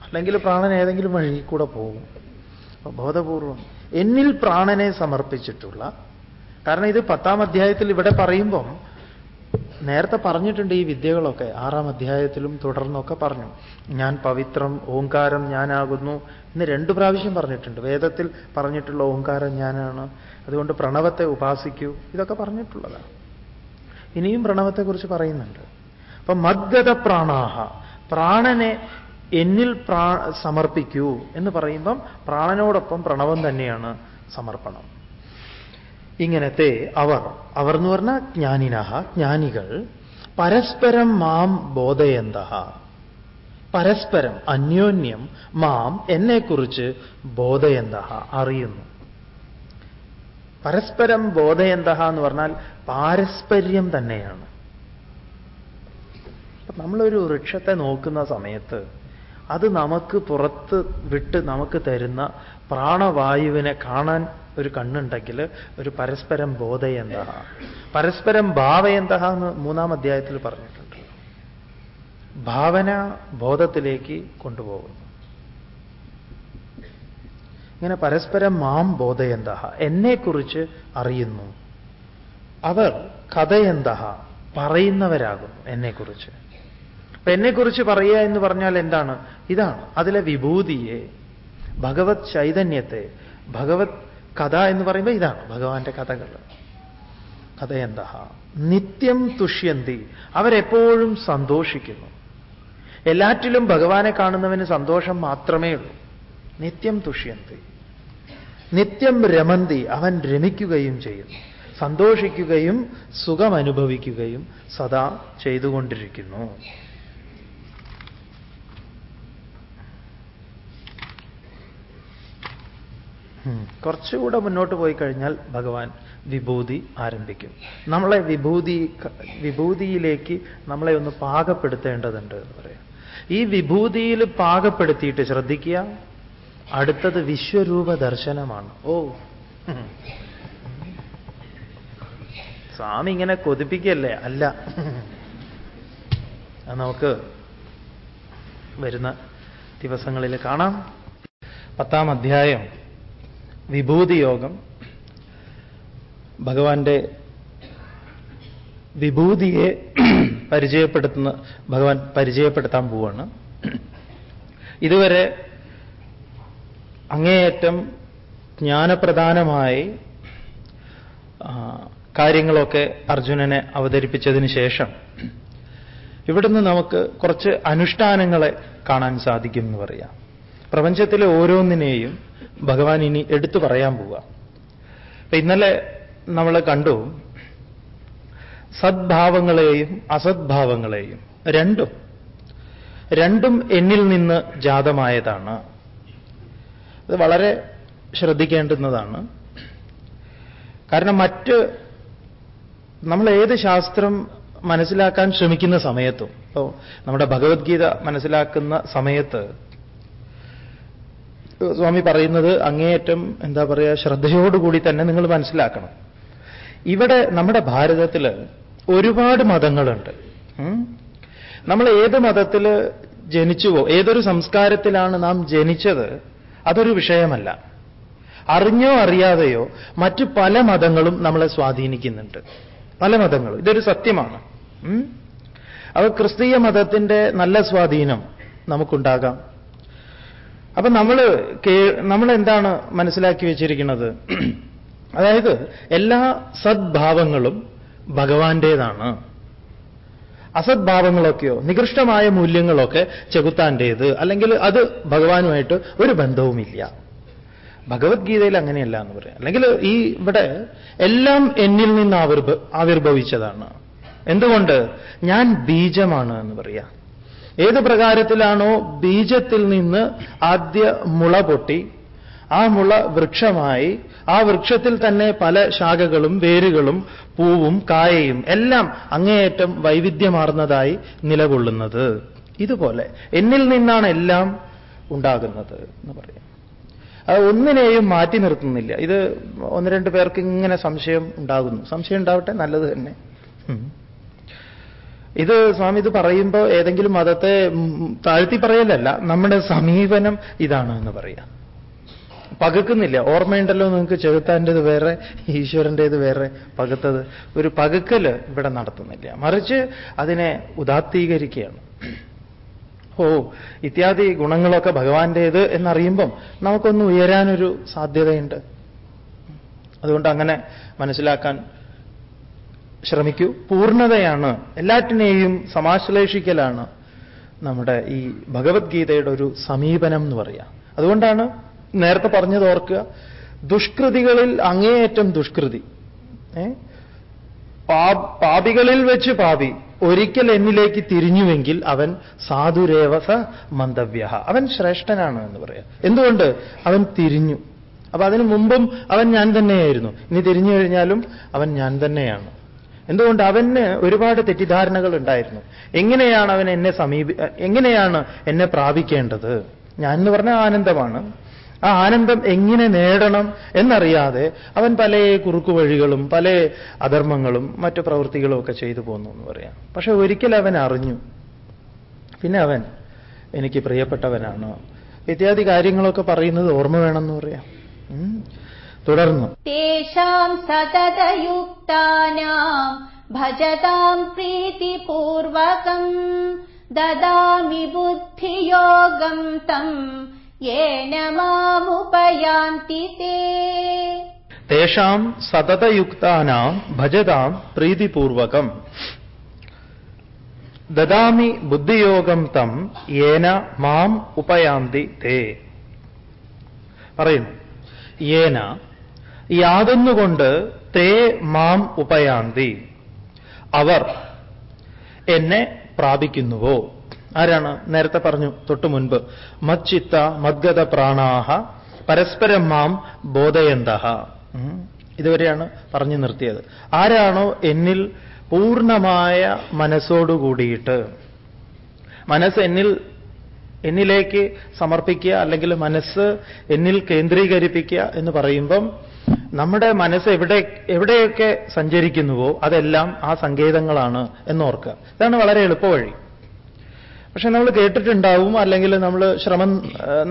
S1: അല്ലെങ്കിൽ പ്രാണൻ ഏതെങ്കിലും വഴി കൂടെ പോകും. ബോധപൂർവം. എന്നിൽ പ്രാണനെ സമർപ്പിച്ചിട്ടുള്ള കാരണം ഇത് പത്താം അധ്യായത്തിൽ ഇവിടെ പറയുമ്പം നേരത്തെ പറഞ്ഞിട്ടുണ്ട് ഈ വിദ്യകളൊക്കെ. ആറാം അധ്യായത്തിലും തുടർന്നൊക്കെ പറഞ്ഞു. ഞാൻ പവിത്രം ഓങ്കാരം ഞാനാകുന്നു എന്ന് രണ്ടു പ്രാവശ്യം പറഞ്ഞിട്ടുണ്ട്. വേദത്തിൽ പറഞ്ഞിട്ടുള്ള ഓങ്കാരം ഞാനാണ്. അതുകൊണ്ട് പ്രണവത്തെ ഉപാസിക്കൂ. ഇതൊക്കെ പറഞ്ഞിട്ടുള്ളതാണ്. ഇനിയും പ്രണവത്തെക്കുറിച്ച് പറയുന്നുണ്ട്. അപ്പൊ മദ്ഗത പ്രാണാഹ പ്രാണനെ എന്നിൽ പ്രാ സമർപ്പിക്കൂ എന്ന് പറയുമ്പം പ്രാണനോടൊപ്പം പ്രണവം തന്നെയാണ് സമർപ്പണം. ഇങ്ങനത്തെ അവർ അവർ എന്ന് പറഞ്ഞാൽ ജ്ഞാനിനഹ ജ്ഞാനികൾ പരസ്പരം മാം ബോധയന്ത പരസ്പരം അന്യോന്യം മാം എന്നെക്കുറിച്ച് ബോധയന്ത അറിയുന്നു. പരസ്പരം ബോധയന്ത എന്ന് പറഞ്ഞാൽ പാരസ്പര്യം തന്നെയാണ്. നമ്മളൊരു വൃക്ഷത്തെ നോക്കുന്ന സമയത്ത് അത് നമുക്ക് പുറത്ത് വിട്ട് നമുക്ക് തരുന്ന പ്രാണവായുവിനെ കാണാൻ ഒരു കണ്ണുണ്ടെങ്കിൽ ഒരു പരസ്പരം ബോധയന്ത പരസ്പരം ഭാവയന്ത എന്ന് മൂന്നാം അധ്യായത്തിൽ പറഞ്ഞിട്ടുണ്ട്. ഭാവന ബോധത്തിലേക്ക് കൊണ്ടുപോകുന്നു. ഇങ്ങനെ പരസ്പരം മാം ബോധയന്ത എന്നെക്കുറിച്ച് അറിയുന്നു. അവർ കഥയന്ത പറയുന്നവരാകുന്നു എന്നെക്കുറിച്ച്. അപ്പൊ എന്നെക്കുറിച്ച് പറയുക എന്ന് പറഞ്ഞാൽ എന്താണ്? ഇതാണ്. അതിലെ വിഭൂതിയെ ഭഗവത് ചൈതന്യത്തെ ഭഗവത് കഥ എന്ന് പറയുമ്പോൾ ഇതാണ്. ഭഗവാന്റെ കഥകൾ. കഥ എന്താ? നിത്യം തുഷ്യന്തി. അവരെപ്പോഴും സന്തോഷിക്കുന്നു. എല്ലാറ്റിലും ഭഗവാനെ കാണുന്നവന് സന്തോഷം മാത്രമേ ഉള്ളൂ. നിത്യം തുഷ്യന്തി. നിത്യം രമന്തി. അവൻ രമിക്കുകയും ചെയ്യുന്നു. സന്തോഷിക്കുകയും സുഖമനുഭവിക്കുകയും സദാ ചെയ്തുകൊണ്ടിരിക്കുന്നു. കുറച്ചുകൂടെ മുന്നോട്ട് പോയി കഴിഞ്ഞാൽ ഭഗവാൻ വിഭൂതി ആരംഭിക്കും. നമ്മളെ വിഭൂതി വിഭൂതിയിലേക്ക് നമ്മളെ ഒന്ന് പാകപ്പെടുത്തേണ്ടതുണ്ട് എന്ന് പറയാം. ഈ വിഭൂതിയിൽ പാകപ്പെടുത്തിയിട്ട് ശ്രദ്ധിക്കുക. അടുത്തത് വിശ്വരൂപ ദർശനമാണ്. ഓ. സ്വാമി ഇങ്ങനെ കൊതിപ്പിക്കല്ലേ അല്ല. നമുക്ക് വരുന്ന ദിവസങ്ങളിൽ കാണാം. പത്താം അധ്യായം. വിഭൂതി യോഗം ഭഗവാന്റെ വിഭൂതിയെ പരിചയപ്പെടുത്തുന്ന ഭഗവാൻ പരിചയപ്പെടുത്താൻ പോവാണ്. ഇതുവരെ അങ്ങേയറ്റം ജ്ഞാനപ്രധാനമായി കാര്യങ്ങളൊക്കെ അർജുനനെ അവതരിപ്പിച്ചതിന് ശേഷം ഇവിടുന്ന് നമുക്ക് കുറച്ച് അനുഷ്ഠാനങ്ങളെ കാണാൻ സാധിക്കും എന്ന് പറയാം. പ്രപഞ്ചത്തിലെ ഓരോന്നിനെയും ഭഗവാൻ ഇനി എടുത്തു പറയാൻ പോവുക. അപ്പൊ ഇന്നലെ നമ്മൾ കണ്ടു സദ്ഭാവങ്ങളെയും അസദ്ഭാവങ്ങളെയും രണ്ടും രണ്ടും എന്നിൽ നിന്ന് ജാതമായതാണ്. അത് വളരെ ശ്രദ്ധിക്കേണ്ടുന്നതാണ്. കാരണം മറ്റ് നമ്മൾ ഏത് ശാസ്ത്രം മനസ്സിലാക്കാൻ ശ്രമിക്കുന്ന സമയത്തും നമ്മുടെ ഭഗവത്ഗീത മനസ്സിലാക്കുന്ന സമയത്ത് സ്വാമി പറയുന്നത് അങ്ങേയറ്റം എന്താ പറയുക ശ്രദ്ധയോടുകൂടി തന്നെ നിങ്ങൾ മനസ്സിലാക്കണം. ഇവിടെ നമ്മുടെ ഭാരതത്തിൽ ഒരുപാട് മതങ്ങളുണ്ട്. നമ്മൾ ഏത് മതത്തിൽ ജനിച്ചുവോ ഏതൊരു സംസ്കാരത്തിലാണ് നാം ജനിച്ചത് അതൊരു വിഷയമല്ല. അറിഞ്ഞോ അറിയാതെയോ മറ്റു പല മതങ്ങളും നമ്മളെ സ്വാധീനിക്കുന്നുണ്ട്. പല മതങ്ങളും. ഇതൊരു സത്യമാണ്. അപ്പൊ ക്രിസ്തീയ മതത്തിന്റെ നല്ല സ്വാധീനം നമുക്കുണ്ടാകാം. അപ്പൊ നമ്മൾ നമ്മൾ എന്താണ് മനസ്സിലാക്കി വെച്ചിരിക്കുന്നത്? അതായത് എല്ലാ സദ്ഭാവങ്ങളും ഭഗവാന്റേതാണ്. അസദ്ഭാവങ്ങളൊക്കെയോ നികൃഷ്ടമായ മൂല്യങ്ങളൊക്കെ ചെകുത്താന്റേത് അല്ലെങ്കിൽ അത് ഭഗവാനുമായിട്ട് ഒരു ബന്ധവുമില്ല. ഭഗവത്ഗീതയിൽ അങ്ങനെയല്ല എന്ന് പറയാം. അല്ലെങ്കിൽ ഈ ഇവിടെ എല്ലാം എന്നിൽ നിന്ന് ആവിർഭ ആവിർഭവിച്ചതാണ്. എന്തുകൊണ്ട്? ഞാൻ ബീജമാണ് എന്ന് പറയാം. ഏത് പ്രകാരത്തിലാണോ ബീജത്തിൽ നിന്ന് ആദ്യ മുള പൊട്ടി ആ മുള വൃക്ഷമായി ആ വൃക്ഷത്തിൽ തന്നെ പല ശാഖകളും വേരുകളും പൂവും കായയും എല്ലാം അങ്ങേയറ്റം വൈവിധ്യമാർന്നതായി നിലകൊള്ളുന്നത്. ഇതുപോലെ എന്നിൽ നിന്നാണ് എല്ലാം ഉണ്ടാകുന്നത് എന്ന് പറയാം. അത് ഒന്നിനെയും മാറ്റി നിർത്തുന്നില്ല. ഇത് ഒന്ന് രണ്ട് പേർക്ക് ഇങ്ങനെ സംശയം ഉണ്ടാകുന്നു. സംശയം ഉണ്ടാവട്ടെ നല്ലത് തന്നെ. ഇത് സ്വാമി ഇത് പറയുമ്പോൾ ഏതെങ്കിലും മതത്തെ താഴ്ത്തി പറയലല്ല. നമ്മുടെ സമീപനം ഇതാണ് എന്ന് പറയാം. പകുക്കുന്നില്ല. ഓർമ്മയുണ്ടല്ലോ നിങ്ങൾക്ക് ചെകുത്താന്റെത് വേറെ ഈശ്വരന്റെത് വേറെ പകുത്തത്. ഒരു പകുക്കൽ ഇവിടെ നടത്തുന്നില്ല. മറിച്ച് അതിനെ ഉദാത്തീകരിക്കുകയാണ്. ഓ ഇത്യാദി ഗുണങ്ങളൊക്കെ ഭഗവാന്റേത് എന്നറിയുമ്പം നമുക്കൊന്ന് ഉയരാനൊരു സാധ്യതയുണ്ട്. അതുകൊണ്ട് അങ്ങനെ മനസ്സിലാക്കാൻ ശ്രമിക്കൂ. പൂർണതയാണ്. എല്ലാറ്റിനെയും സമാശ്ലേഷിക്കലാണ് നമ്മുടെ ഈ ഭഗവത്ഗീതയുടെ ഒരു സമീപനം എന്ന് പറയാം. അതുകൊണ്ടാണ് നേരത്തെ പറഞ്ഞത് ഓർക്കുക ദുഷ്കൃതികളിൽ അങ്ങേയറ്റം ദുഷ്കൃതി. പാപികളിൽ വെച്ച് പാപി. ഒരിക്കൽ എന്നിലേക്ക് തിരിഞ്ഞുവെങ്കിൽ അവൻ സാധുരേവസ മന്തവ്യ അവൻ ശ്രേഷ്ഠനാണ് എന്ന് പറയാം. എന്തുകൊണ്ട്? അവൻ തിരിഞ്ഞു. അപ്പൊ അതിനു മുമ്പും അവൻ ഞാൻ തന്നെയായിരുന്നു. ഇനി തിരിഞ്ഞു കഴിഞ്ഞാലും അവൻ ഞാൻ തന്നെയാണ്. എന്തുകൊണ്ട് അവന് ഒരുപാട് തെറ്റിദ്ധാരണകൾ ഉണ്ടായിരുന്നു? എങ്ങനെയാണ് അവൻ എന്നെ സമീപ എങ്ങനെയാണ് എന്നെ പ്രാപിക്കേണ്ടത്? ഞാൻ എന്ന് പറഞ്ഞ ആനന്ദമാണ്. ആ ആനന്ദം എങ്ങനെ നേടണം എന്നറിയാതെ അവൻ പല കുറുക്കു വഴികളും പല അധർമ്മങ്ങളും മറ്റു പ്രവൃത്തികളും ഒക്കെ ചെയ്തു പോന്നു എന്ന് പറയാം. പക്ഷെ ഒരിക്കൽ അവൻ അറിഞ്ഞു. പിന്നെ അവൻ എനിക്ക് പ്രിയപ്പെട്ടവനാണ്. ഇത്യാദി കാര്യങ്ങളൊക്കെ പറയുന്നത് ഓർമ്മ വേണമെന്ന് പറയാം. തുടർന്നു.
S2: തേഷാം സതതയുക്താനാം ഭജതാം പ്രീതിപൂർവകം ദദാമി ബുദ്ധിയോഗം തം യേന മാമുപയാന്തി തേ.
S1: തേഷാം സതതയുക്താനാം ഭജതാം പ്രീതിപൂർവകം ദദാമി ബുദ്ധിയോഗം തം യേന മാം ഉപയാന്തി തേ. പറയുന്നു. യേന യാതൊന്നുകൊണ്ട് തേ മാം ഉപയാന്തി. അവർ എന്നെ പ്രാപിക്കുന്നുവോ? ആരാണ്? നേരത്തെ പറഞ്ഞു തൊട്ടു മുൻപ്. മച്ചിത്ത മദ്ഗത പ്രാണാഹ പരസ്പരം മാം ബോധയന്ത ഇതുവരെയാണ് പറഞ്ഞു നിർത്തിയത്. ആരാണോ എന്നിൽ പൂർണമായ മനസ്സോടുകൂടിയിട്ട് മനസ്സ് എന്നിൽ എന്നിലേക്ക് സമർപ്പിക്കുക അല്ലെങ്കിൽ മനസ്സ് എന്നിൽ കേന്ദ്രീകരിപ്പിക്കുക എന്ന് പറയുമ്പം നമ്മുടെ മനസ്സ് എവിടെ എവിടെയൊക്കെ സഞ്ചരിക്കുന്നുവോ അതെല്ലാം ആ സങ്കേതങ്ങളാണ് എന്നോർക്കുക. ഇതാണ് വളരെ എളുപ്പവഴി പക്ഷെ നമ്മൾ കേട്ടിട്ടുണ്ടാവും അല്ലെങ്കിൽ നമ്മൾ ശ്രമം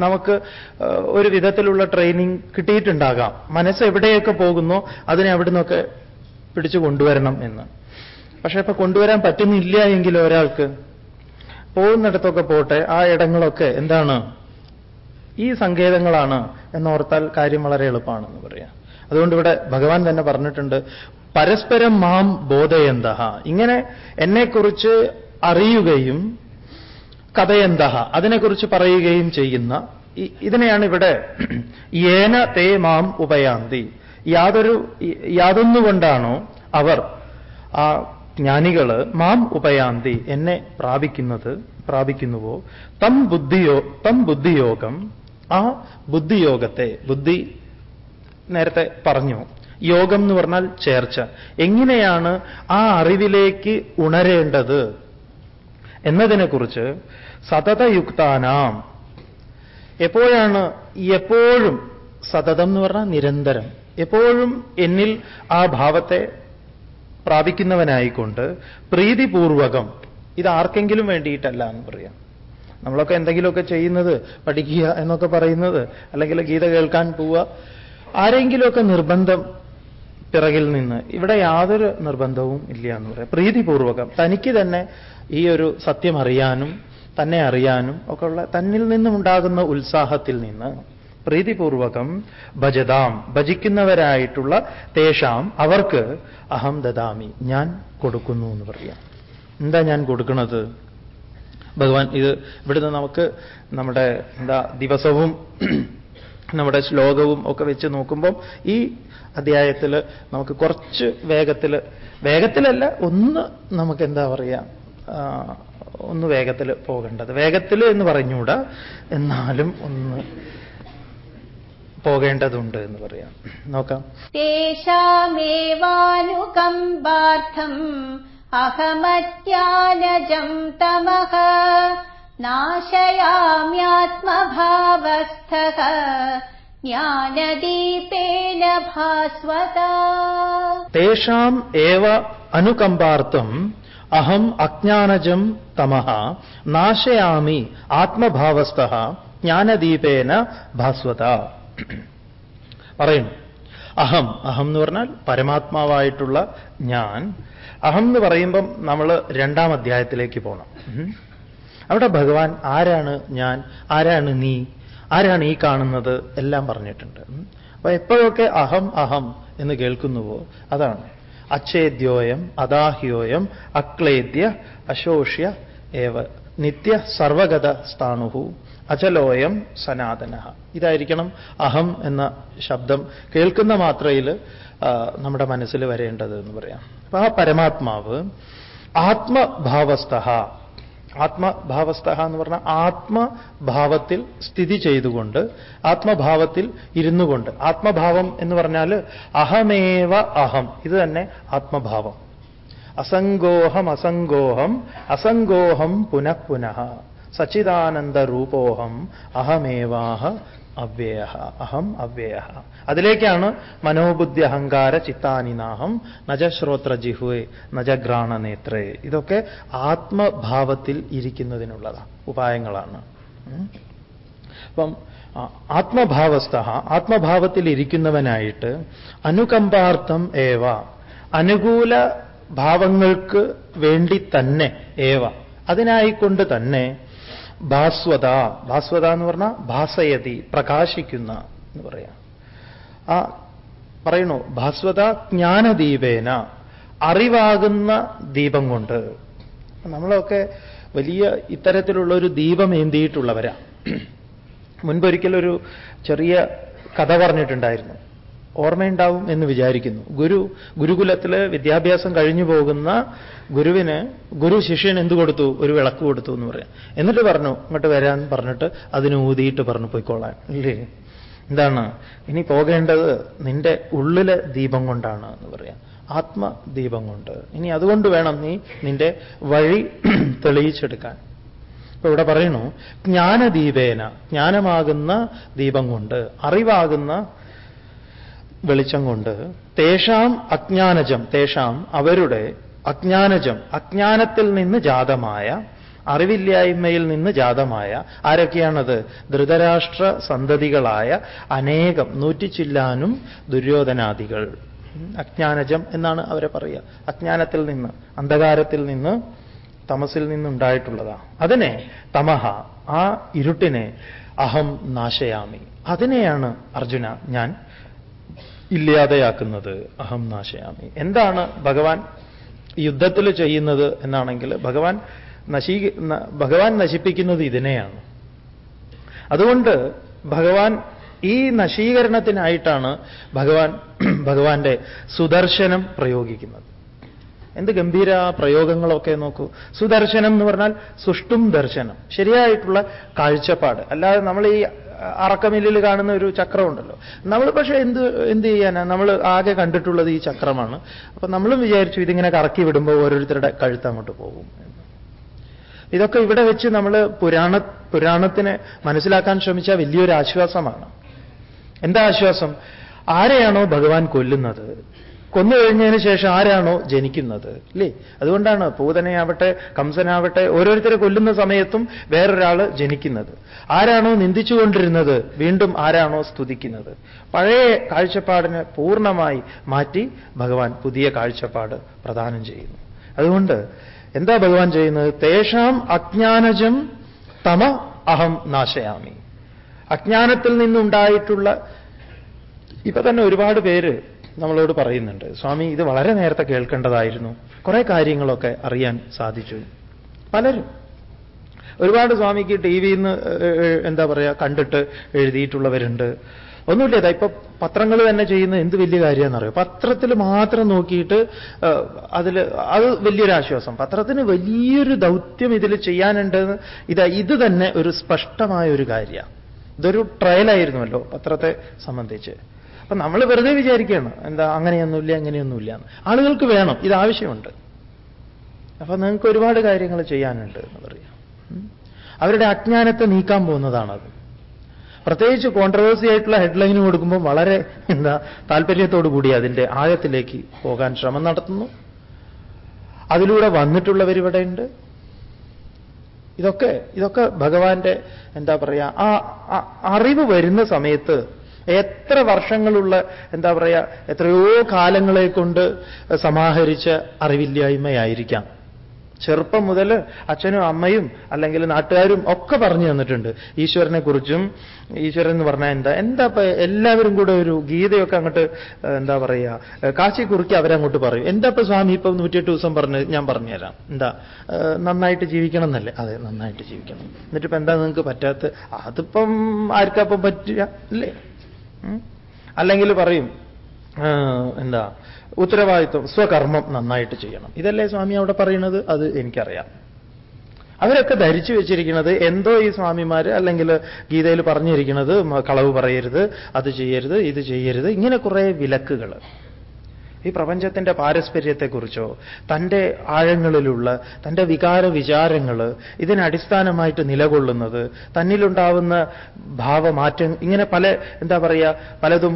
S1: നമുക്ക് ഒരു വിധത്തിലുള്ള ട്രെയിനിങ് കിട്ടിയിട്ടുണ്ടാകാം. മനസ്സ് എവിടെയൊക്കെ പോകുന്നോ അതിനെ അവിടെ നിന്നൊക്കെ പിടിച്ചു കൊണ്ടുവരണം എന്ന്. പക്ഷെ ഇപ്പൊ കൊണ്ടുവരാൻ പറ്റുന്നില്ല എങ്കിൽ ഒരാൾക്ക് പോകുന്നിടത്തൊക്കെ പോട്ടെ ആ ഇടങ്ങളൊക്കെ എന്താണ്? ഈ സങ്കേതങ്ങളാണ് എന്നോർത്താൽ കാര്യം വളരെ എളുപ്പമാണെന്ന് പറയാം. അതുകൊണ്ട് ഇവിടെ ഭഗവാൻ തന്നെ പറഞ്ഞിട്ടുണ്ട് പരസ്പരം മാം ബോധയന്ത ഇങ്ങനെ എന്നെക്കുറിച്ച് അറിയുകയും കഥയന്ത അതിനെക്കുറിച്ച് പറയുകയും ചെയ്യുന്ന ഇതിനെയാണ് ഇവിടെ ഏന തേ മാം ഉപയാന്തി. യാതൊരു യാതൊന്നുകൊണ്ടാണോ അവർ ആ ജ്ഞാനികൾ മാം ഉപയാന്തി എന്നെ പ്രാപിക്കുന്നത് പ്രാപിക്കുന്നുവോ? തം ബുദ്ധിയോ തം ബുദ്ധിയോഗം ആ ബുദ്ധിയോഗത്തെ ബുദ്ധി നേരത്തെ പറഞ്ഞു. യോഗം എന്ന് പറഞ്ഞാൽ ചേർച്ച. എങ്ങനെയാണ് ആ അറിവിലേക്ക് ഉണരേണ്ടത്? എന്നതിനെക്കുറിച്ച് സതതയുക്താനാം. എപ്പോഴാണ് എപ്പോഴും സതതം എന്ന് പറഞ്ഞാൽ നിരന്തരം. എപ്പോഴും എന്നിൽ ആ ഭാവത്തെ പ്രാപിക്കുന്നവനായിക്കൊണ്ട് പ്രീതിപൂർവകം ഇത് ആർക്കെങ്കിലും വേണ്ടിയിട്ടല്ല എന്ന് പറയാം. നമ്മളൊക്കെ എന്തെങ്കിലുമൊക്കെ ചെയ്യുന്നത് പഠിക്കുക എന്നൊക്കെ പറയുന്നത് അല്ലെങ്കിൽ ഗീത കേൾക്കാൻ പോവുക ആരെങ്കിലുമൊക്കെ നിർബന്ധം പിറകിൽ നിന്ന് ഇവിടെ യാതൊരു നിർബന്ധവും ഇല്ല എന്ന് പറയാം. പ്രീതിപൂർവകം. തനിക്ക് തന്നെ ഈ ഒരു സത്യം അറിയാനും തന്നെ അറിയാനും ഒക്കെ ഉള്ള തന്നിൽ നിന്നുമുണ്ടാകുന്ന ഉത്സാഹത്തിൽ നിന്ന് പ്രീതിപൂർവകം ഭജതാം. ഭജിക്കുന്നവരായിട്ടുള്ള തേഷാം അവർക്ക് അഹം ദദാമി ഞാൻ കൊടുക്കുന്നു എന്ന് പറയാം. എന്താ ഞാൻ കൊടുക്കുന്നത് ഭഗവാൻ ഇത് ഇവിടുന്ന് നമുക്ക് നമ്മുടെ എന്താ ദിവസവും നമ്മുടെ ശ്ലോകവും ഒക്കെ വെച്ച് നോക്കുമ്പം ഈ അധ്യായത്തിൽ നമുക്ക് കുറച്ച് വേഗത്തിൽ വേഗത്തിലല്ല ഒന്ന് നമുക്ക് എന്താ പറയുക ഒന്ന് വേഗത്തിൽ പോകേണ്ടത്. വേഗത്തിൽ എന്ന് പറഞ്ഞുകൂടാ എന്നാലും ഒന്ന് പോകേണ്ടതുണ്ട് എന്ന് പറയാം. നോക്കാം.
S2: തേഷാമേവാനുകമ്പാർത്ഥം അഹമത്യാനജം തമഹ നാശയാമ്യാത്മഭാവസ്ഥ ജ്ഞാനദീപേന ഭാസ്വത
S1: തേഷാം एव അനുകമ്പാർത്ഥം അഹം അജ്ഞാനജം തമ നാശയാമി ആത്മഭാവസ്ഥ ജ്ഞാനദീപേന ഭാസ്വത പറയുന്നു. അഹം അഹം എന്ന് പറഞ്ഞാൽ പരമാത്മാവായിട്ടുള്ള ഞാൻ. അഹം എന്ന് പറയുമ്പം നമ്മൾ രണ്ടാം അധ്യായത്തിലേക്ക് പോകണം അവിടെ ഭഗവാൻ ആരാണ് ഞാൻ? ആരാണ് നീ? ആരാണ് ഈ കാണുന്നത്? എല്ലാം പറഞ്ഞിട്ടുണ്ട്. അപ്പൊ എപ്പോഴൊക്കെ അഹം അഹം എന്ന് കേൾക്കുന്നുവോ? അതാണ്. അച്ഛേദ്യോയം അദാഹ്യോയം അക്ലേദ്യ അശോഷ്യ ഏവ നിത്യ സർവഗത സ്ഥാണുഹു അചലോയം സനാതന. ഇതായിരിക്കണം അഹം എന്ന ശബ്ദം. കേൾക്കുന്ന മാത്രയിൽ നമ്മുടെ മനസ്സിൽ വരേണ്ടത് എന്ന് പറയാം. അപ്പൊ ആ പരമാത്മാവ് ആത്മഭാവസ്ഥ ആത്മഭാവസ്ഥ എന്ന് പറഞ്ഞാൽ ആത്മഭാവത്തിൽ സ്ഥിതി ചെയ്തുകൊണ്ട് ആത്മഭാവത്തിൽ ഇരുന്നു കൊണ്ട് ആത്മഭാവം എന്ന് പറഞ്ഞാൽ അഹമേവ അഹം. ഇത് തന്നെ ആത്മഭാവം. അസംഗോഹം അസംഗോഹം അസംഗോഹം പുനഃപുനഃ സച്ചിദാനന്ദ രൂപോഹം അഹമേവാഹ അവ്യയ അഹം അവ്യയ അതിലേക്കാണ് മനോബുദ്ധി അഹങ്കാര ചിത്താനിനാഹം നജ ശ്രോത്ര ജിഹുവേ നജ ഇതൊക്കെ ആത്മഭാവത്തിൽ ഇരിക്കുന്നതിനുള്ളതാണ് ഉപായങ്ങളാണ്. അപ്പം ആത്മഭാവസ്ഥ ആത്മഭാവത്തിൽ ഇരിക്കുന്നവനായിട്ട് അനുകമ്പാർത്ഥം ഏവ അനുകൂല ഭാവങ്ങൾക്ക് വേണ്ടി തന്നെ ഏവ അതിനായിക്കൊണ്ട് തന്നെ ഭാസ്വത ഭാസ്വത എന്ന് പറഞ്ഞാൽ ഭാസയതി പ്രകാശിക്കുന്ന എന്ന് പറയാം. ആ പറയണു ഭാസ്വത ജ്ഞാനദീപേന അറിവാകുന്ന ദീപം കൊണ്ട്. നമ്മളൊക്കെ വലിയ ഇത്തരത്തിലുള്ള ഒരു ദീപം ഏന്തിയിട്ടുള്ളവരാ. മുൻപൊരിക്കലൊരു ചെറിയ കഥ പറഞ്ഞിട്ടുണ്ടായിരുന്നു. ഓർമ്മയുണ്ടാവും എന്ന് വിചാരിക്കുന്നു. ഗുരു ഗുരുകുലത്തിൽ വിദ്യാഭ്യാസം കഴിഞ്ഞു പോകുന്ന ഗുരുവിന് ഗുരു ശിഷ്യൻ എന്ത് കൊടുത്തു? ഒരു വിളക്ക് കൊടുത്തു എന്ന് പറയാം. എന്നിട്ട് പറഞ്ഞു ഇങ്ങോട്ട് വരാൻ പറഞ്ഞിട്ട് അതിന് ഊതിയിട്ട് പറഞ്ഞു പോയിക്കോളാൻ. ഇല്ലേ എന്താണ്? ഇനി പോകേണ്ടത് നിന്റെ ഉള്ളിലെ ദീപം കൊണ്ടാണ് എന്ന് പറയാം. ആത്മദീപം കൊണ്ട്. ഇനി അതുകൊണ്ട് വേണം നീ നിന്റെ വഴി തെളിയിച്ചെടുക്കാൻ. ഇപ്പൊ ഇവിടെ പറയണു ജ്ഞാനദീപേന ജ്ഞാനമാകുന്ന ദീപം കൊണ്ട് അറിവാകുന്ന വെളിച്ചം കൊണ്ട് തേഷാം അജ്ഞാനജം തേഷാം അവരുടെ അജ്ഞാനജം അജ്ഞാനത്തിൽ നിന്ന് ജാതമായ അറിവില്ലായ്മയിൽ നിന്ന് ജാതമായ ആരൊക്കെയാണത്? ധൃതരാഷ്ട്ര സന്തതികളായ അനേകം നൂറ്റിച്ചില്ലാനും ദുര്യോധനാദികൾ. അജ്ഞാനജം എന്നാണ് അവരെ പറയുക. അജ്ഞാനത്തിൽ നിന്ന് അന്ധകാരത്തിൽ നിന്ന് തമസിൽ നിന്നുണ്ടായിട്ടുള്ളതാ. അതിനെ തമഹ ആ ഇരുട്ടിനെ അഹം നാശയാമി. അതിനെയാണ് അർജുന ഞാൻ ഇല്ലാതെയാക്കുന്നത്. അഹം നാശയാമി. എന്താണ് ഭഗവാൻ യുദ്ധത്തിൽ ചെയ്യുന്നത് എന്നാണെങ്കിൽ ഭഗവാൻ നശീ ഭഗവാൻ നശിപ്പിക്കുന്നത് ഇതിനെയാണ്. അതുകൊണ്ട് ഭഗവാൻ ഈ നശീകരണത്തിനായിട്ടാണ് ഭഗവാൻ ഭഗവാന്റെ സുദർശനം പ്രയോഗിക്കുന്നത്. എന്ത് ഗംഭീര പ്രയോഗങ്ങളൊക്കെ നോക്കൂ. സുദർശനം എന്ന് പറഞ്ഞാൽ സുഷ്ടും ദർശനം. ശരിയായിട്ടുള്ള കാഴ്ചപ്പാട്. അല്ലാതെ നമ്മൾ ഈ അറക്കമില്ലിൽ കാണുന്ന ഒരു ചക്രമുണ്ടല്ലോ. നമ്മൾ പക്ഷേ എന്ത് എന്ത് ചെയ്യാനാണ് നമ്മൾ ആകെ കണ്ടിട്ടുള്ളത് ഈ ചക്രമാണ്. അപ്പൊ നമ്മളും വിചാരിച്ചു ഇതിങ്ങനെ കറക്കി വിടുമ്പോൾ ഓരോരുത്തരുടെ കഴുത്ത് അങ്ങോട്ട് പോകും ഇതൊക്കെ ഇവിടെ വെച്ച് നമ്മൾ പുരാണ പുരാണത്തിനെ മനസ്സിലാക്കാൻ ശ്രമിച്ച വലിയൊരു ആശ്വാസമാണ്. എന്താ ആശ്വാസം? ആരെയാണോ ഭഗവാൻ കൊല്ലുന്നത്? കൊന്നു കഴിഞ്ഞതിന് ശേഷം ആരാണോ ജനിക്കുന്നത് അല്ലേ അതുകൊണ്ടാണ് പൂതനയാവട്ടെ കംസനാവട്ടെ ഓരോരുത്തരെ കൊല്ലുന്ന സമയത്തും വേറൊരാൾ ജനിക്കുന്നത്. ആരാണോ നിന്ദിച്ചുകൊണ്ടിരുന്നത് വീണ്ടും ആരാണോ സ്തുതിക്കുന്നത്. പഴയ കാഴ്ചപ്പാടിനെ പൂർണമായി മാറ്റി ഭഗവാൻ പുതിയ കാഴ്ചപ്പാട് പ്രദാനം ചെയ്യുന്നു. അതുകൊണ്ട് എന്താ ഭഗവാൻ ചെയ്യുന്നത്? തേഷാം അജ്ഞാനജം തമ അഹം നാശയാമി. അജ്ഞാനത്തിൽ നിന്നുണ്ടായിട്ടുള്ള ഇപ്പൊ തന്നെ ഒരുപാട് പേര് നമ്മളോട് പറയുന്നുണ്ട് സ്വാമി ഇത് വളരെ നേരത്തെ കേൾക്കേണ്ടതായിരുന്നു. കുറെ കാര്യങ്ങളൊക്കെ അറിയാൻ സാധിച്ചു. പലരും. ഒരുപാട് സ്വാമിക്ക് ടി വിയിൽ നിന്ന് എന്താ പറയുക കണ്ടിട്ട് എഴുതിയിട്ടുള്ളവരുണ്ട്. ഒന്നുമില്ല ഇപ്പൊ പത്രങ്ങൾ തന്നെ ചെയ്യുന്ന എന്ത് വലിയ കാര്യമാണെന്നറിയോ? പത്രത്തിൽ മാത്രം നോക്കിയിട്ട് അതിൽ അത് വലിയൊരു ആശ്വാസം. പത്രത്തിന് വലിയൊരു ദൗത്യം ഇതിൽ ചെയ്യാനുണ്ടെന്ന് ഇതാ ഇത് തന്നെ ഒരു സ്പഷ്ടമായ ഒരു കാര്യമാണ് ഇതൊരു ട്രയലായിരുന്നുവല്ലോ പത്രത്തെ സംബന്ധിച്ച്. അപ്പൊ നമ്മൾ വെറുതെ വിചാരിക്കുകയാണ് എന്താ അങ്ങനെയൊന്നുമില്ല അങ്ങനെയൊന്നുമില്ല ആളുകൾക്ക് വേണം ഇത് ആവശ്യമുണ്ട്. അപ്പൊ നിങ്ങൾക്ക് ഒരുപാട് കാര്യങ്ങൾ ചെയ്യാനുണ്ട് എന്ന് പറയാം. അവരുടെ അജ്ഞാനത്തെ നീക്കാൻ പോകുന്നതാണത്. പ്രത്യേകിച്ച് കോൺട്രവേഴ്സി ആയിട്ടുള്ള ഹെഡ്ലൈന് കൊടുക്കുമ്പോൾ വളരെ എന്താ താല്പര്യത്തോടു കൂടി അതിന്റെ ആഴത്തിലേക്ക് പോകാൻ ശ്രമം നടത്തുന്നു. അതിലൂടെ വന്നിട്ടുള്ളവർ ഇവിടെയുണ്ട് ഇതൊക്കെ ഇതൊക്കെ ഭഗവാന്റെ എന്താ പറയുക ആ അറിവ് വരുന്ന സമയത്ത് എത്ര വർഷങ്ങളുള്ള എന്താ പറയുക എത്രയോ കാലങ്ങളെ കൊണ്ട് സമാഹരിച്ച അറിവില്ലായ്മയായിരിക്കാം. ചെറുപ്പം മുതൽ അച്ഛനും അമ്മയും അല്ലെങ്കിൽ നാട്ടുകാരും ഒക്കെ പറഞ്ഞു തന്നിട്ടുണ്ട്. ഈശ്വരനെ കുറിച്ചും ഈശ്വരൻ എന്ന് പറഞ്ഞാൽ എന്താ എന്താ എല്ലാവരും കൂടെ ഒരു ഗീതയൊക്കെ അങ്ങോട്ട് എന്താ പറയുക കാശി കുറുക്കി അവരങ്ങോട്ട് പറയും. എന്താ ഇപ്പൊ സ്വാമി ഇപ്പൊ നൂറ്റിയെട്ട് ദിവസം പറഞ്ഞ് ഞാൻ പറഞ്ഞുതരാം. എന്താ നന്നായിട്ട് ജീവിക്കണം എന്നല്ലേ? അതെ നന്നായിട്ട് ജീവിക്കണം. എന്നിട്ടിപ്പോ എന്താ നിങ്ങൾക്ക് പറ്റാത്ത അതിപ്പം ആർക്കപ്പം പറ്റില്ല അല്ലേ? അല്ലെങ്കിൽ പറയും എന്താ ഉത്തരവാദിത്വം സ്വകർമ്മം നന്നായിട്ട് ചെയ്യണം. ഇതല്ലേ സ്വാമി അവിടെ പറയുന്നത്? അത് എനിക്കറിയാം. അവരൊക്കെ ധരിച്ചു വെച്ചിരിക്കുന്നത് എന്തോ ഈ സ്വാമിമാർ അല്ലെങ്കിൽ ഗീതയിൽ പറഞ്ഞിരിക്കുന്നത് കളവ് പറയരുത് അത് ചെയ്യരുത് ഇത് ചെയ്യരുത് ഇങ്ങനെ കുറേ വിലക്കുകൾ ഈ പ്രപഞ്ചത്തിന്റെ പാരസ്പര്യത്തെക്കുറിച്ചോ തന്റെ ആഴങ്ങളിലുള്ള തന്റെ വികാര വിചാരങ്ങൾ ഇതിനടിസ്ഥാനമായിട്ട് നിലകൊള്ളുന്നത് തന്നിലുണ്ടാവുന്ന ഭാവമാറ്റം ഇങ്ങനെ പല എന്താ പറയുക പലതും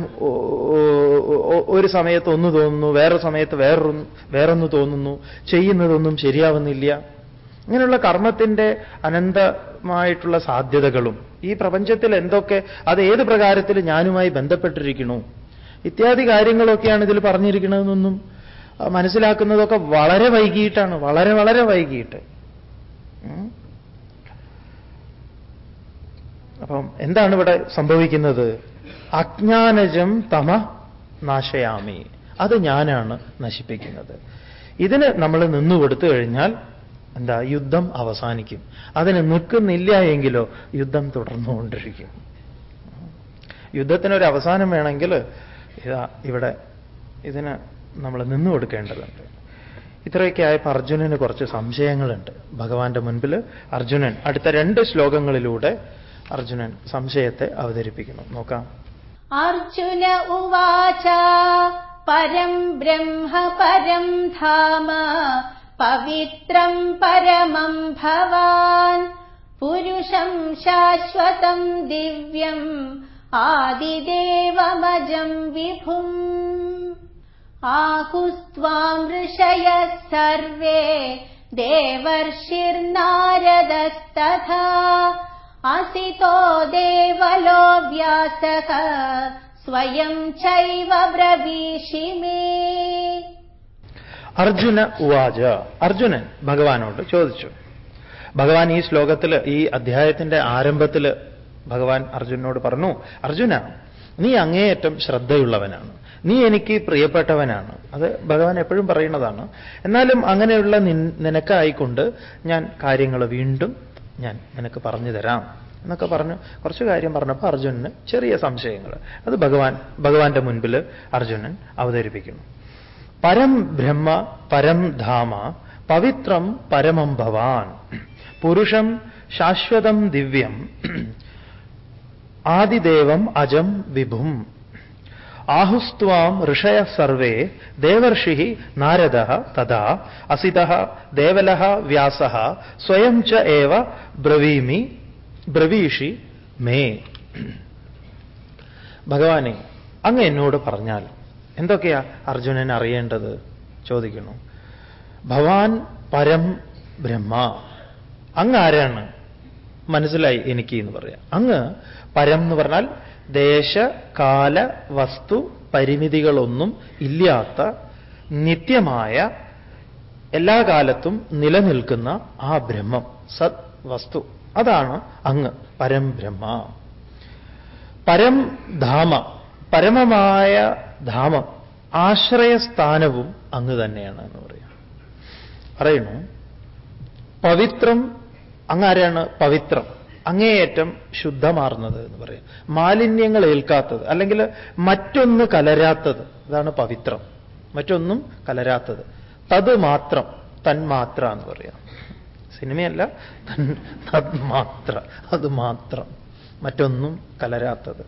S1: ഒരു സമയത്ത് ഒന്ന് തോന്നുന്നു വേറെ സമയത്ത് വേറൊന്ന് വേറൊന്ന് തോന്നുന്നു ചെയ്യുന്നതൊന്നും ശരിയാവുന്നില്ല. ഇങ്ങനെയുള്ള കർമ്മത്തിന്റെ അനന്തമായിട്ടുള്ള സാധ്യതകളും ഈ പ്രപഞ്ചത്തിൽ എന്തൊക്കെ അത് ഏത് പ്രകാരത്തിൽ ഞാനുമായി ബന്ധപ്പെട്ടിരിക്കണു ഇത്യാദി കാര്യങ്ങളൊക്കെയാണ് ഇതിൽ പറഞ്ഞിരിക്കുന്നതെന്നൊന്നും മനസ്സിലാക്കുന്നതൊക്കെ വളരെ വൈകിയിട്ടാണ് വളരെ വളരെ വൈകിയിട്ട്. അപ്പം എന്താണ് ഇവിടെ സംഭവിക്കുന്നത്? അജ്ഞാനജം തമ നാശയാമി. അത് ഞാനാണ് നശിപ്പിക്കുന്നത്. ഇതിന് നമ്മൾ നിന്നുകൊടുത്തു കഴിഞ്ഞാൽ എന്താ? യുദ്ധം അവസാനിക്കും. അതിന് നിൽക്കുന്നില്ല എങ്കിലോ യുദ്ധം തുടർന്നുകൊണ്ടിരിക്കും. യുദ്ധത്തിനൊരു അവസാനം വേണമെങ്കിൽ സാന്നിധ്യത ഇവിടെ ഇതിന് നമ്മൾ നിന്നു കൊടുക്കേണ്ടതുണ്ട്. ഇത്രയൊക്കെ ആയപ്പോൾ അർജുനന് കുറച്ച് സംശയങ്ങളുണ്ട്. ഭഗവാന്റെ മുൻപിൽ അർജുനൻ അടുത്ത രണ്ട് ശ്ലോകങ്ങളിലൂടെ അർജുനൻ സംശയത്തെ അവതരിപ്പിക്കുന്നു. നോക്കാം.
S2: അർജുന ഉവാച പരം ബ്രഹ്മ പരം ധാമ പവിത്രം പരമം ഭവാൻ. പുരുഷം ശാശ്വതം ദിവ്യം आदिदेवमजम् विभुम् आहुस्त्वाम् ऋषयः सर्वे देवर्षिर्नारदस्तथा असितो देवलो व्यासः स्वयम् चैव ब्रवीषि मे
S1: അർജുന ഉവാച അർജുനൻ ഭഗവാനോട് ചോദിച്ചു ഭഗവാൻ ഈ ശ്ലോകത്തിൽ ഈ അധ്യായത്തിന്റെ ആരംഭത്തിൽ ഭഗവാൻ അർജുനോട് പറഞ്ഞു അർജുന നീ അങ്ങേയറ്റം ശ്രദ്ധയുള്ളവനാണ്. നീ എനിക്ക് പ്രിയപ്പെട്ടവനാണ്. അത് ഭഗവാൻ എപ്പോഴും പറയുന്നതാണ്. എന്നാലും അങ്ങനെയുള്ള നിനക്കായിക്കൊണ്ട് ഞാൻ കാര്യങ്ങൾ വീണ്ടും ഞാൻ നിനക്ക് പറഞ്ഞു തരാം എന്നൊക്കെ പറഞ്ഞു. കുറച്ച് കാര്യം പറഞ്ഞപ്പോൾ അർജുനന് ചെറിയ സംശയങ്ങൾ. അത് ഭഗവാൻ ഭഗവാന്റെ മുൻപിൽ അർജുനൻ അവതരിപ്പിക്കുന്നു. പരം ബ്രഹ്മ പരം ധാമ പവിത്രം പരമം ഭവാൻ. പുരുഷം ശാശ്വതം ദിവ്യം. ആദിദേവം അജം വിഭും. ആഹുസ്വാം ഋഷയ സർവേ ദേവർഷി നാരദ തഥാ. അസിത ദേവല വ്യാസ സ്വയം ച ബ്രവീമി ബ്രവീഷി മേ. ഭഗവാനെ അങ്ങ് എന്നോട് പറഞ്ഞാൽ എന്തൊക്കെയാ അർജുനൻ അറിയേണ്ടത്? ചോദിക്കുന്നു. ഭവാൻ പരം ബ്രഹ്മ. അങ്ങ് ആരാണ്? മനസ്സിലായി എനിക്ക് എന്ന് പറയാം. അങ്ങ് പരം എന്ന് പറഞ്ഞാൽ ദേശ കാല വസ്തു പരിമിതികളൊന്നും ഇല്ലാത്ത നിത്യമായ എല്ലാ കാലത്തും നിലനിൽക്കുന്ന ആ ബ്രഹ്മം സത് വസ്തു. അതാണ് അങ്ങ് പരം ബ്രഹ്മ. പരം ധാമ പരമമായ ധാമം ആശ്രയസ്ഥാനവും അങ്ങ് തന്നെയാണ് എന്ന് പറയാം. പറയുന്നു പവിത്രം അങ്ങാരാണ് പവിത്രം? അങ്ങേയറ്റം ശുദ്ധമാർന്നത് എന്ന് പറയും. മാലിന്യങ്ങൾ ഏൽക്കാത്തത് അല്ലെങ്കിൽ മറ്റൊന്ന് കലരാത്തത് അതാണ് പവിത്രം. മറ്റൊന്നും കലരാത്തത്. തത് മാത്രം തന്മാത്ര എന്ന് പറയാം. സിനിമയല്ല തൻ തന്മാത്ര അത് മാത്രം മറ്റൊന്നും കലരാത്തത്.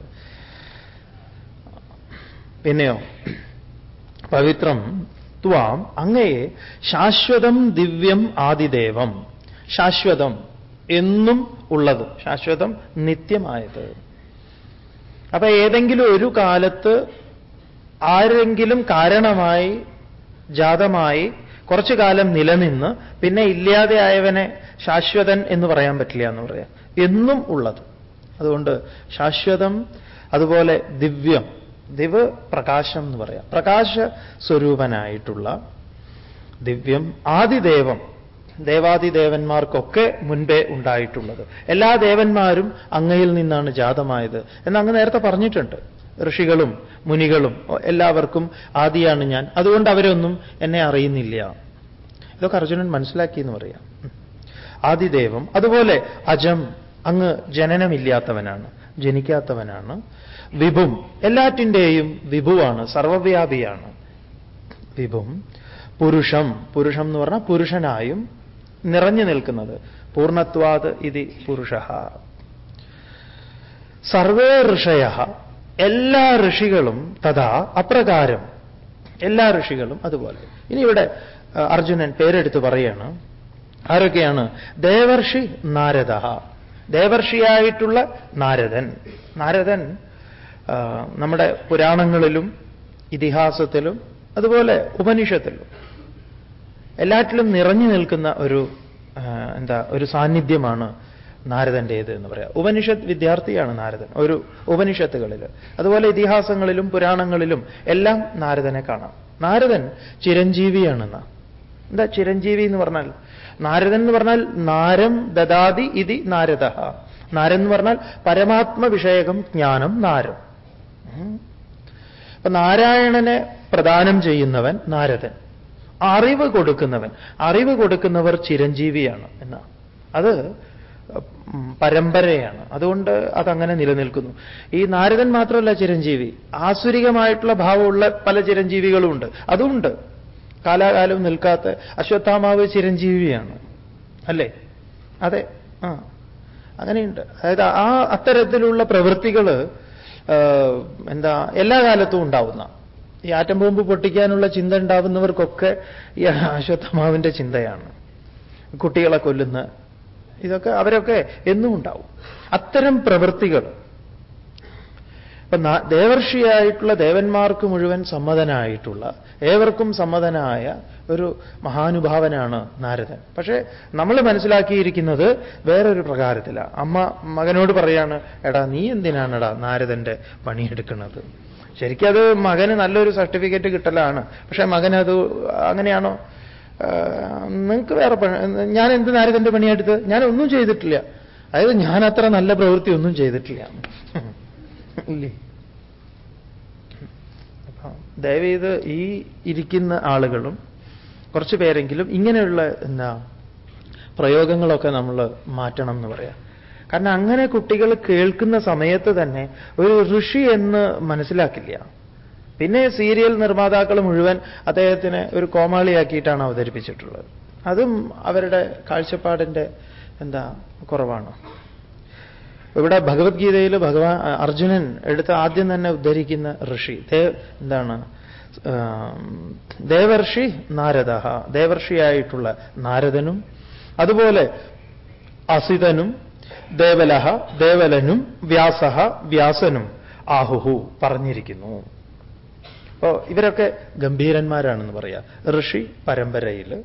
S1: പിന്നെയോ? പവിത്രം ത്വാം അങ്ങയെ ശാശ്വതം ദിവ്യം ആദിദേവം. ശാശ്വതം എന്നും ഉള്ളത് ശാശ്വതം നിത്യമായത്. അപ്പൊ ഏതെങ്കിലും ഒരു കാലത്ത് ആരെങ്കിലും കാരണമായി ജാതമായി കുറച്ചു കാലം നിലനിന്ന് പിന്നെ ഇല്ലാതെയായവനെ ശാശ്വതൻ എന്ന് പറയാൻ പറ്റില്ല എന്ന് പറയാം. എന്നും ഉള്ളത്. അതുകൊണ്ട് ശാശ്വതം അതുപോലെ ദിവ്യം ദിവ് പ്രകാശം എന്ന് പറയാം. പ്രകാശ സ്വരൂപനായിട്ടുള്ള ദിവ്യം ആദിദേവം ദേവാദിദേവന്മാർക്കൊക്കെ മുൻപേ ഉണ്ടായിട്ടുള്ളത്. എല്ലാ ദേവന്മാരും അങ്ങയിൽ നിന്നാണ് ജാതമായത്. എന്ന് അങ്ങ് നേരത്തെ പറഞ്ഞിട്ടുണ്ട്. ഋഷികളും മുനികളും എല്ലാവർക്കും ആദിയാണ് ഞാൻ. അതുകൊണ്ട് അവരൊന്നും എന്നെ അറിയുന്നില്ല. ഇതൊക്കെ അർജുനൻ മനസ്സിലാക്കി എന്ന് പറയാം. ആദിദേവം അതുപോലെ അജം അങ്ങ് ജനനമില്ലാത്തവനാണ് ജനിക്കാത്തവനാണ്. വിഭും എല്ലാറ്റിന്റെയും വിഭുവാണ് സർവവ്യാപിയാണ്. വിഭും പുരുഷം പുരുഷം എന്ന് പറഞ്ഞാൽ പുരുഷനായും നിറഞ്ഞു നിൽക്കുന്നത്. പൂർണത്വാത് ഇതി പുരുഷ. സർവേ ഋഷയ. എല്ലാ ഋഷികളും തഥാ അപ്രകാരം. എല്ലാ ഋഷികളും അതുപോലെ. ഇനി ഇവിടെ അർജുനൻ പേരെടുത്ത് പറയാണ്. ആരൊക്കെയാണ്? ദേവർഷി നാരദ. ദേവർഷിയായിട്ടുള്ള നാരദൻ. നാരദൻ നമ്മുടെ പുരാണങ്ങളിലും ഇതിഹാസത്തിലും അതുപോലെ ഉപനിഷത്തിലും. എല്ലാറ്റിലും നിറഞ്ഞു നിൽക്കുന്ന ഒരു എന്താ ഒരു സാന്നിധ്യമാണ് നാരദന്റേത് എന്ന് പറയാം. ഉപനിഷത്ത് വിദ്യാർത്ഥിയാണ് നാരദൻ ഒരു ഉപനിഷത്തുകളിൽ അതുപോലെ ഇതിഹാസങ്ങളിലും പുരാണങ്ങളിലും എല്ലാം നാരദനെ കാണാം. നാരദൻ ചിരഞ്ജീവിയാണെന്ന. എന്താ ചിരഞ്ജീവി എന്ന് പറഞ്ഞാൽ? നാരദൻ എന്ന് പറഞ്ഞാൽ നാരം ദദാതി ഇതി നാരദ നാരൻ എന്ന് പറഞ്ഞാൽ പരമാത്മ വിഷയകം ജ്ഞാനം നാരം. അപ്പൊ നാരായണനെ പ്രദാനം ചെയ്യുന്നവൻ നാരദൻ. അറിവ് കൊടുക്കുന്നവൻ. അറിവ് കൊടുക്കുന്നവർ ചിരഞ്ജീവിയാണ് എന്നാ. അത് പരമ്പരയാണ്. അതുകൊണ്ട് അതങ്ങനെ നിലനിൽക്കുന്നു. ഈ നാരദൻ മാത്രമല്ല ചിരഞ്ജീവി. ആസുരികമായിട്ടുള്ള ഭാവമുള്ള പല ചിരഞ്ജീവികളുമുണ്ട്. അതുമുണ്ട്. കാലാകാലം നിൽക്കാത്ത അശ്വത്ഥാമാവ് ചിരഞ്ജീവിയാണ്. അല്ലേ? അതെ. ആ. അങ്ങനെയുണ്ട്. അതായത് ആ അത്തരത്തിലുള്ള പ്രവൃത്തികൾ എന്താ എല്ലാ കാലത്തും ഉണ്ടാവുന്ന ഈ ആറ്റം ബോംബ് പൊട്ടിക്കാനുള്ള ചിന്ത ഉണ്ടാവുന്നവർക്കൊക്കെ ഈ അശ്വത്ഥമാവിന്റെ ചിന്തയാണ്. കുട്ടികളെ കൊല്ലുന്ന ഇതൊക്കെ അവരൊക്കെ എന്നും ഉണ്ടാവും. അത്തരം പ്രവൃത്തികൾ. ഇപ്പൊ ദേവർഷിയായിട്ടുള്ള ദേവന്മാർക്ക് മുഴുവൻ സമ്മതനായിട്ടുള്ള ഏവർക്കും സമ്മതനായ ഒരു മഹാനുഭാവനാണ് നാരദൻ. പക്ഷേ നമ്മൾ മനസ്സിലാക്കിയിരിക്കുന്നത് വേറൊരു പ്രകാരത്തിലാണ് അമ്മ മകനോട് പറയാണ് എടാ നീ എന്തിനാണെടാ നാരദന്റെ പണിയെടുക്കുന്നത്? ശരിക്കും അത് മകന് നല്ലൊരു സർട്ടിഫിക്കറ്റ് കിട്ടലാണ്. പക്ഷേ മകനത് അങ്ങനെയാണോ? നിങ്ങൾക്ക് വേറെ ഞാൻ എന്ത് നാരദന്റെ പണിയെടുത്ത് ഞാൻ ഒന്നും ചെയ്തിട്ടില്ല. അതായത് ഞാൻ അത്ര നല്ല പ്രവൃത്തി ഒന്നും ചെയ്തിട്ടില്ല. ഇല്ലേ? ദയവേത് ഈ ഇരിക്കുന്ന ആളുകളും കുറച്ച് പേരെങ്കിലും ഇങ്ങനെയുള്ള എന്താ പ്രയോഗങ്ങളൊക്കെ നമ്മൾ മാറ്റണം എന്ന് പറയാം. കാരണം അങ്ങനെ കുട്ടികൾ കേൾക്കുന്ന സമയത്ത് തന്നെ ഒരു ഋഷി എന്ന് മനസ്സിലാക്കില്ല. പിന്നെ സീരിയൽ നിർമ്മാതാക്കൾ മുഴുവൻ അദ്ദേഹത്തിനെ ഒരു കോമാളിയാക്കിയിട്ടാണ് അവതരിപ്പിച്ചിട്ടുള്ളത്. അതും അവരുടെ കാഴ്ചപ്പാടിന്റെ എന്താ കുറവാണ്. ഇവിടെ ഭഗവത്ഗീതയിൽ ഭഗവാൻ അർജുനൻ എടുത്ത് ആദ്യം തന്നെ ഉദ്ധരിക്കുന്ന ഋഷി എന്താണ് ദേവർഷി നാരദ ദേവർഷിയായിട്ടുള്ള നാരദനും അതുപോലെ അസിതനും ദേവലഹ ദേവലനും വ്യാസഹ വ്യാസനും ആഹുഹു പറഞ്ഞിരിക്കുന്നു. അപ്പോ ഇവരൊക്കെ ഗംഭീരന്മാരാണെന്ന് പറയാം. ഋഷി പരമ്പരയിൽ